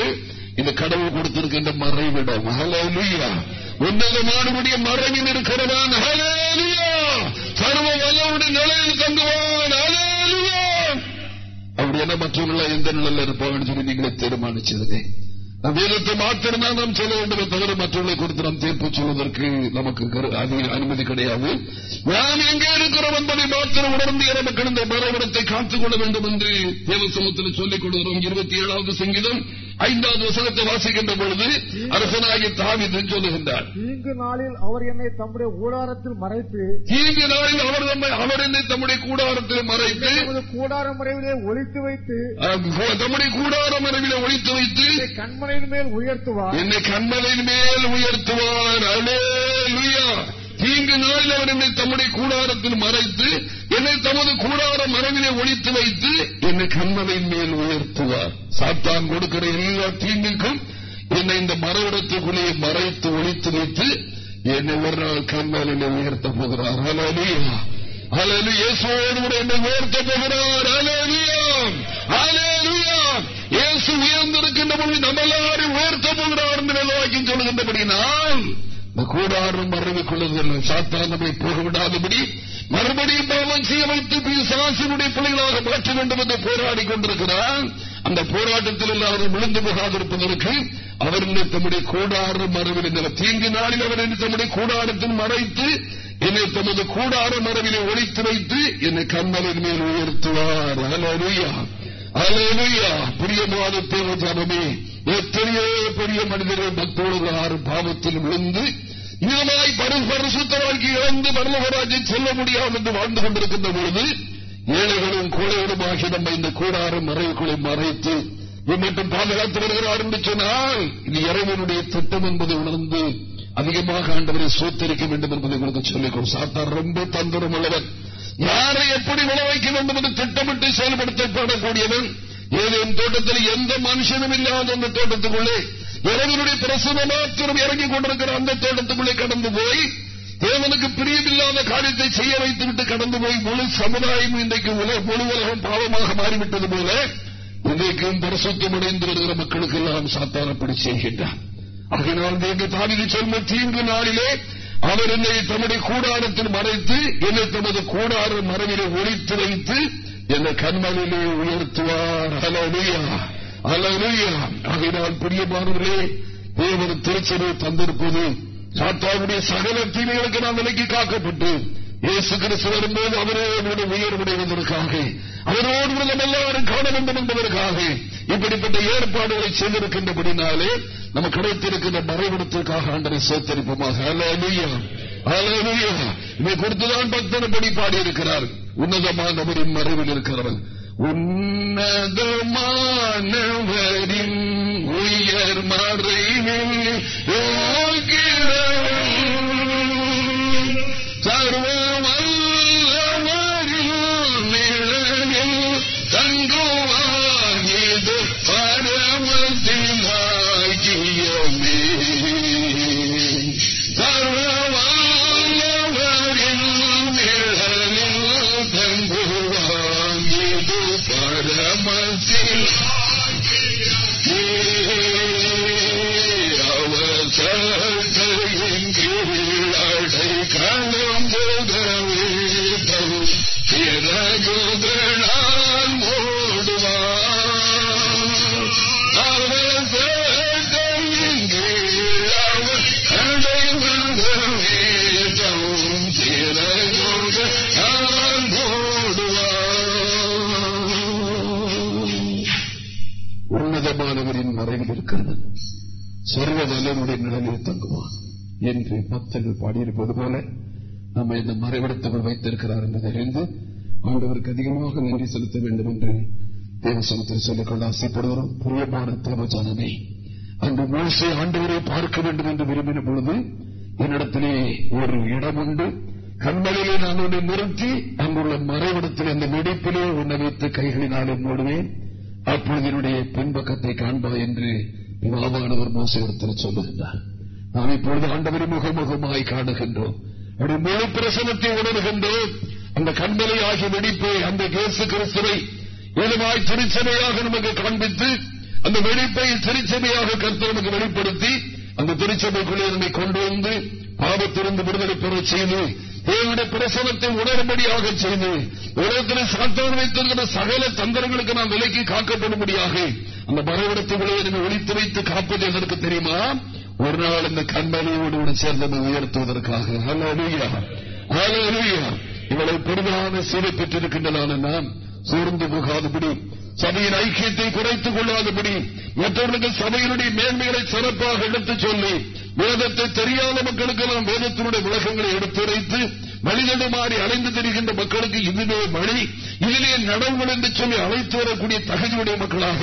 இந்த கடவுள் கொடுத்திருக்கின்ற மறைவிடம். உன்னதமானபடிய மறைவில் இருக்கிறவன் சர்வ வல்லவுடைய நிலையில் தங்குவான் அப்படி என்ன மற்றவங்கள எந்த நிலையில் இருப்பாங்கன்னு சொல்லி நீங்களே தீர்மானிச்சதுங்க நம் வேதத்தை மாத்திரம்தான் நாம் சொல்ல வேண்டும் தவிர மற்றவர்களை குறித்து நாம் தீர்ப்பு சொல்வதற்கு நமக்கு அனுமதி கிடையாது. நாம் எங்கே இருக்கிறோம் என்பதை மாத்திரம் உணர்ந்து நமக்கு இந்த மரபடத்தை காத்துக் கொள்ள வேண்டும் என்று தேவசமத்தில் சொல்லிக் கொள்கிறோம். இருபத்தி ஏழாவது சங்கீதம். ஐந்தாவது வசனத்தை வாசிக்கின்ற பொழுது அரசனாகி தாவிது சொல்லுகின்றார் தீங்கு நாளில் அவர் என்னை தம்முடைய கூடாரத்தில் மறைத்து தீங்கு நாளில் அவர் அவர் என்னை தம்முடைய கூடாரத்தில் மறைத்து கூடார மறைவிலே ஒழித்து வைத்து தம்முடைய கூடார மறைவிலே ஒழித்து வைத்து கண்மலையின் மேல் உயர்த்துவார். என்னை கண்மலையின் மேல் உயர்த்துவார். அலே தீங்கு நாளில் அவர் என்னை தம்முடைய கூடாரத்தில் மறைத்து என்னை தமது கூடார மரபிலே ஒழித்து வைத்து என்னை கண்மலையின் மேல் உயர்த்துவார். சாத்தான் கொடுக்கிற எல்லா தீங்குக்கும் என்னை இந்த மரவிடத்துக்குள்ளே மறைத்து ஒழித்து வைத்து என்னை ஒரு நாள் கண்மலையில உயர்த்த போகிறார். அலலியா அலலு இயேசுவோடு கூட என்னை உயர்த்த போகிறார். அலலியா அலலியா இயேசு உயர்ந்திருக்கின்ற பொழுது நம்மளாரும் உயர்த்த போகிறார் என்று வாக்கியம் சொல்லுகின்றபடினால் இந்த கூடாரம் மறைவிக் சாத்தான் நம்மை போக விடாதபடி மறுபடியும் பாவம் செய்ய வைத்து பிசாசினுடைய பிள்ளைகளாக மாற்ற வேண்டும் என்று போராடி கொண்டிருக்கிறார். அந்த போராட்டத்தில் எல்லாரும் விழுந்து போகாதிருப்பதற்கு அவர் தம்முடைய கூடார மரபில் இந்த தீங்கு நாளில் அவர் தம்முடைய கூடாரத்தில் மறைத்து என்னை தமது கூடார மரபிலே ஒழித்து வைத்து என்னை கண்மலின் மேல் உயர்த்துவார். அலருயா அலருயா பிரியமான தேவ ஜனமே எத்தனையோ பெரிய மனிதர்கள் பக்தோடு ஆறு பாவத்தில் விழுந்து இதனாய் பரிசுத்த வாழ்க்கை இழந்து பரலகராஜை செல்ல முடியாமல் என்று வாழ்ந்து கொண்டிருக்கின்ற பொழுது ஏழைகளும் கோழைகளுமாக நம்ம இந்த கூடாரும் மறைவுகளை மறைத்து மட்டும் பாதுகாத்து வருகிறார் என்று சொன்னால் இது இறைவனுடைய திட்டம் என்பதை உணர்ந்து அதிகமாக ஆண்டவரை சோத்தரிக்க வேண்டும் என்பதை உங்களுக்கு சொல்லிக்கொள் சாத்தார் ரொம்ப தந்திரம் உள்ளவர் யாரை எப்படி விளைவிக்க வேண்டும் என்று திட்டமிட்டு செயல்படுத்தப்படக்கூடியவன் ஏதேன் தோட்டத்தில் எந்த மனுஷனும் இல்லாத அந்த தோட்டத்துக்குள்ளே இறைவனுடைய பிரசவ மாத்திரம் இறங்கிக் கொண்டிருக்கிற அந்த தோட்டத்துக்குள்ளே கடந்து போய் தேவனுக்கு பிரியமில்லாத காரியத்தை செய்ய வைத்துவிட்டு கடந்து போய் முழு சமுதாயம் இன்றைக்கு முழு உலகம் பாவமாக மாறிவிட்டது போல இன்றைக்கும் பரிசுத்தம் அடைந்து வருகிற மக்களுக்கு எல்லாம் சாத்தானப்படி செய்கின்றான். அதனால் நீங்க தாவிதி சொல்ல தீங்கு நாளிலே அவர் என்னை தம்முடைய கூடாரத்தில் மறைத்து என்னை தமது கூடார மரபிலே ஒழித்து வைத்து என்னை கண்மணிலே உயர்த்துவார். அலலுயா அலலுயா ஆகையினால் பிரியமானவர்களே தேவர் திருச்சனை தந்திருப்பது சாத்தாவுடைய சகல தீமைகளுக்கு நாம் விலக்கி காக்கப்பட்டு இயேசு கிறிஸ்து வரும்போது அவரோடு உயர்வடைவதற்காக அவரோடு நம்ம எல்லாரும் காண வேண்டும் என்பதற்காக இப்படிப்பட்ட ஏற்பாடுகளை செய்திருக்கின்றபடினாலே நம்ம கிடைத்திருக்கின்ற மறைவிடத்திற்காக ஆண்டரை சோத்தரிப்போமாக. இதை கொடுத்துதான் பக்தனப்படி பாடியிருக்கிறார். உன்னதமானவரின் மறைவில் இருக்கிறவன். உன்னதமானவரின் உயர் மறைவில் உன்னதமானவரின் மறைவில் இருக்கிறது சர்வ வல்லனுடைய நிழலில் தங்குவான் என்று பக்தர்கள் பாடியிருப்பது போல நம்ம இந்த மறைவிடத்தவர் வைத்திருக்கிறார் என்பதை அறிந்து ஆண்டவருக்கு அதிகமாக நன்றி செலுத்த வேண்டும் என்று தேவசனத்தில் சொல்லிக்கொள்ள ஆசைப்படுகிறோம். புரியமான தேவஜானமே அன்று மோசை ஆண்டவரை பார்க்க வேண்டும் என்று விரும்பின பொழுது என்னிடத்திலே ஒரு இடம் உண்டு. கண்மலையிலே நான் உன்னை நிறுத்தி அங்குள்ள மறைவிடத்தில் அந்த வெடிப்பிலே உன்னை வைத்து கைகளினாலே மூடுவேன். அப்பொழுது என்னுடைய பின்பக்கத்தை காண்பா என்று பிதாவானவர் மோசத்தில் சொல்லுகின்றார் நாம் இப்பொழுது ஆண்டவரை முகமுகமாய் காணுகின்றோம். அவருடைய முழு பிரசனத்தை உணர்கின்றோம். அந்த கண்மலை ஆகிய வெடிப்பை அந்த கேசு கிறிஸ்துவை ஏதுமாய் திருச்சபையாக நமக்கு காண்பித்து அந்த வெடிப்பை திருச்சபையாக கருத்து நமக்கு வெளிப்படுத்தி அந்த திருச்சபைக்குள்ளே நம்மை கொண்டு வந்து பாவத்திலிருந்து விடுதலை பெற செய்து தேவனுடைய பிரசவத்தை உணரும்படியாக செய்து உலகத்தில் சாத்தான் வைத்திருக்கிற சகல தந்திரங்களுக்கு நாம் விலக்கி காக்கப்படும்படியாக அந்த மறைவிடத்துக்குள்ளே நம்ம ஒழித்து வைத்து காப்பது எதற்கு தெரியுமா? ஒரு நாள் இந்த கண்மணியோடு கூட சேர்ந்து உயர்த்துவதற்காக. இவ்வளவு பெருமையான சீரை பெற்றிருக்கின்றன நாம் சோர்ந்து போகாதபடி சபையின் ஐக்கியத்தை குறைத்துக் கொள்ளாதபடி மற்றவர்களுக்கு சபையினுடைய மேன்மைகளை சிறப்பாக எடுத்துச் சொல்லி வேதத்தை தெரியாத மக்களுக்கு நாம் வேதத்தினுடைய விளக்கங்களை எடுத்துரைத்து மனிதனை அலைந்து தெரிகின்ற மக்களுக்கு இதுவே மழை இதிலே நடவுகள் என்று சொல்லி அழைத்து வரக்கூடிய தகுதியுடைய மக்களாக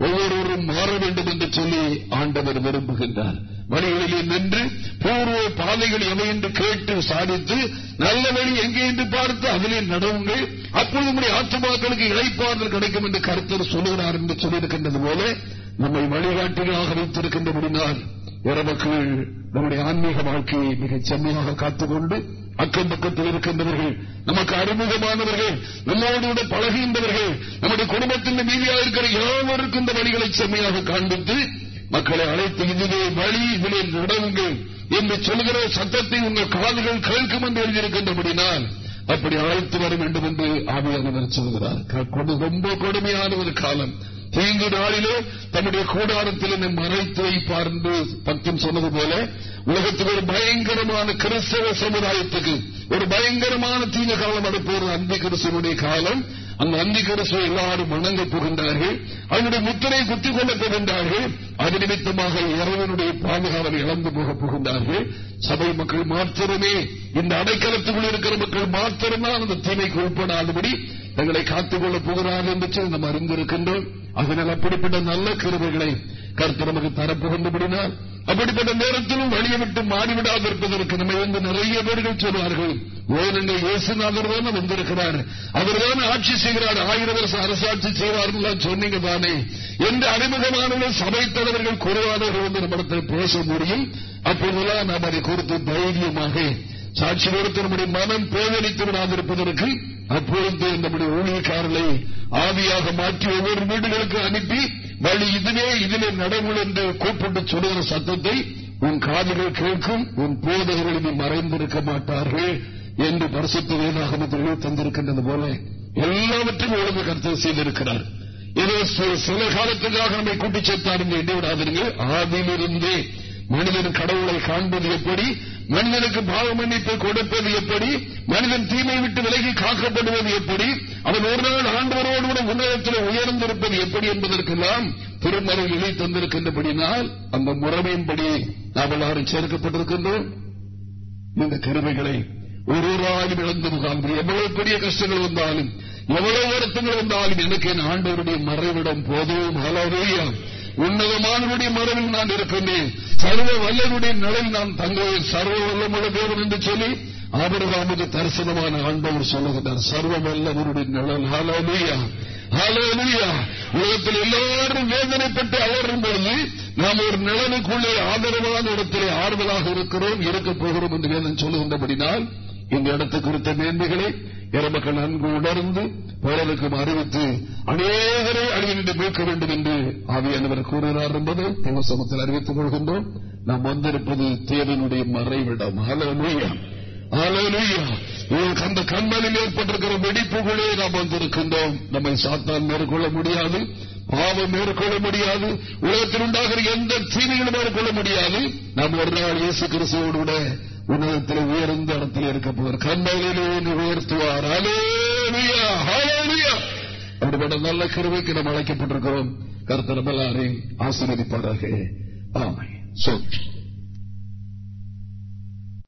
ஒவ்வொருவரும் மாற வேண்டும் என்று சொல்லி ஆண்டவர் விரும்புகின்றார். வழிகளிலே நின்று பூர்வ பாதைகள் எவை என்று கேட்டு சாதித்து நல்ல வழி எங்கே என்று பார்த்து அதிலே நடவுங்கள் அப்பொழுது நம்முடைய ஆத்துமாக்களுக்கு இழைப்பாறுதல் கிடைக்கும் என்று கருத்தர் சொல்லுகிறார் என்று சொல்லியிருக்கின்றது போல நம்மை வழிகாட்டிகளாக வைத்திருக்கின்றபடினால் மக்கள் நம்முடைய ஆன்மீக வாழ்க்கையை மிகச் செம்மையாக காத்துக்கொண்டு அக்கம் பக்கத்தில் இருக்கின்றவர்கள் நமக்கு அறிமுகமானவர்கள் நம்மோடு பழகுகின்றவர்கள் நம்முடைய குடும்பத்தில் மீதியாக இருக்கிற யாவருக்கும் இந்த வழிகளை செம்மையாக காண்பித்து மக்களை அழைத்து இதுவே வழி இதிலே நடவுங்கள் என்று சொல்கிற சத்தத்தை உங்கள் காதுகள் கேட்கும் என்று எழுதியிருக்கின்றபடினால் அப்படி அழைத்து வர வேண்டும் என்று ஆவியானவர் சொல்கிறார். ரொம்ப கொடுமையான ஒரு காலம். தீங்கு நாளிலே தன்னுடைய கூடாரத்தில் என்னை மறைத்து வைப்பார் என்று பக்தம் சொன்னது போல உலகத்துக்கு ஒரு பயங்கரமான கிறிஸ்தவ சமுதாயத்துக்கு ஒரு பயங்கரமான தீங்க காலம் அடுப்போர் அந்தி கிறிஸ்தவனுடைய காலம். அந்த அந்தி கிறிஸ்துவ எல்லாரும் வணங்க போகின்றார்கள் அதனுடைய முத்திரை குத்திக் கொள்ளப் போகின்றார்கள் அது நிமித்தமாக இறைவனுடைய பாதுகாவலை இழந்து போக போகின்றார்கள் சபை மக்கள் மாத்திரமே இந்த அடைக்கலத்துக்குள் இருக்கிற மக்கள் மாத்திரம்தான் அந்த தீமைக்கு உட்படாதபடி தங்களை காத்துக்கொள்ளப் போகிறார் என்று நாம் அறிந்திருக்கின்றோம் அதனால் அப்படிப்பட்ட நல்ல கருவைகளை கருத்து நமக்கு தரப்புகின்றபடினால் அப்படிப்பட்ட நேரத்திலும் வழியை விட்டு மாறிவிடாது இருப்பதற்கு நம்ம வந்து நிறைய பேர்கள் சொல்வார்கள். ஓரங்க இயேசுநாதர் தான் வந்திருக்கிறார். அவர் தான் ஆட்சி செய்கிறார். ஆயிரம் வருஷம் அரசாட்சி செய்வார்கள் சொன்னீங்க தானே. என்று அறிமுகமான சபை தலைவர்கள் குறைவானவர்கள் வந்து நம்மிடத்தில் பேச முடியும். அப்போதெல்லாம் நாம் அதை குறித்து தைரியமாக சாட்சி கொடுத்து நம்முடைய மனம் பேதளித்து விடாதிருப்பதற்கு அப்பொழுது நம்முடைய ஊழியக்காரர்களை ஆவியாக மாற்றி ஒவ்வொரு வீடுகளுக்கு அனுப்பி வழி இதுவே இதிலே நடைமுறை என்று கூப்பிட்டு சொல்லுகிற சத்தத்தை உன் காதுகள் கேட்கும் உன் போதகர்கள் மறைந்திருக்க மாட்டார்கள் என்று பரிசுத்த வேதாகமத்தில் தந்திருக்கின்றது போல எல்லாவற்றையும் ஒழுங்கு கருத்து செய்திருக்கிறார். ஏதோ சில காலத்துக்காக நம்மை கூட்டிச் சேர்த்தார் என்று எண்ணி விடாதீங்க ஆதியிலிருந்தே மனிதன் கடவுளை காண்பது எப்படி? மனிதனுக்கு பாவ மன்னிப்பை கொடுப்பது எப்படி? மனிதன் தீமை விட்டு விலகி காக்கப்படுவது எப்படி? அவன் ஒரு நாள் ஆண்டவரோடு கூட உன்னதத்தில் உயர்ந்திருப்பது எப்படி என்பதற்கெல்லாம் திருமறையில் இணை தந்திருக்கின்றபடினால் அந்த முறைமையின்படி நாம் எல்லாரும் சேர்க்கப்பட்டிருக்கின்றோம். இந்த கருமைகளை ஒருவராயும் இழந்து முகாம் எவ்வளவு பெரிய கஷ்டங்கள் வந்தாலும் எவ்வளவு வருத்தங்கள் வந்தாலும் எனக்கு என் ஆண்டவருடைய மறைவிடம் போதும். அலவையாம் உன்னதமானவருடைய மரபில் நான் இருக்கின்றேன் சர்வ வல்லனுடைய நிலையில் நான் தங்குவேன். சர்வ வல்லமுள்ள தேவன் என்று சொல்லி ஆபரகாமுக்கு தரிசனமான ஆண்டவர் சொல்லுகிறார். சர்வ வல்லவருடைய நிழல். ஹாலோலியா ஹாலோலியா உலகத்தில் எல்லாரும் வேதனைப்பட்டு அலரும் பொழுது நாம் ஒரு நிலனுக்குள்ளே ஆதரவான இடத்திலே ஆறுதலாக இருக்கிறோம் இருக்கப் போகிறோம் என்று வேதன் சொல்லுகின்றபடினால் இந்த இடத்து குறித்த மேன்மைகளை இறமக்கள் நன்கு உணர்ந்து பிறருக்கும் அறிவித்து அநேகரை அழிவின்றி மீட்க வேண்டும் என்று ஆவியானவர் கூறுகிறார் என்பதை தேவசமத்தில் அறிவித்துக் கொள்கின்றோம். நாம் வந்திருப்பது தேவனுடைய மறைவிடம். அந்த கண்மலில் ஏற்பட்டிருக்கிற வெடிப்புகளே நாம் வந்திருக்கின்றோம். நம்மை சாத்தான் மேற்கொள்ள முடியாது பாவம் மேற்கொள்ள முடியாது உலகத்தில் உண்டாகிற எந்த தீமைகளும் மேற்கொள்ள முடியாது. நாம் ஒரு நாள் இயேசு கிறிஸ்துவோடு உன்னதத்தில் உயர்ந்த இடத்தில் இருக்க போவார் கண்மையிலே உயர்த்துவார். அப்படிப்பட்ட நல்ல கருவைக்கு நாம் அழைக்கப்பட்டிருக்கிறோம். கருத்தர் எல்லாரையும் ஆசீர்வதிப்பாராக. ஆமை சோ